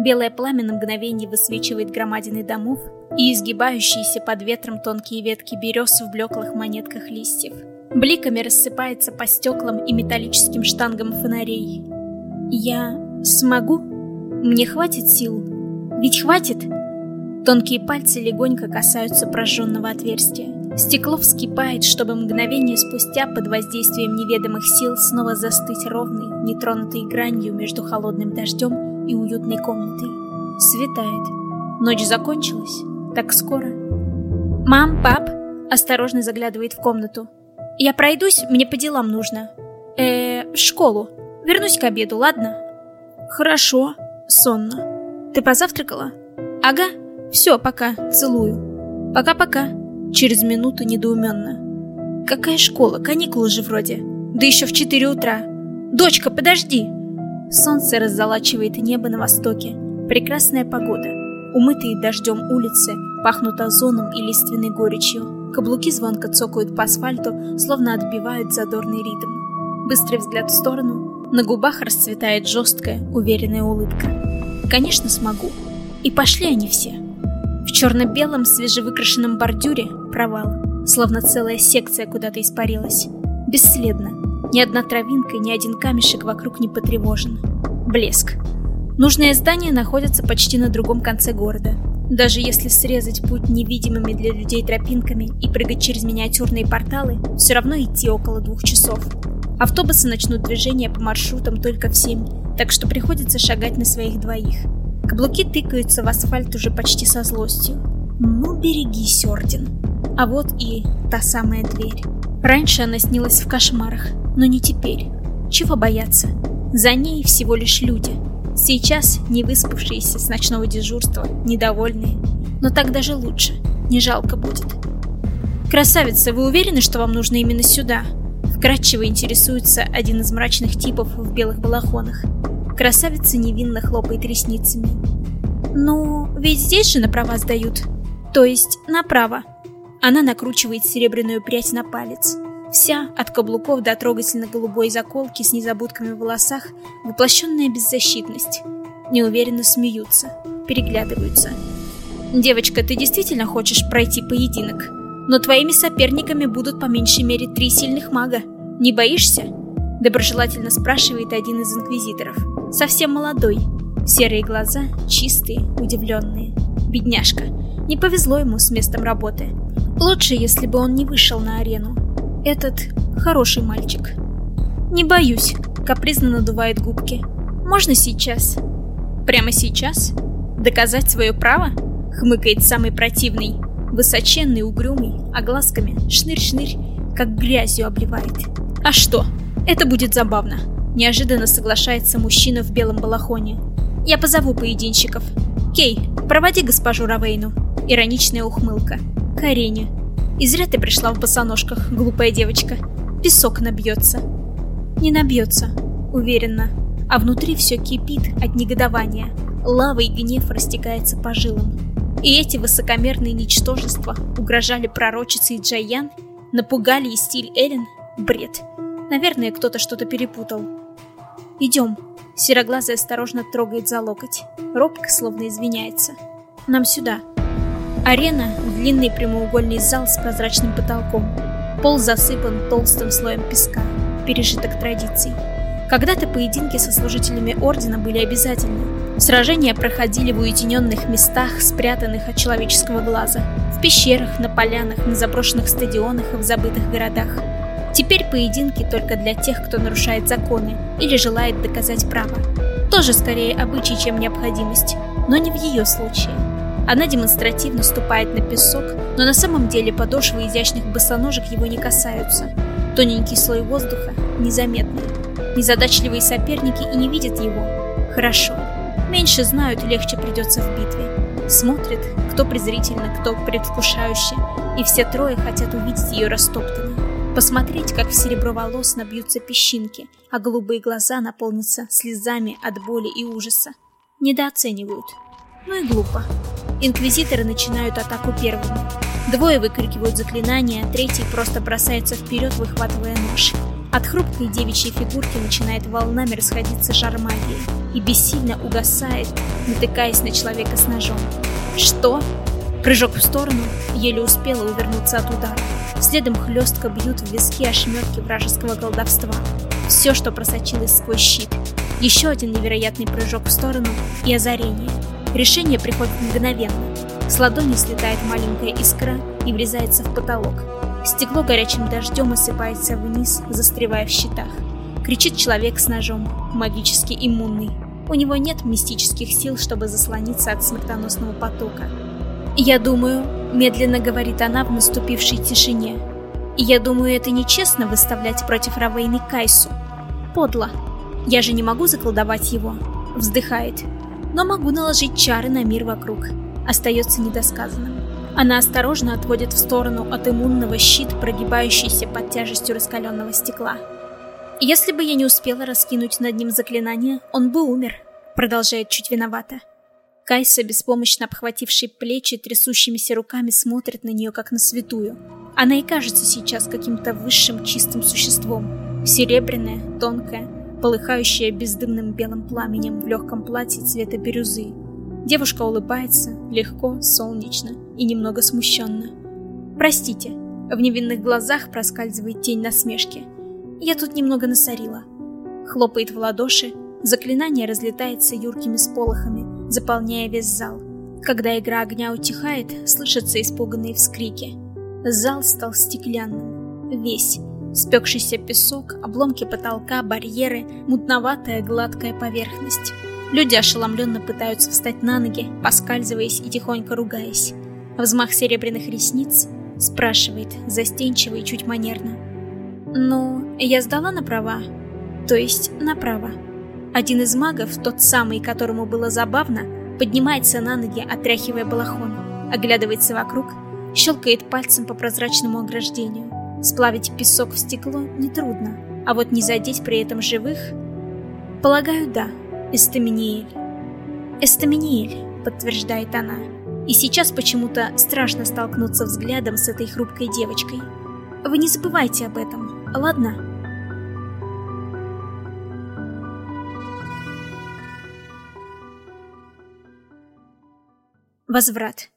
Белое пламя на мгновение высвечивает громадины домов и изгибающиеся под ветром тонкие ветки берез в блеклых монетках листьев. Бликами рассыпается по стеклам и металлическим штангам фонарей. Я смогу? Мне хватит сил? Ведь хватит? Тонкие пальцы легонько касаются прожженного отверстия. Стекло вскипает, чтобы мгновение спустя под воздействием неведомых сил снова застыть ровной, нетронутой гранью между холодным дождем и уютной комнатой. Светает. Ночь закончилась? Так скоро? «Мам, пап!» Осторожно заглядывает в комнату. «Я пройдусь, мне по делам нужно. э в школу. Вернусь к обеду, ладно?» «Хорошо», сонно. «Ты позавтракала?» «Ага», все, пока, целую. Пока-пока. Через минуту недоуменно. Какая школа? Каникулы же вроде. Да еще в четыре утра. Дочка, подожди! Солнце раззолачивает небо на востоке. Прекрасная погода. Умытые дождем улицы пахнут озоном и лиственной горечью. Каблуки звонко цокают по асфальту, словно отбивают задорный ритм. Быстрый взгляд в сторону. На губах расцветает жесткая, уверенная улыбка. Конечно, смогу. И пошли они все. В черно-белом свежевыкрашенном бордюре провал, словно целая секция куда-то испарилась. Бесследно. Ни одна травинка, ни один камешек вокруг не потревожен. Блеск. Нужное здание находится почти на другом конце города. Даже если срезать путь невидимыми для людей тропинками и прыгать через миниатюрные порталы, все равно идти около двух часов. Автобусы начнут движение по маршрутам только в 7, так что приходится шагать на своих двоих. Каблуки тыкаются в асфальт уже почти со злостью. Ну, берегись, Орден. А вот и та самая дверь. Раньше она снилась в кошмарах, но не теперь. Чего бояться? За ней всего лишь люди — Сейчас не выспавшиеся с ночного дежурства, недовольные. Но так даже лучше, не жалко будет. «Красавица, вы уверены, что вам нужно именно сюда?» Вкратчиво интересуется один из мрачных типов в белых балахонах. Красавица невинно хлопает ресницами. «Ну, ведь здесь же направо сдают. То есть направо». Она накручивает серебряную прядь на палец. Вся, от каблуков до трогательно-голубой заколки с незабудками в волосах, воплощенная беззащитность. Неуверенно смеются, переглядываются. «Девочка, ты действительно хочешь пройти поединок? Но твоими соперниками будут по меньшей мере три сильных мага. Не боишься?» Доброжелательно спрашивает один из инквизиторов. Совсем молодой. Серые глаза, чистые, удивленные. Бедняжка. Не повезло ему с местом работы. Лучше, если бы он не вышел на арену, этот хороший мальчик. Не боюсь, капризно надувает губки. Можно сейчас? Прямо сейчас? Доказать свое право? Хмыкает самый противный. Высоченный, угрюмый, а глазками шнырь-шнырь, как грязью обливает. А что? Это будет забавно. Неожиданно соглашается мужчина в белом балахоне. Я позову поединщиков. Кей, проводи госпожу Равейну. Ироничная ухмылка. Карене. И зря ты пришла в босоножках, глупая девочка. Песок набьется. Не набьется, уверенно. А внутри все кипит от негодования. Лава и гнев растекается по жилам. И эти высокомерные ничтожества угрожали пророчице и Джайян, напугали и стиль Эллен. Бред. Наверное, кто-то что-то перепутал. Идем. Сероглазая осторожно трогает за локоть. Робко, словно извиняется. Нам сюда. Арена — длинный прямоугольный зал с прозрачным потолком. Пол засыпан толстым слоем песка, пережиток традиций. Когда-то поединки со служителями Ордена были обязательны. Сражения проходили в уединенных местах, спрятанных от человеческого глаза. В пещерах, на полянах, на заброшенных стадионах и в забытых городах. Теперь поединки только для тех, кто нарушает законы или желает доказать право. Тоже скорее обычай, чем необходимость, но не в ее случае. Она демонстративно ступает на песок, но на самом деле подошвы изящных босоножек его не касаются. Тоненький слой воздуха незаметный. Незадачливые соперники и не видят его. Хорошо. Меньше знают, легче придется в битве. Смотрят, кто презрительно, кто предвкушающе, и все трое хотят увидеть ее растоптанной. Посмотреть, как в серебро волос набьются песчинки, а голубые глаза наполнятся слезами от боли и ужаса. Недооценивают. Ну и глупо. Инквизиторы начинают атаку первыми. Двое выкрикивают заклинания, третий просто бросается вперед, выхватывая нож. От хрупкой девичьей фигурки начинает волнами расходиться жар магии и бессильно угасает, натыкаясь на человека с ножом. Что? Прыжок в сторону, еле успела увернуться от удара. Следом хлестко бьют в виски ошметки вражеского колдовства. Все, что просочилось сквозь щит. Еще один невероятный прыжок в сторону и озарение. Решение приходит мгновенно. С ладони слетает маленькая искра и врезается в потолок. Стекло горячим дождем осыпается вниз, застревая в щитах. Кричит человек с ножом, магически иммунный. У него нет мистических сил, чтобы заслониться от смертоносного потока. «Я думаю», — медленно говорит она в наступившей тишине, «я думаю, это нечестно выставлять против Равейны Кайсу. Подло. Я же не могу заколдовать его», — вздыхает но могу наложить чары на мир вокруг. Остается недосказанным. Она осторожно отводит в сторону от иммунного щит, прогибающийся под тяжестью раскаленного стекла. Если бы я не успела раскинуть над ним заклинание, он бы умер, продолжает чуть виновата. Кайса, беспомощно обхвативший плечи трясущимися руками, смотрит на нее как на святую. Она и кажется сейчас каким-то высшим чистым существом. Серебряная, тонкая, полыхающая бездымным белым пламенем в легком платье цвета бирюзы. Девушка улыбается, легко, солнечно и немного смущенно. «Простите», в невинных глазах проскальзывает тень насмешки. «Я тут немного насорила». Хлопает в ладоши, заклинание разлетается юркими сполохами, заполняя весь зал. Когда игра огня утихает, слышатся испуганные вскрики. Зал стал стеклянным. Весь. Спекшийся песок, обломки потолка, барьеры, мутноватая гладкая поверхность. Люди ошеломленно пытаются встать на ноги, поскальзываясь и тихонько ругаясь. Взмах серебряных ресниц спрашивает, застенчиво и чуть манерно. «Ну, я сдала на права?» «То есть направо». Один из магов, тот самый, которому было забавно, поднимается на ноги, отряхивая балахон, оглядывается вокруг, щелкает пальцем по прозрачному ограждению. Сплавить песок в стекло нетрудно, а вот не задеть при этом живых... Полагаю, да, Эстаминиэль. Эстаминиэль, подтверждает она. И сейчас почему-то страшно столкнуться взглядом с этой хрупкой девочкой. Вы не забывайте об этом, ладно? Возврат.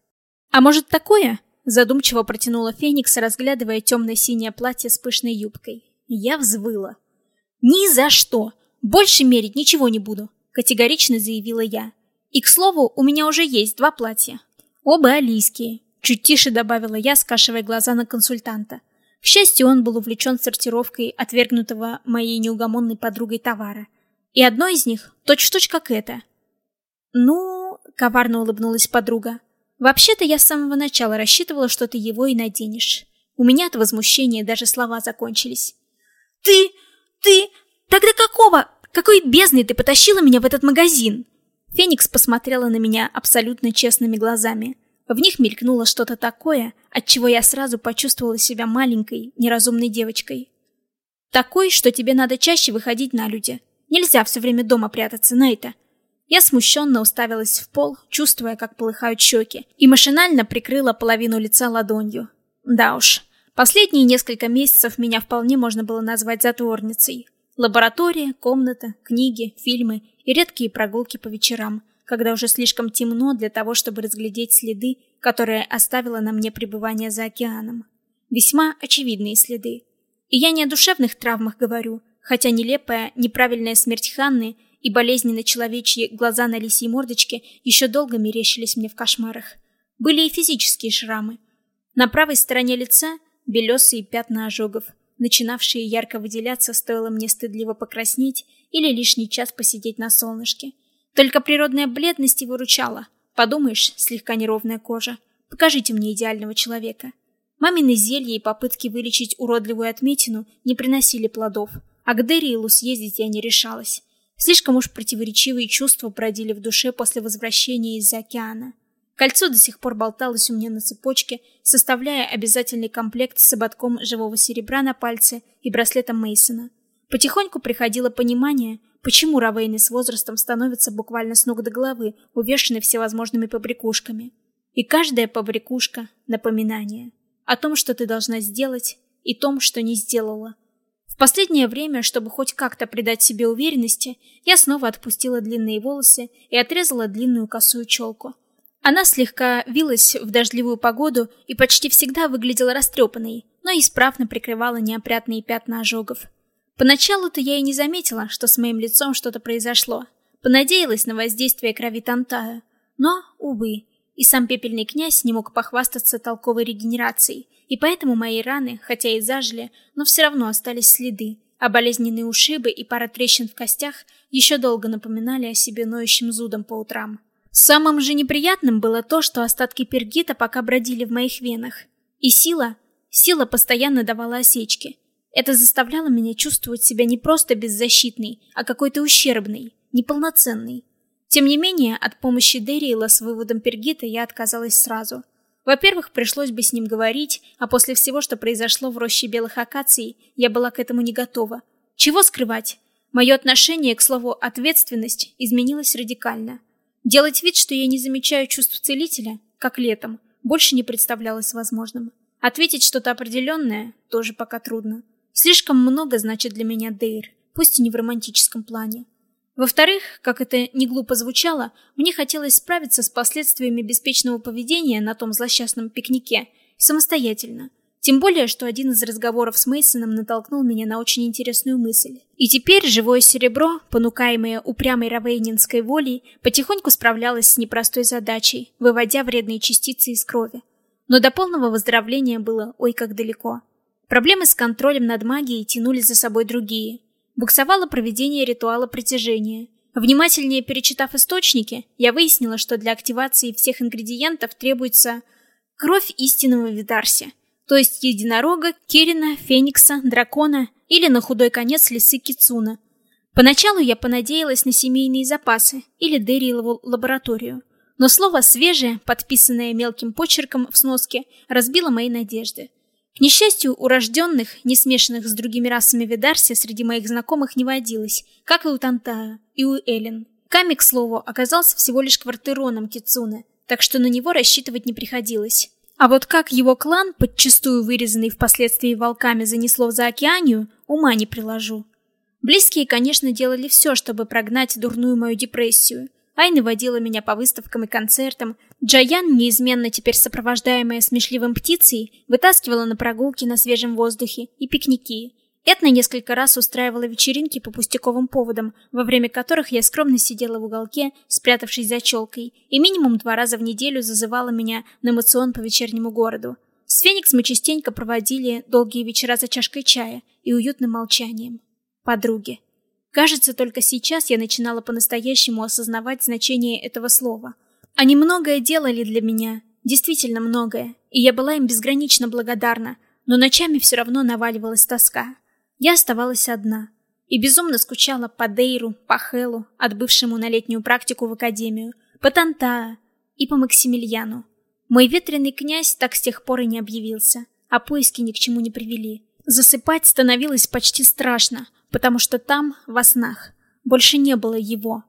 А может такое? Задумчиво протянула Феникс, разглядывая темно-синее платье с пышной юбкой. Я взвыла. Ни за что! Больше мерить ничего не буду категорично заявила я. И, к слову, у меня уже есть два платья. Оба алийские. Чуть тише добавила я, скашивая глаза на консультанта. К счастью, он был увлечен сортировкой отвергнутого моей неугомонной подругой товара. И одно из них точь-в-точь -точь как это. «Ну...» — коварно улыбнулась подруга. «Вообще-то я с самого начала рассчитывала, что ты его и наденешь. У меня от возмущения даже слова закончились». «Ты... ты... тогда какого... Какой бездной ты потащила меня в этот магазин? Феникс посмотрела на меня абсолютно честными глазами. В них мелькнуло что-то такое, от чего я сразу почувствовала себя маленькой, неразумной девочкой. Такой, что тебе надо чаще выходить на люди. Нельзя все время дома прятаться, на это. Я смущенно уставилась в пол, чувствуя, как полыхают щеки, и машинально прикрыла половину лица ладонью. Да уж, последние несколько месяцев меня вполне можно было назвать затворницей. Лаборатория, комната, книги, фильмы и редкие прогулки по вечерам, когда уже слишком темно для того, чтобы разглядеть следы, которые оставило на мне пребывание за океаном. Весьма очевидные следы. И я не о душевных травмах говорю, хотя нелепая, неправильная смерть Ханны и болезненно человечьи глаза на лисьей мордочке еще долго мерещились мне в кошмарах. Были и физические шрамы. На правой стороне лица белесые пятна ожогов – начинавшие ярко выделяться, стоило мне стыдливо покраснеть или лишний час посидеть на солнышке. Только природная бледность и выручала. Подумаешь, слегка неровная кожа. Покажите мне идеального человека. Мамины зелья и попытки вылечить уродливую отметину не приносили плодов, а к Дерриэлу съездить я не решалась. Слишком уж противоречивые чувства бродили в душе после возвращения из-за океана. Кольцо до сих пор болталось у меня на цепочке, составляя обязательный комплект с ободком живого серебра на пальце и браслетом Мейсона. Потихоньку приходило понимание, почему Равейны с возрастом становятся буквально с ног до головы, увешаны всевозможными побрякушками. И каждая побрякушка — напоминание о том, что ты должна сделать, и том, что не сделала. Последнее время, чтобы хоть как-то придать себе уверенности, я снова отпустила длинные волосы и отрезала длинную косую челку — она слегка вилась в дождливую погоду и почти всегда выглядела растрепанной, но исправно прикрывала неопрятные пятна ожогов. Поначалу-то я и не заметила, что с моим лицом что-то произошло. Понадеялась на воздействие крови Тантая. Но, увы, и сам пепельный князь не мог похвастаться толковой регенерацией, и поэтому мои раны, хотя и зажили, но все равно остались следы, а болезненные ушибы и пара трещин в костях еще долго напоминали о себе ноющим зудом по утрам. Самым же неприятным было то, что остатки пергита пока бродили в моих венах. И сила, сила постоянно давала осечки. Это заставляло меня чувствовать себя не просто беззащитной, а какой-то ущербной, неполноценной. Тем не менее, от помощи Дерриэла с выводом пергита я отказалась сразу. Во-первых, пришлось бы с ним говорить, а после всего, что произошло в роще белых акаций, я была к этому не готова. Чего скрывать? Мое отношение к слову «ответственность» изменилось радикально – Делать вид, что я не замечаю чувств целителя, как летом, больше не представлялось возможным. Ответить что-то определенное тоже пока трудно. Слишком много значит для меня Дейр, пусть и не в романтическом плане. Во-вторых, как это не глупо звучало, мне хотелось справиться с последствиями беспечного поведения на том злосчастном пикнике самостоятельно. Тем более, что один из разговоров с Мейсоном натолкнул меня на очень интересную мысль. И теперь живое серебро, понукаемое упрямой равейнинской волей, потихоньку справлялось с непростой задачей, выводя вредные частицы из крови. Но до полного выздоровления было ой как далеко. Проблемы с контролем над магией тянули за собой другие. Буксовало проведение ритуала притяжения. Внимательнее перечитав источники, я выяснила, что для активации всех ингредиентов требуется кровь истинного Видарси – то есть единорога, Кирина, Феникса, дракона или на худой конец лисы Кицуна. Поначалу я понадеялась на семейные запасы или Дэрилову лабораторию, но слово «свежее», подписанное мелким почерком в сноске, разбило мои надежды. К несчастью, урожденных, не смешанных с другими расами Видарси, среди моих знакомых не водилось, как и у Тантая, и у Эллен. Ками, к слову, оказался всего лишь квартироном Кицуны, так что на него рассчитывать не приходилось. А вот как его клан, подчастую вырезанный впоследствии волками, занесло за океанию, ума не приложу. Близкие, конечно, делали все, чтобы прогнать дурную мою депрессию. Айна водила меня по выставкам и концертам. Джаян, неизменно теперь сопровождаемая смешливым птицей, вытаскивала на прогулки на свежем воздухе и пикники. Этна несколько раз устраивала вечеринки по пустяковым поводам, во время которых я скромно сидела в уголке, спрятавшись за челкой, и минимум два раза в неделю зазывала меня на эмоцион по вечернему городу. С Феникс мы частенько проводили долгие вечера за чашкой чая и уютным молчанием. Подруги. Кажется, только сейчас я начинала по-настоящему осознавать значение этого слова. Они многое делали для меня, действительно многое, и я была им безгранично благодарна, но ночами все равно наваливалась тоска. Я оставалась одна и безумно скучала по Дейру, по Хелу, отбывшему на летнюю практику в академию, по Тантаа и по Максимилиану. Мой ветреный князь так с тех пор и не объявился, а поиски ни к чему не привели. Засыпать становилось почти страшно, потому что там, во снах, больше не было его.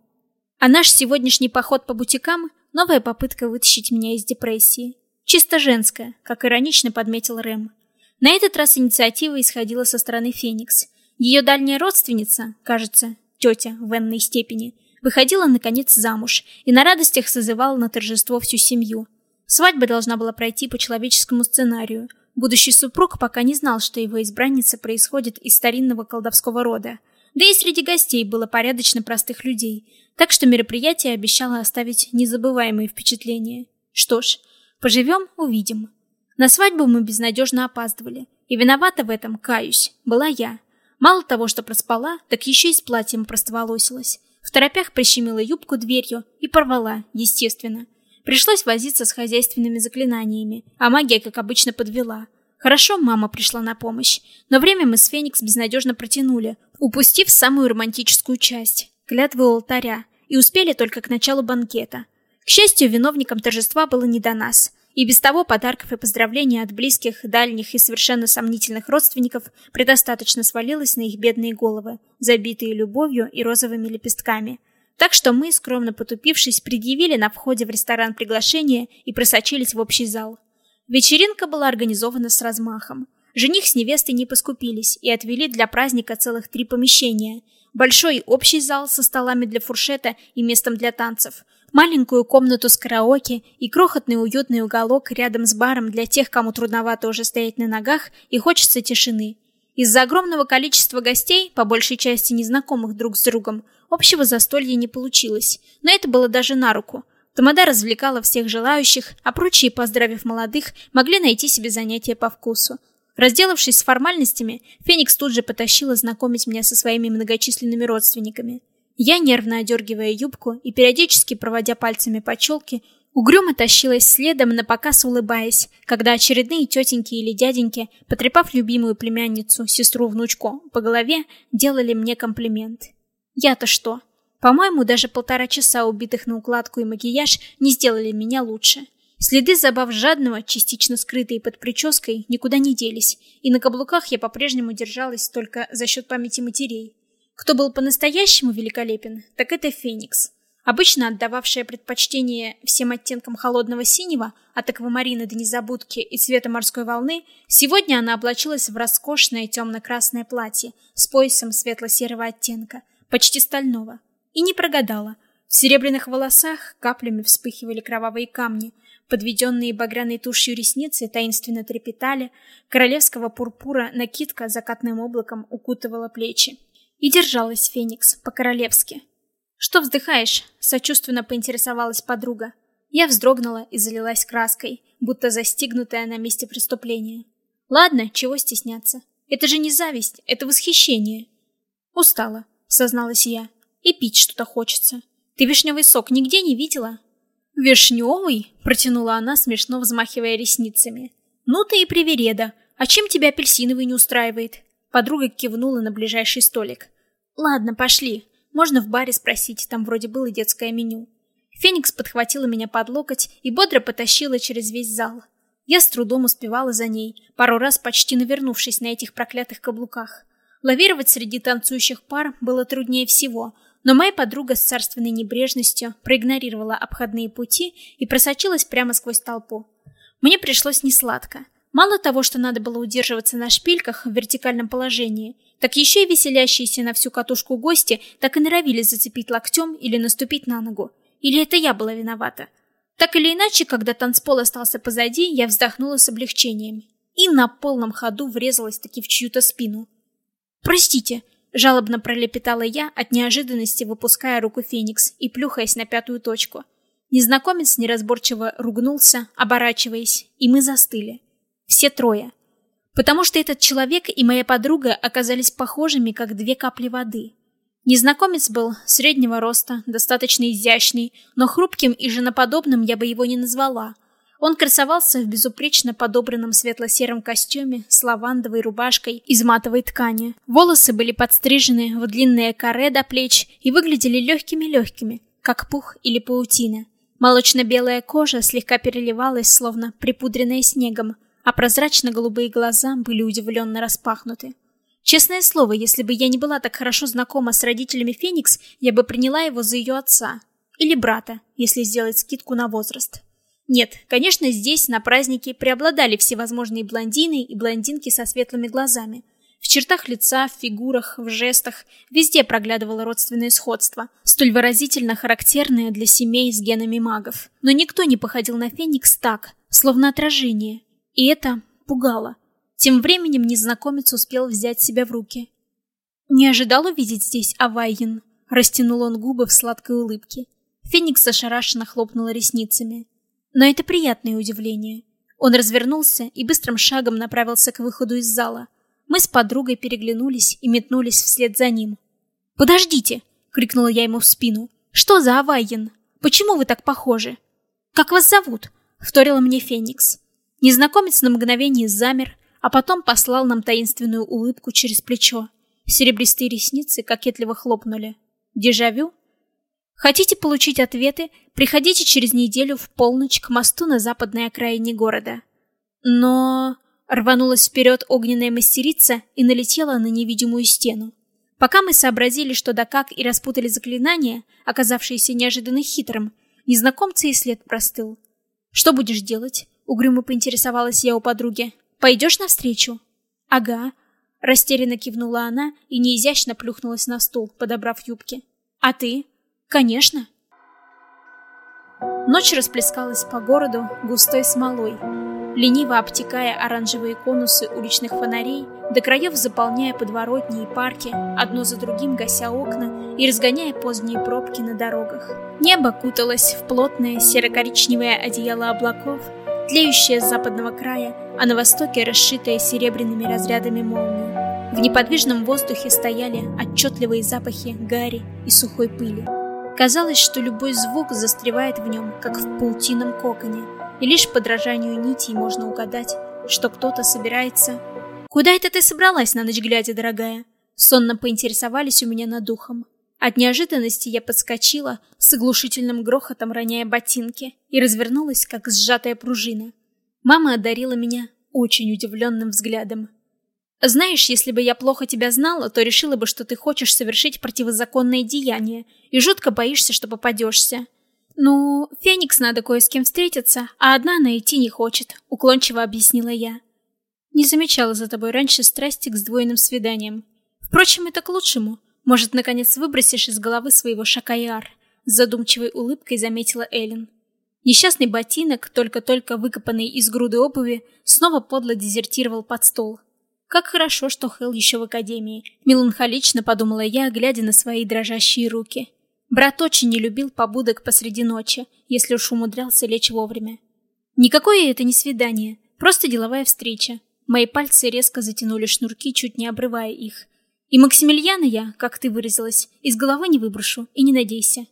А наш сегодняшний поход по бутикам — новая попытка вытащить меня из депрессии. Чисто женская, как иронично подметил Рэм. На этот раз инициатива исходила со стороны Феникс. Ее дальняя родственница, кажется, тетя в энной степени, выходила наконец замуж и на радостях созывала на торжество всю семью. Свадьба должна была пройти по человеческому сценарию. Будущий супруг пока не знал, что его избранница происходит из старинного колдовского рода. Да и среди гостей было порядочно простых людей, так что мероприятие обещало оставить незабываемые впечатления. Что ж, поживем – увидим. На свадьбу мы безнадежно опаздывали, и виновата в этом, каюсь, была я. Мало того, что проспала, так еще и с платьем простоволосилась. В торопях прищемила юбку дверью и порвала, естественно. Пришлось возиться с хозяйственными заклинаниями, а магия, как обычно, подвела. Хорошо, мама пришла на помощь, но время мы с Феникс безнадежно протянули, упустив самую романтическую часть — клятвы у алтаря, и успели только к началу банкета. К счастью, виновникам торжества было не до нас — и без того подарков и поздравлений от близких, дальних и совершенно сомнительных родственников предостаточно свалилось на их бедные головы, забитые любовью и розовыми лепестками. Так что мы, скромно потупившись, предъявили на входе в ресторан приглашение и просочились в общий зал. Вечеринка была организована с размахом. Жених с невестой не поскупились и отвели для праздника целых три помещения. Большой общий зал со столами для фуршета и местом для танцев, маленькую комнату с караоке и крохотный уютный уголок рядом с баром для тех, кому трудновато уже стоять на ногах и хочется тишины. Из-за огромного количества гостей, по большей части незнакомых друг с другом, общего застолья не получилось, но это было даже на руку. Тамада развлекала всех желающих, а прочие, поздравив молодых, могли найти себе занятия по вкусу. Разделавшись с формальностями, Феникс тут же потащила знакомить меня со своими многочисленными родственниками. Я, нервно одергивая юбку и периодически проводя пальцами по челке, угрюмо тащилась следом, на показ улыбаясь, когда очередные тетеньки или дяденьки, потрепав любимую племянницу, сестру-внучку, по голове, делали мне комплимент. Я-то что? По-моему, даже полтора часа убитых на укладку и макияж не сделали меня лучше. Следы забав жадного, частично скрытые под прической, никуда не делись, и на каблуках я по-прежнему держалась только за счет памяти матерей. Кто был по-настоящему великолепен, так это Феникс. Обычно отдававшая предпочтение всем оттенкам холодного синего, от аквамарина до незабудки и цвета морской волны, сегодня она облачилась в роскошное темно-красное платье с поясом светло-серого оттенка, почти стального. И не прогадала. В серебряных волосах каплями вспыхивали кровавые камни. Подведенные багряной тушью ресницы таинственно трепетали, королевского пурпура накидка закатным облаком укутывала плечи. И держалась Феникс по-королевски. «Что вздыхаешь?» — сочувственно поинтересовалась подруга. Я вздрогнула и залилась краской, будто застигнутая на месте преступления. «Ладно, чего стесняться? Это же не зависть, это восхищение». «Устала», — созналась я. «И пить что-то хочется. Ты вишневый сок нигде не видела?» «Вишневый?» — протянула она, смешно взмахивая ресницами. «Ну ты и привереда. А чем тебя апельсиновый не устраивает?» Подруга кивнула на ближайший столик. «Ладно, пошли. Можно в баре спросить, там вроде было детское меню». Феникс подхватила меня под локоть и бодро потащила через весь зал. Я с трудом успевала за ней, пару раз почти навернувшись на этих проклятых каблуках. Лавировать среди танцующих пар было труднее всего, но моя подруга с царственной небрежностью проигнорировала обходные пути и просочилась прямо сквозь толпу. Мне пришлось несладко. Мало того, что надо было удерживаться на шпильках в вертикальном положении, так еще и веселящиеся на всю катушку гости так и норовили зацепить локтем или наступить на ногу. Или это я была виновата? Так или иначе, когда танцпол остался позади, я вздохнула с облегчением. И на полном ходу врезалась таки в чью-то спину. «Простите», Жалобно пролепетала я, от неожиданности выпуская руку Феникс и плюхаясь на пятую точку. Незнакомец неразборчиво ругнулся, оборачиваясь, и мы застыли. Все трое. Потому что этот человек и моя подруга оказались похожими, как две капли воды. Незнакомец был среднего роста, достаточно изящный, но хрупким и женоподобным я бы его не назвала. Он красовался в безупречно подобранном светло-сером костюме с лавандовой рубашкой из матовой ткани. Волосы были подстрижены в длинные каре до плеч и выглядели легкими-легкими, как пух или паутина. Молочно-белая кожа слегка переливалась, словно припудренная снегом, а прозрачно-голубые глаза были удивленно распахнуты. Честное слово, если бы я не была так хорошо знакома с родителями Феникс, я бы приняла его за ее отца. Или брата, если сделать скидку на возраст. Нет, конечно, здесь, на празднике, преобладали всевозможные блондины и блондинки со светлыми глазами. В чертах лица, в фигурах, в жестах везде проглядывало родственное сходство, столь выразительно характерное для семей с генами магов. Но никто не походил на Феникс так, словно отражение. И это пугало. Тем временем незнакомец успел взять себя в руки. «Не ожидал увидеть здесь Авайин», — растянул он губы в сладкой улыбке. Феникс ошарашенно хлопнула ресницами. Но это приятное удивление. Он развернулся и быстрым шагом направился к выходу из зала. Мы с подругой переглянулись и метнулись вслед за ним. «Подождите!» — крикнула я ему в спину. «Что за Авайен? Почему вы так похожи?» «Как вас зовут?» — вторила мне Феникс. Незнакомец на мгновение замер, а потом послал нам таинственную улыбку через плечо. Серебристые ресницы кокетливо хлопнули. Дежавю? Хотите получить ответы, приходите через неделю в полночь к мосту на западной окраине города. Но... Рванулась вперед огненная мастерица и налетела на невидимую стену. Пока мы сообразили, что да как, и распутали заклинание, оказавшееся неожиданно хитрым, незнакомца и след простыл. «Что будешь делать?» — угрюмо поинтересовалась я у подруги. «Пойдешь навстречу?» «Ага», — растерянно кивнула она и неизящно плюхнулась на стул, подобрав юбки. «А ты?» Конечно. Ночь расплескалась по городу густой смолой, лениво обтекая оранжевые конусы уличных фонарей, до краев заполняя подворотни и парки, одно за другим гася окна и разгоняя поздние пробки на дорогах. Небо куталось в плотное серо-коричневое одеяло облаков, тлеющее с западного края, а на востоке расшитое серебряными разрядами молнии. В неподвижном воздухе стояли отчетливые запахи гари и сухой пыли. Казалось, что любой звук застревает в нем, как в паутином коконе, и лишь подражанию нитей можно угадать, что кто-то собирается... «Куда это ты собралась на ночь глядя, дорогая?» Сонно поинтересовались у меня над духом. От неожиданности я подскочила, с оглушительным грохотом роняя ботинки, и развернулась, как сжатая пружина. Мама одарила меня очень удивленным взглядом. Знаешь, если бы я плохо тебя знала, то решила бы, что ты хочешь совершить противозаконное деяние и жутко боишься, что попадешься. Ну, Феникс надо кое с кем встретиться, а одна она идти не хочет, уклончиво объяснила я. Не замечала за тобой раньше страсти к сдвоенным свиданиям. Впрочем, это к лучшему. Может, наконец выбросишь из головы своего Шакаяр, задумчивой улыбкой заметила Эллен. Несчастный ботинок, только-только выкопанный из груды обуви, снова подло дезертировал под стол. Как хорошо, что Хелл еще в академии. Меланхолично подумала я, глядя на свои дрожащие руки. Брат очень не любил побудок посреди ночи, если уж умудрялся лечь вовремя. Никакое это не свидание, просто деловая встреча. Мои пальцы резко затянули шнурки, чуть не обрывая их. И Максимилиана я, как ты выразилась, из головы не выброшу, и не надейся.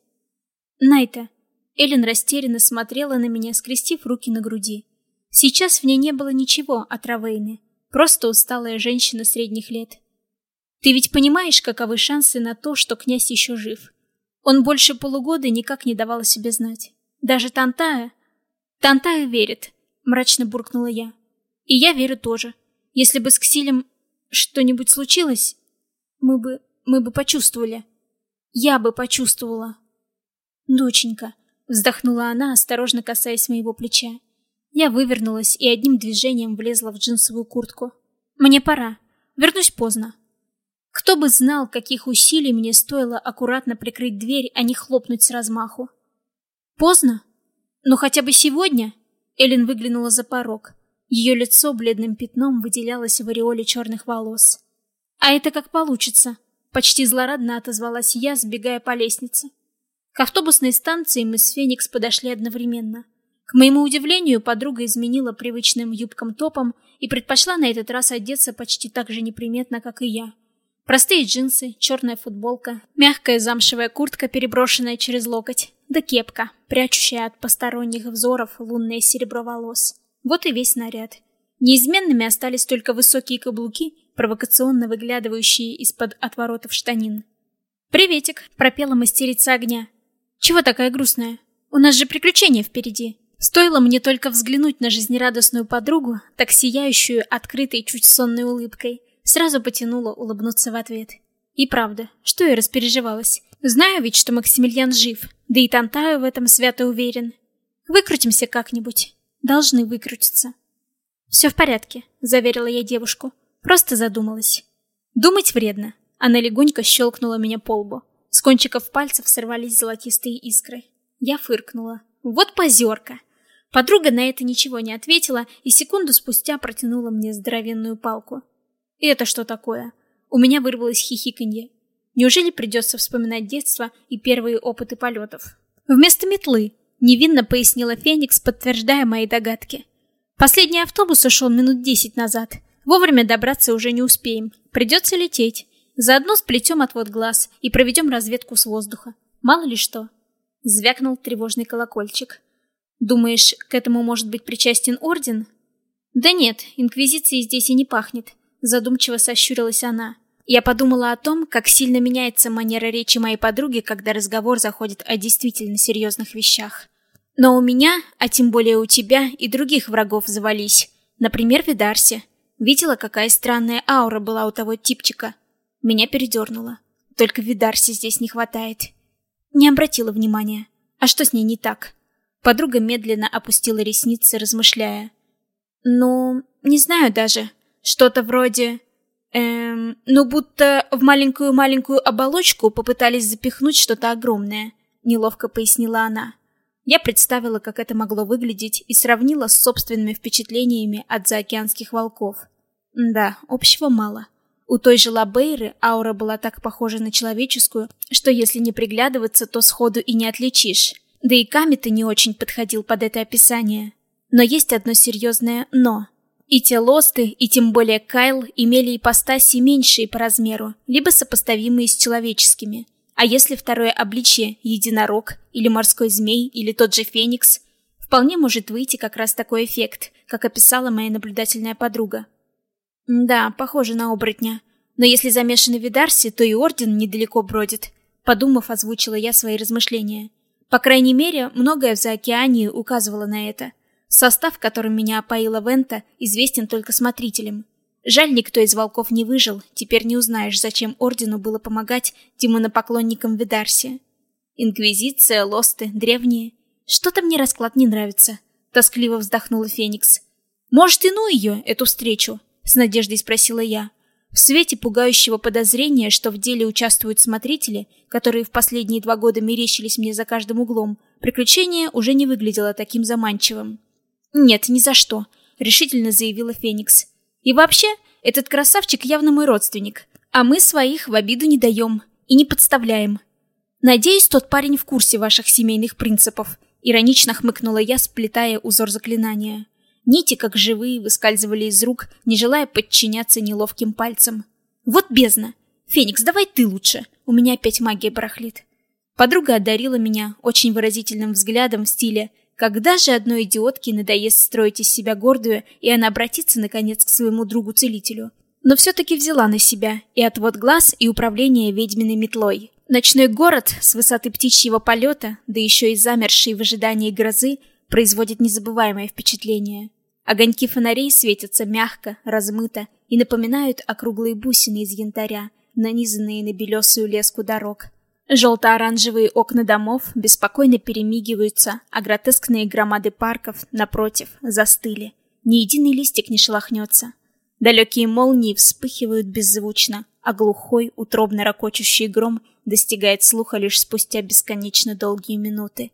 Найта, Эллен растерянно смотрела на меня, скрестив руки на груди. Сейчас в ней не было ничего от Равейны, просто усталая женщина средних лет. Ты ведь понимаешь, каковы шансы на то, что князь еще жив? Он больше полугода никак не давал о себе знать. Даже Тантая... Тантая верит, мрачно буркнула я. И я верю тоже. Если бы с Ксилем что-нибудь случилось, мы бы... мы бы почувствовали. Я бы почувствовала. Доченька, Вздохнула она, осторожно касаясь моего плеча. Я вывернулась и одним движением влезла в джинсовую куртку. Мне пора. Вернусь поздно. Кто бы знал, каких усилий мне стоило аккуратно прикрыть дверь, а не хлопнуть с размаху. Поздно? Но хотя бы сегодня? Элин выглянула за порог. Ее лицо бледным пятном выделялось в ореоле черных волос. А это как получится. Почти злорадно отозвалась я, сбегая по лестнице. К автобусной станции мы с Феникс подошли одновременно. К моему удивлению, подруга изменила привычным юбкам-топом и предпочла на этот раз одеться почти так же неприметно, как и я. Простые джинсы, черная футболка, мягкая замшевая куртка, переброшенная через локоть, да кепка, прячущая от посторонних взоров лунное серебро волос. Вот и весь наряд. Неизменными остались только высокие каблуки, провокационно выглядывающие из-под отворотов штанин. «Приветик!» — пропела мастерица огня. Чего такая грустная? У нас же приключения впереди. Стоило мне только взглянуть на жизнерадостную подругу, так сияющую открытой чуть сонной улыбкой, сразу потянула улыбнуться в ответ. И правда, что я распереживалась. Знаю ведь, что Максимилиан жив, да и Тантаю в этом свято уверен. Выкрутимся как-нибудь. Должны выкрутиться. Все в порядке, заверила я девушку. Просто задумалась. Думать вредно. Она легонько щелкнула меня по лбу. С кончиков пальцев сорвались золотистые искры. Я фыркнула. Вот позерка. Подруга на это ничего не ответила и секунду спустя протянула мне здоровенную палку. И это что такое? У меня вырвалось хихиканье. Неужели придется вспоминать детство и первые опыты полетов? Вместо метлы, невинно пояснила Феникс, подтверждая мои догадки. Последний автобус ушел минут десять назад. Вовремя добраться уже не успеем. Придется лететь. Заодно сплетем отвод глаз и проведем разведку с воздуха. Мало ли что. Звякнул тревожный колокольчик. Думаешь, к этому может быть причастен орден? Да нет, инквизиции здесь и не пахнет. Задумчиво сощурилась она. Я подумала о том, как сильно меняется манера речи моей подруги, когда разговор заходит о действительно серьезных вещах. Но у меня, а тем более у тебя, и других врагов завались. Например, Видарси. Видела, какая странная аура была у того типчика. Меня передернуло. Только Видарси здесь не хватает. Не обратила внимания. А что с ней не так? Подруга медленно опустила ресницы, размышляя. Ну, не знаю даже. Что-то вроде... Эм, ну будто в маленькую-маленькую оболочку попытались запихнуть что-то огромное, неловко пояснила она. Я представила, как это могло выглядеть, и сравнила с собственными впечатлениями от заокеанских волков. Да, общего мало. У той же Лабейры аура была так похожа на человеческую, что если не приглядываться, то сходу и не отличишь. Да и Камита не очень подходил под это описание. Но есть одно серьезное «но». И те лосты, и тем более Кайл имели ипостаси меньшие по размеру, либо сопоставимые с человеческими. А если второе обличье – единорог, или морской змей, или тот же феникс, вполне может выйти как раз такой эффект, как описала моя наблюдательная подруга. Да, похоже на оборотня. Но если замешаны Видарси, то и Орден недалеко бродит. Подумав, озвучила я свои размышления. По крайней мере, многое в Заокеании указывало на это. Состав, которым меня опоила Вента, известен только смотрителям. Жаль, никто из волков не выжил, теперь не узнаешь, зачем Ордену было помогать демонопоклонникам Видарси. Инквизиция, лосты, древние. Что-то мне расклад не нравится. Тоскливо вздохнула Феникс. Может, и ну ее, эту встречу? С надеждой спросила я. В свете пугающего подозрения, что в деле участвуют смотрители, которые в последние два года мерещились мне за каждым углом, приключение уже не выглядело таким заманчивым. «Нет, ни за что», — решительно заявила Феникс. «И вообще, этот красавчик явно мой родственник, а мы своих в обиду не даем и не подставляем. Надеюсь, тот парень в курсе ваших семейных принципов», — иронично хмыкнула я, сплетая узор заклинания. Нити, как живые, выскальзывали из рук, не желая подчиняться неловким пальцам. «Вот бездна! Феникс, давай ты лучше! У меня опять магия барахлит!» Подруга одарила меня очень выразительным взглядом в стиле «Когда же одной идиотке надоест строить из себя гордую, и она обратится, наконец, к своему другу-целителю?» Но все-таки взяла на себя и отвод глаз, и управление ведьминой метлой. Ночной город с высоты птичьего полета, да еще и замерший в ожидании грозы, производит незабываемое впечатление. Огоньки фонарей светятся мягко, размыто и напоминают округлые бусины из янтаря, нанизанные на белесую леску дорог. Желто-оранжевые окна домов беспокойно перемигиваются, а гротескные громады парков, напротив, застыли. Ни единый листик не шелохнется. Далекие молнии вспыхивают беззвучно, а глухой, утробно ракочущий гром достигает слуха лишь спустя бесконечно долгие минуты.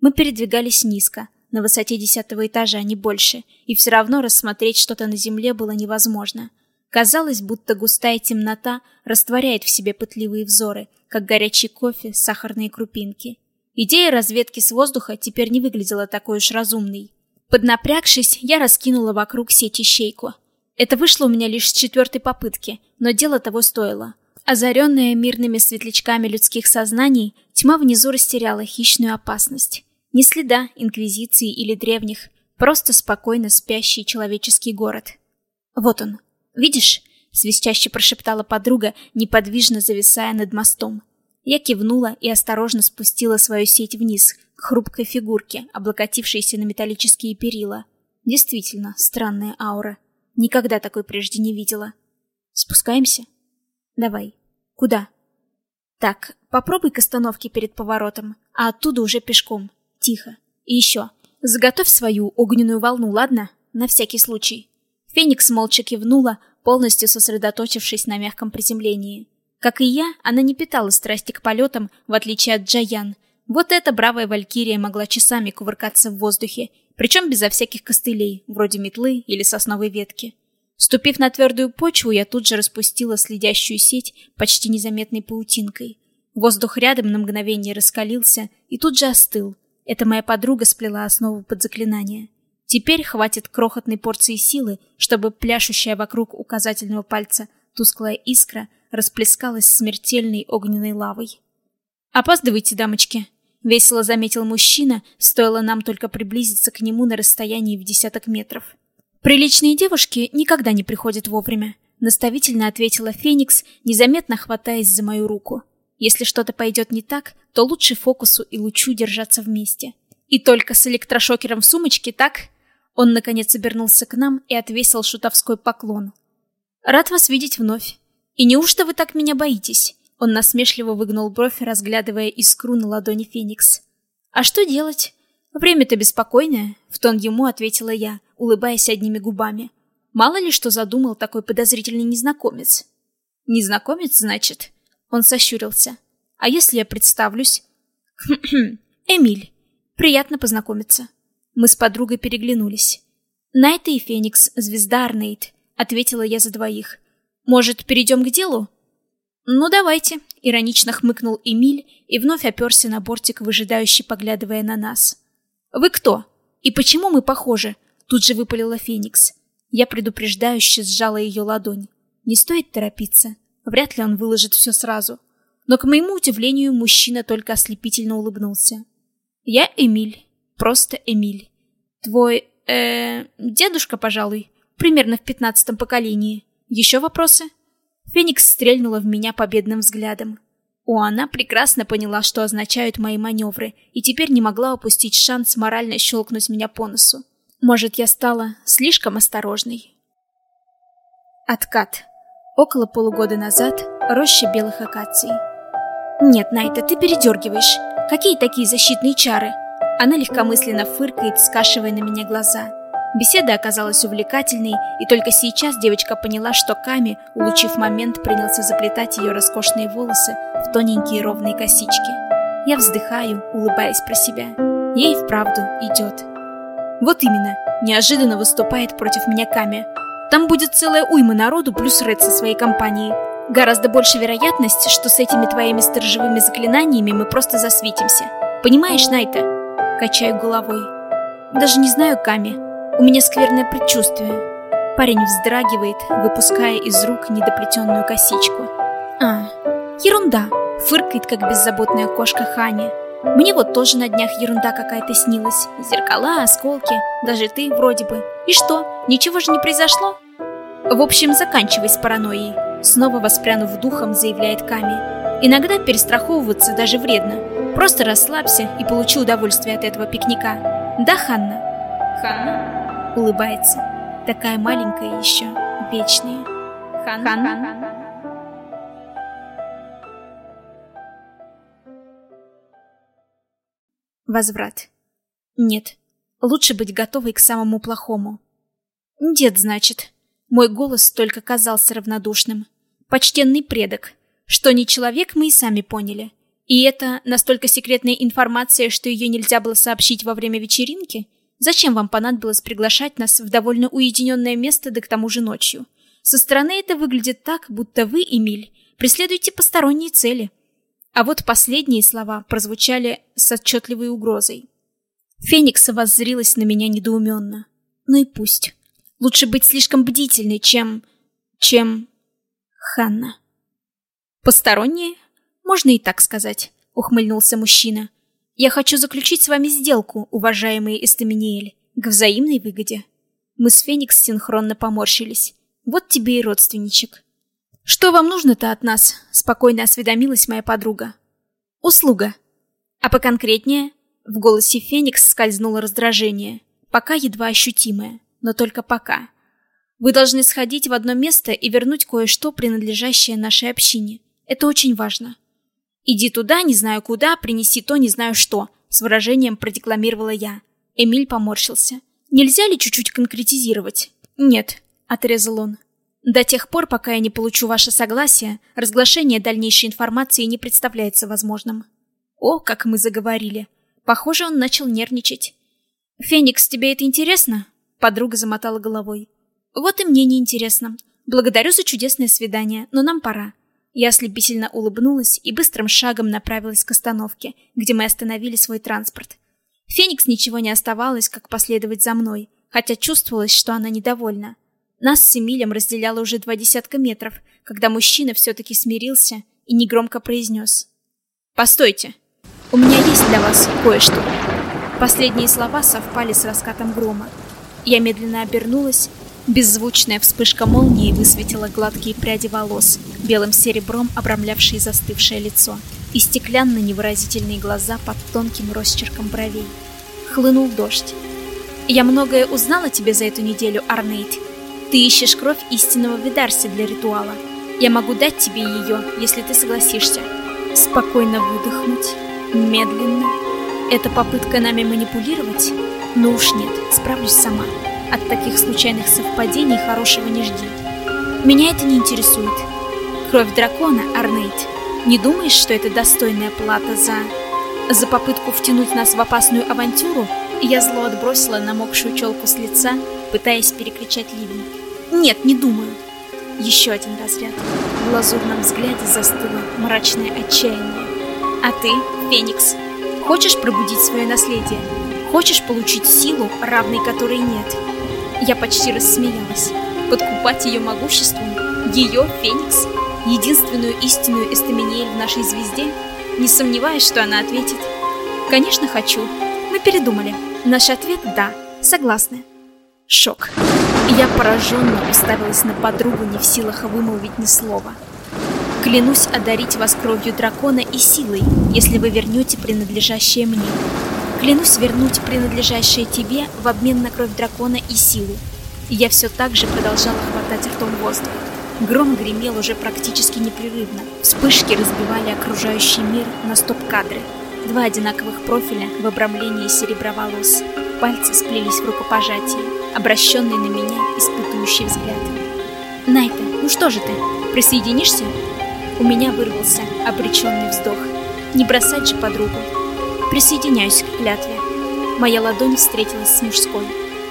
Мы передвигались низко, на высоте десятого этажа, а не больше, и все равно рассмотреть что-то на земле было невозможно. Казалось, будто густая темнота растворяет в себе пытливые взоры, как горячий кофе, сахарные крупинки. Идея разведки с воздуха теперь не выглядела такой уж разумной. Поднапрягшись, я раскинула вокруг сеть ищейку. Это вышло у меня лишь с четвертой попытки, но дело того стоило. Озаренная мирными светлячками людских сознаний, тьма внизу растеряла хищную опасность. Ни следа инквизиции или древних, просто спокойно спящий человеческий город. Вот он. Видишь? свистяще прошептала подруга, неподвижно зависая над мостом. Я кивнула и осторожно спустила свою сеть вниз, к хрупкой фигурке, облокотившейся на металлические перила. Действительно, странная аура. Никогда такой прежде не видела. Спускаемся? Давай. Куда? Так, попробуй к остановке перед поворотом, а оттуда уже пешком. Тихо. И еще. Заготовь свою огненную волну, ладно? На всякий случай. Феникс молча кивнула, полностью сосредоточившись на мягком приземлении. Как и я, она не питала страсти к полетам, в отличие от Джаян. Вот эта бравая валькирия могла часами кувыркаться в воздухе, причем безо всяких костылей, вроде метлы или сосновой ветки. Ступив на твердую почву, я тут же распустила следящую сеть почти незаметной паутинкой. Воздух рядом на мгновение раскалился и тут же остыл, это моя подруга сплела основу под заклинание. Теперь хватит крохотной порции силы, чтобы пляшущая вокруг указательного пальца тусклая искра расплескалась смертельной огненной лавой. «Опаздывайте, дамочки!» — весело заметил мужчина, стоило нам только приблизиться к нему на расстоянии в десяток метров. «Приличные девушки никогда не приходят вовремя», — наставительно ответила Феникс, незаметно хватаясь за мою руку. Если что-то пойдет не так, то лучше фокусу и лучу держаться вместе. И только с электрошокером в сумочке, так? Он наконец обернулся к нам и отвесил шутовской поклон. Рад вас видеть вновь. И неужто вы так меня боитесь? Он насмешливо выгнул бровь, разглядывая искру на ладони Феникс. А что делать? Время-то беспокойное, в тон ему ответила я, улыбаясь одними губами. Мало ли что задумал такой подозрительный незнакомец. Незнакомец, значит? Он сощурился. А если я представлюсь? Эмиль. Приятно познакомиться. Мы с подругой переглянулись. Найт и Феникс, звезда Арнейд, ответила я за двоих. Может, перейдем к делу? Ну, давайте, иронично хмыкнул Эмиль и вновь оперся на бортик, выжидающе поглядывая на нас. Вы кто? И почему мы похожи? Тут же выпалила Феникс. Я предупреждающе сжала ее ладонь. Не стоит торопиться. Вряд ли он выложит все сразу. Но, к моему удивлению, мужчина только ослепительно улыбнулся. «Я Эмиль. Просто Эмиль. Твой, э, дедушка, пожалуй, примерно в пятнадцатом поколении. Еще вопросы?» Феникс стрельнула в меня победным взглядом. О, она прекрасно поняла, что означают мои маневры, и теперь не могла упустить шанс морально щелкнуть меня по носу. Может, я стала слишком осторожной. Откат. Около полугода назад роща белых акаций. Нет, Найта, ты передергиваешь. Какие такие защитные чары? Она легкомысленно фыркает, скашивая на меня глаза. Беседа оказалась увлекательной, и только сейчас девочка поняла, что Ками, улучив момент, принялся заплетать ее роскошные волосы в тоненькие ровные косички. Я вздыхаю, улыбаясь про себя. Ей вправду идет. Вот именно, неожиданно выступает против меня Ками. Там будет целая уйма народу плюс Ред со своей компанией. Гораздо больше вероятность, что с этими твоими сторожевыми заклинаниями мы просто засветимся. Понимаешь, Найта? Качаю головой. Даже не знаю, Ками. У меня скверное предчувствие. Парень вздрагивает, выпуская из рук недоплетенную косичку. А, ерунда, фыркает, как беззаботная кошка Ханя. Мне вот тоже на днях ерунда какая-то снилась. Зеркала, осколки, даже ты вроде бы. И что, ничего же не произошло? В общем, заканчивай с паранойей. Снова воспрянув духом, заявляет Ками. Иногда перестраховываться даже вредно. Просто расслабься и получи удовольствие от этого пикника. Да, Ханна? Ханна? улыбается. Такая маленькая еще, вечная. Хан, Хан. Возврат. Нет, лучше быть готовой к самому плохому. Дед, значит. Мой голос только казался равнодушным. Почтенный предок. Что не человек, мы и сами поняли. И это настолько секретная информация, что ее нельзя было сообщить во время вечеринки – Зачем вам понадобилось приглашать нас в довольно уединенное место, да к тому же ночью? Со стороны это выглядит так, будто вы, Эмиль, преследуете посторонние цели. А вот последние слова прозвучали с отчетливой угрозой. Феникса воззрилась на меня недоуменно. Ну и пусть. Лучше быть слишком бдительной, чем... чем... Ханна. Посторонние? Можно и так сказать, ухмыльнулся мужчина. Я хочу заключить с вами сделку, уважаемый Эстаминиэль, к взаимной выгоде. Мы с Феникс синхронно поморщились. Вот тебе и родственничек. Что вам нужно-то от нас? Спокойно осведомилась моя подруга. Услуга. А поконкретнее? В голосе Феникс скользнуло раздражение, пока едва ощутимое, но только пока. Вы должны сходить в одно место и вернуть кое-что, принадлежащее нашей общине. Это очень важно. «Иди туда, не знаю куда, принеси то, не знаю что», — с выражением продекламировала я. Эмиль поморщился. «Нельзя ли чуть-чуть конкретизировать?» «Нет», — отрезал он. «До тех пор, пока я не получу ваше согласие, разглашение дальнейшей информации не представляется возможным». О, как мы заговорили. Похоже, он начал нервничать. «Феникс, тебе это интересно?» Подруга замотала головой. «Вот и мне не интересно. Благодарю за чудесное свидание, но нам пора. Я ослепительно улыбнулась и быстрым шагом направилась к остановке, где мы остановили свой транспорт. Феникс ничего не оставалось, как последовать за мной, хотя чувствовалось, что она недовольна. Нас с Эмилем разделяло уже два десятка метров, когда мужчина все-таки смирился и негромко произнес. «Постойте, у меня есть для вас кое-что». Последние слова совпали с раскатом грома. Я медленно обернулась Беззвучная вспышка молнии высветила гладкие пряди волос, белым серебром обрамлявшие застывшее лицо, и стеклянно-невыразительные глаза под тонким росчерком бровей. Хлынул дождь. «Я многое узнала тебе за эту неделю, Арнейд. Ты ищешь кровь истинного Видарси для ритуала. Я могу дать тебе ее, если ты согласишься. Спокойно выдохнуть, медленно. Это попытка нами манипулировать? Ну уж нет, справлюсь сама». От таких случайных совпадений хорошего не жди. Меня это не интересует. Кровь дракона, Арнейд. Не думаешь, что это достойная плата за... За попытку втянуть нас в опасную авантюру? Я зло отбросила намокшую челку с лица, пытаясь перекричать ливень. Нет, не думаю. Еще один разряд. В лазурном взгляде застыло мрачное отчаяние. А ты, Феникс, хочешь пробудить свое наследие? Хочешь получить силу, равной которой нет? Я почти рассмеялась. Подкупать ее могуществом? Ее, Феникс? Единственную истинную Эстаминиэль в нашей звезде? Не сомневаюсь, что она ответит. Конечно, хочу. Мы передумали. Наш ответ – да. Согласны. Шок. Я пораженно уставилась на подругу, не в силах вымолвить ни слова. Клянусь одарить вас кровью дракона и силой, если вы вернете принадлежащее мне. Клянусь вернуть принадлежащее тебе в обмен на кровь дракона и силу. Я все так же продолжала хватать ртом воздух. Гром гремел уже практически непрерывно. Вспышки разбивали окружающий мир на стоп-кадры. Два одинаковых профиля в обрамлении серебра волос. Пальцы сплелись в рукопожатии. Обращенный на меня испытующий взгляд. «Найта, ну что же ты, присоединишься?» У меня вырвался обреченный вздох. Не бросать же подругу. Присоединяюсь к клятве. Моя ладонь встретилась с мужской.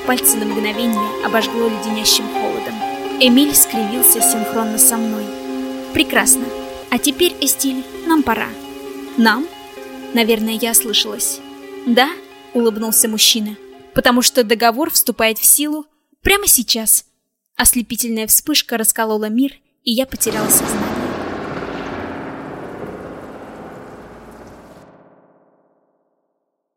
Пальцы на мгновение обожгло леденящим холодом. Эмиль скривился синхронно со мной. Прекрасно. А теперь, Эстиль, нам пора. Нам? Наверное, я ослышалась. Да? Улыбнулся мужчина. Потому что договор вступает в силу прямо сейчас. Ослепительная вспышка расколола мир, и я потеряла сознание.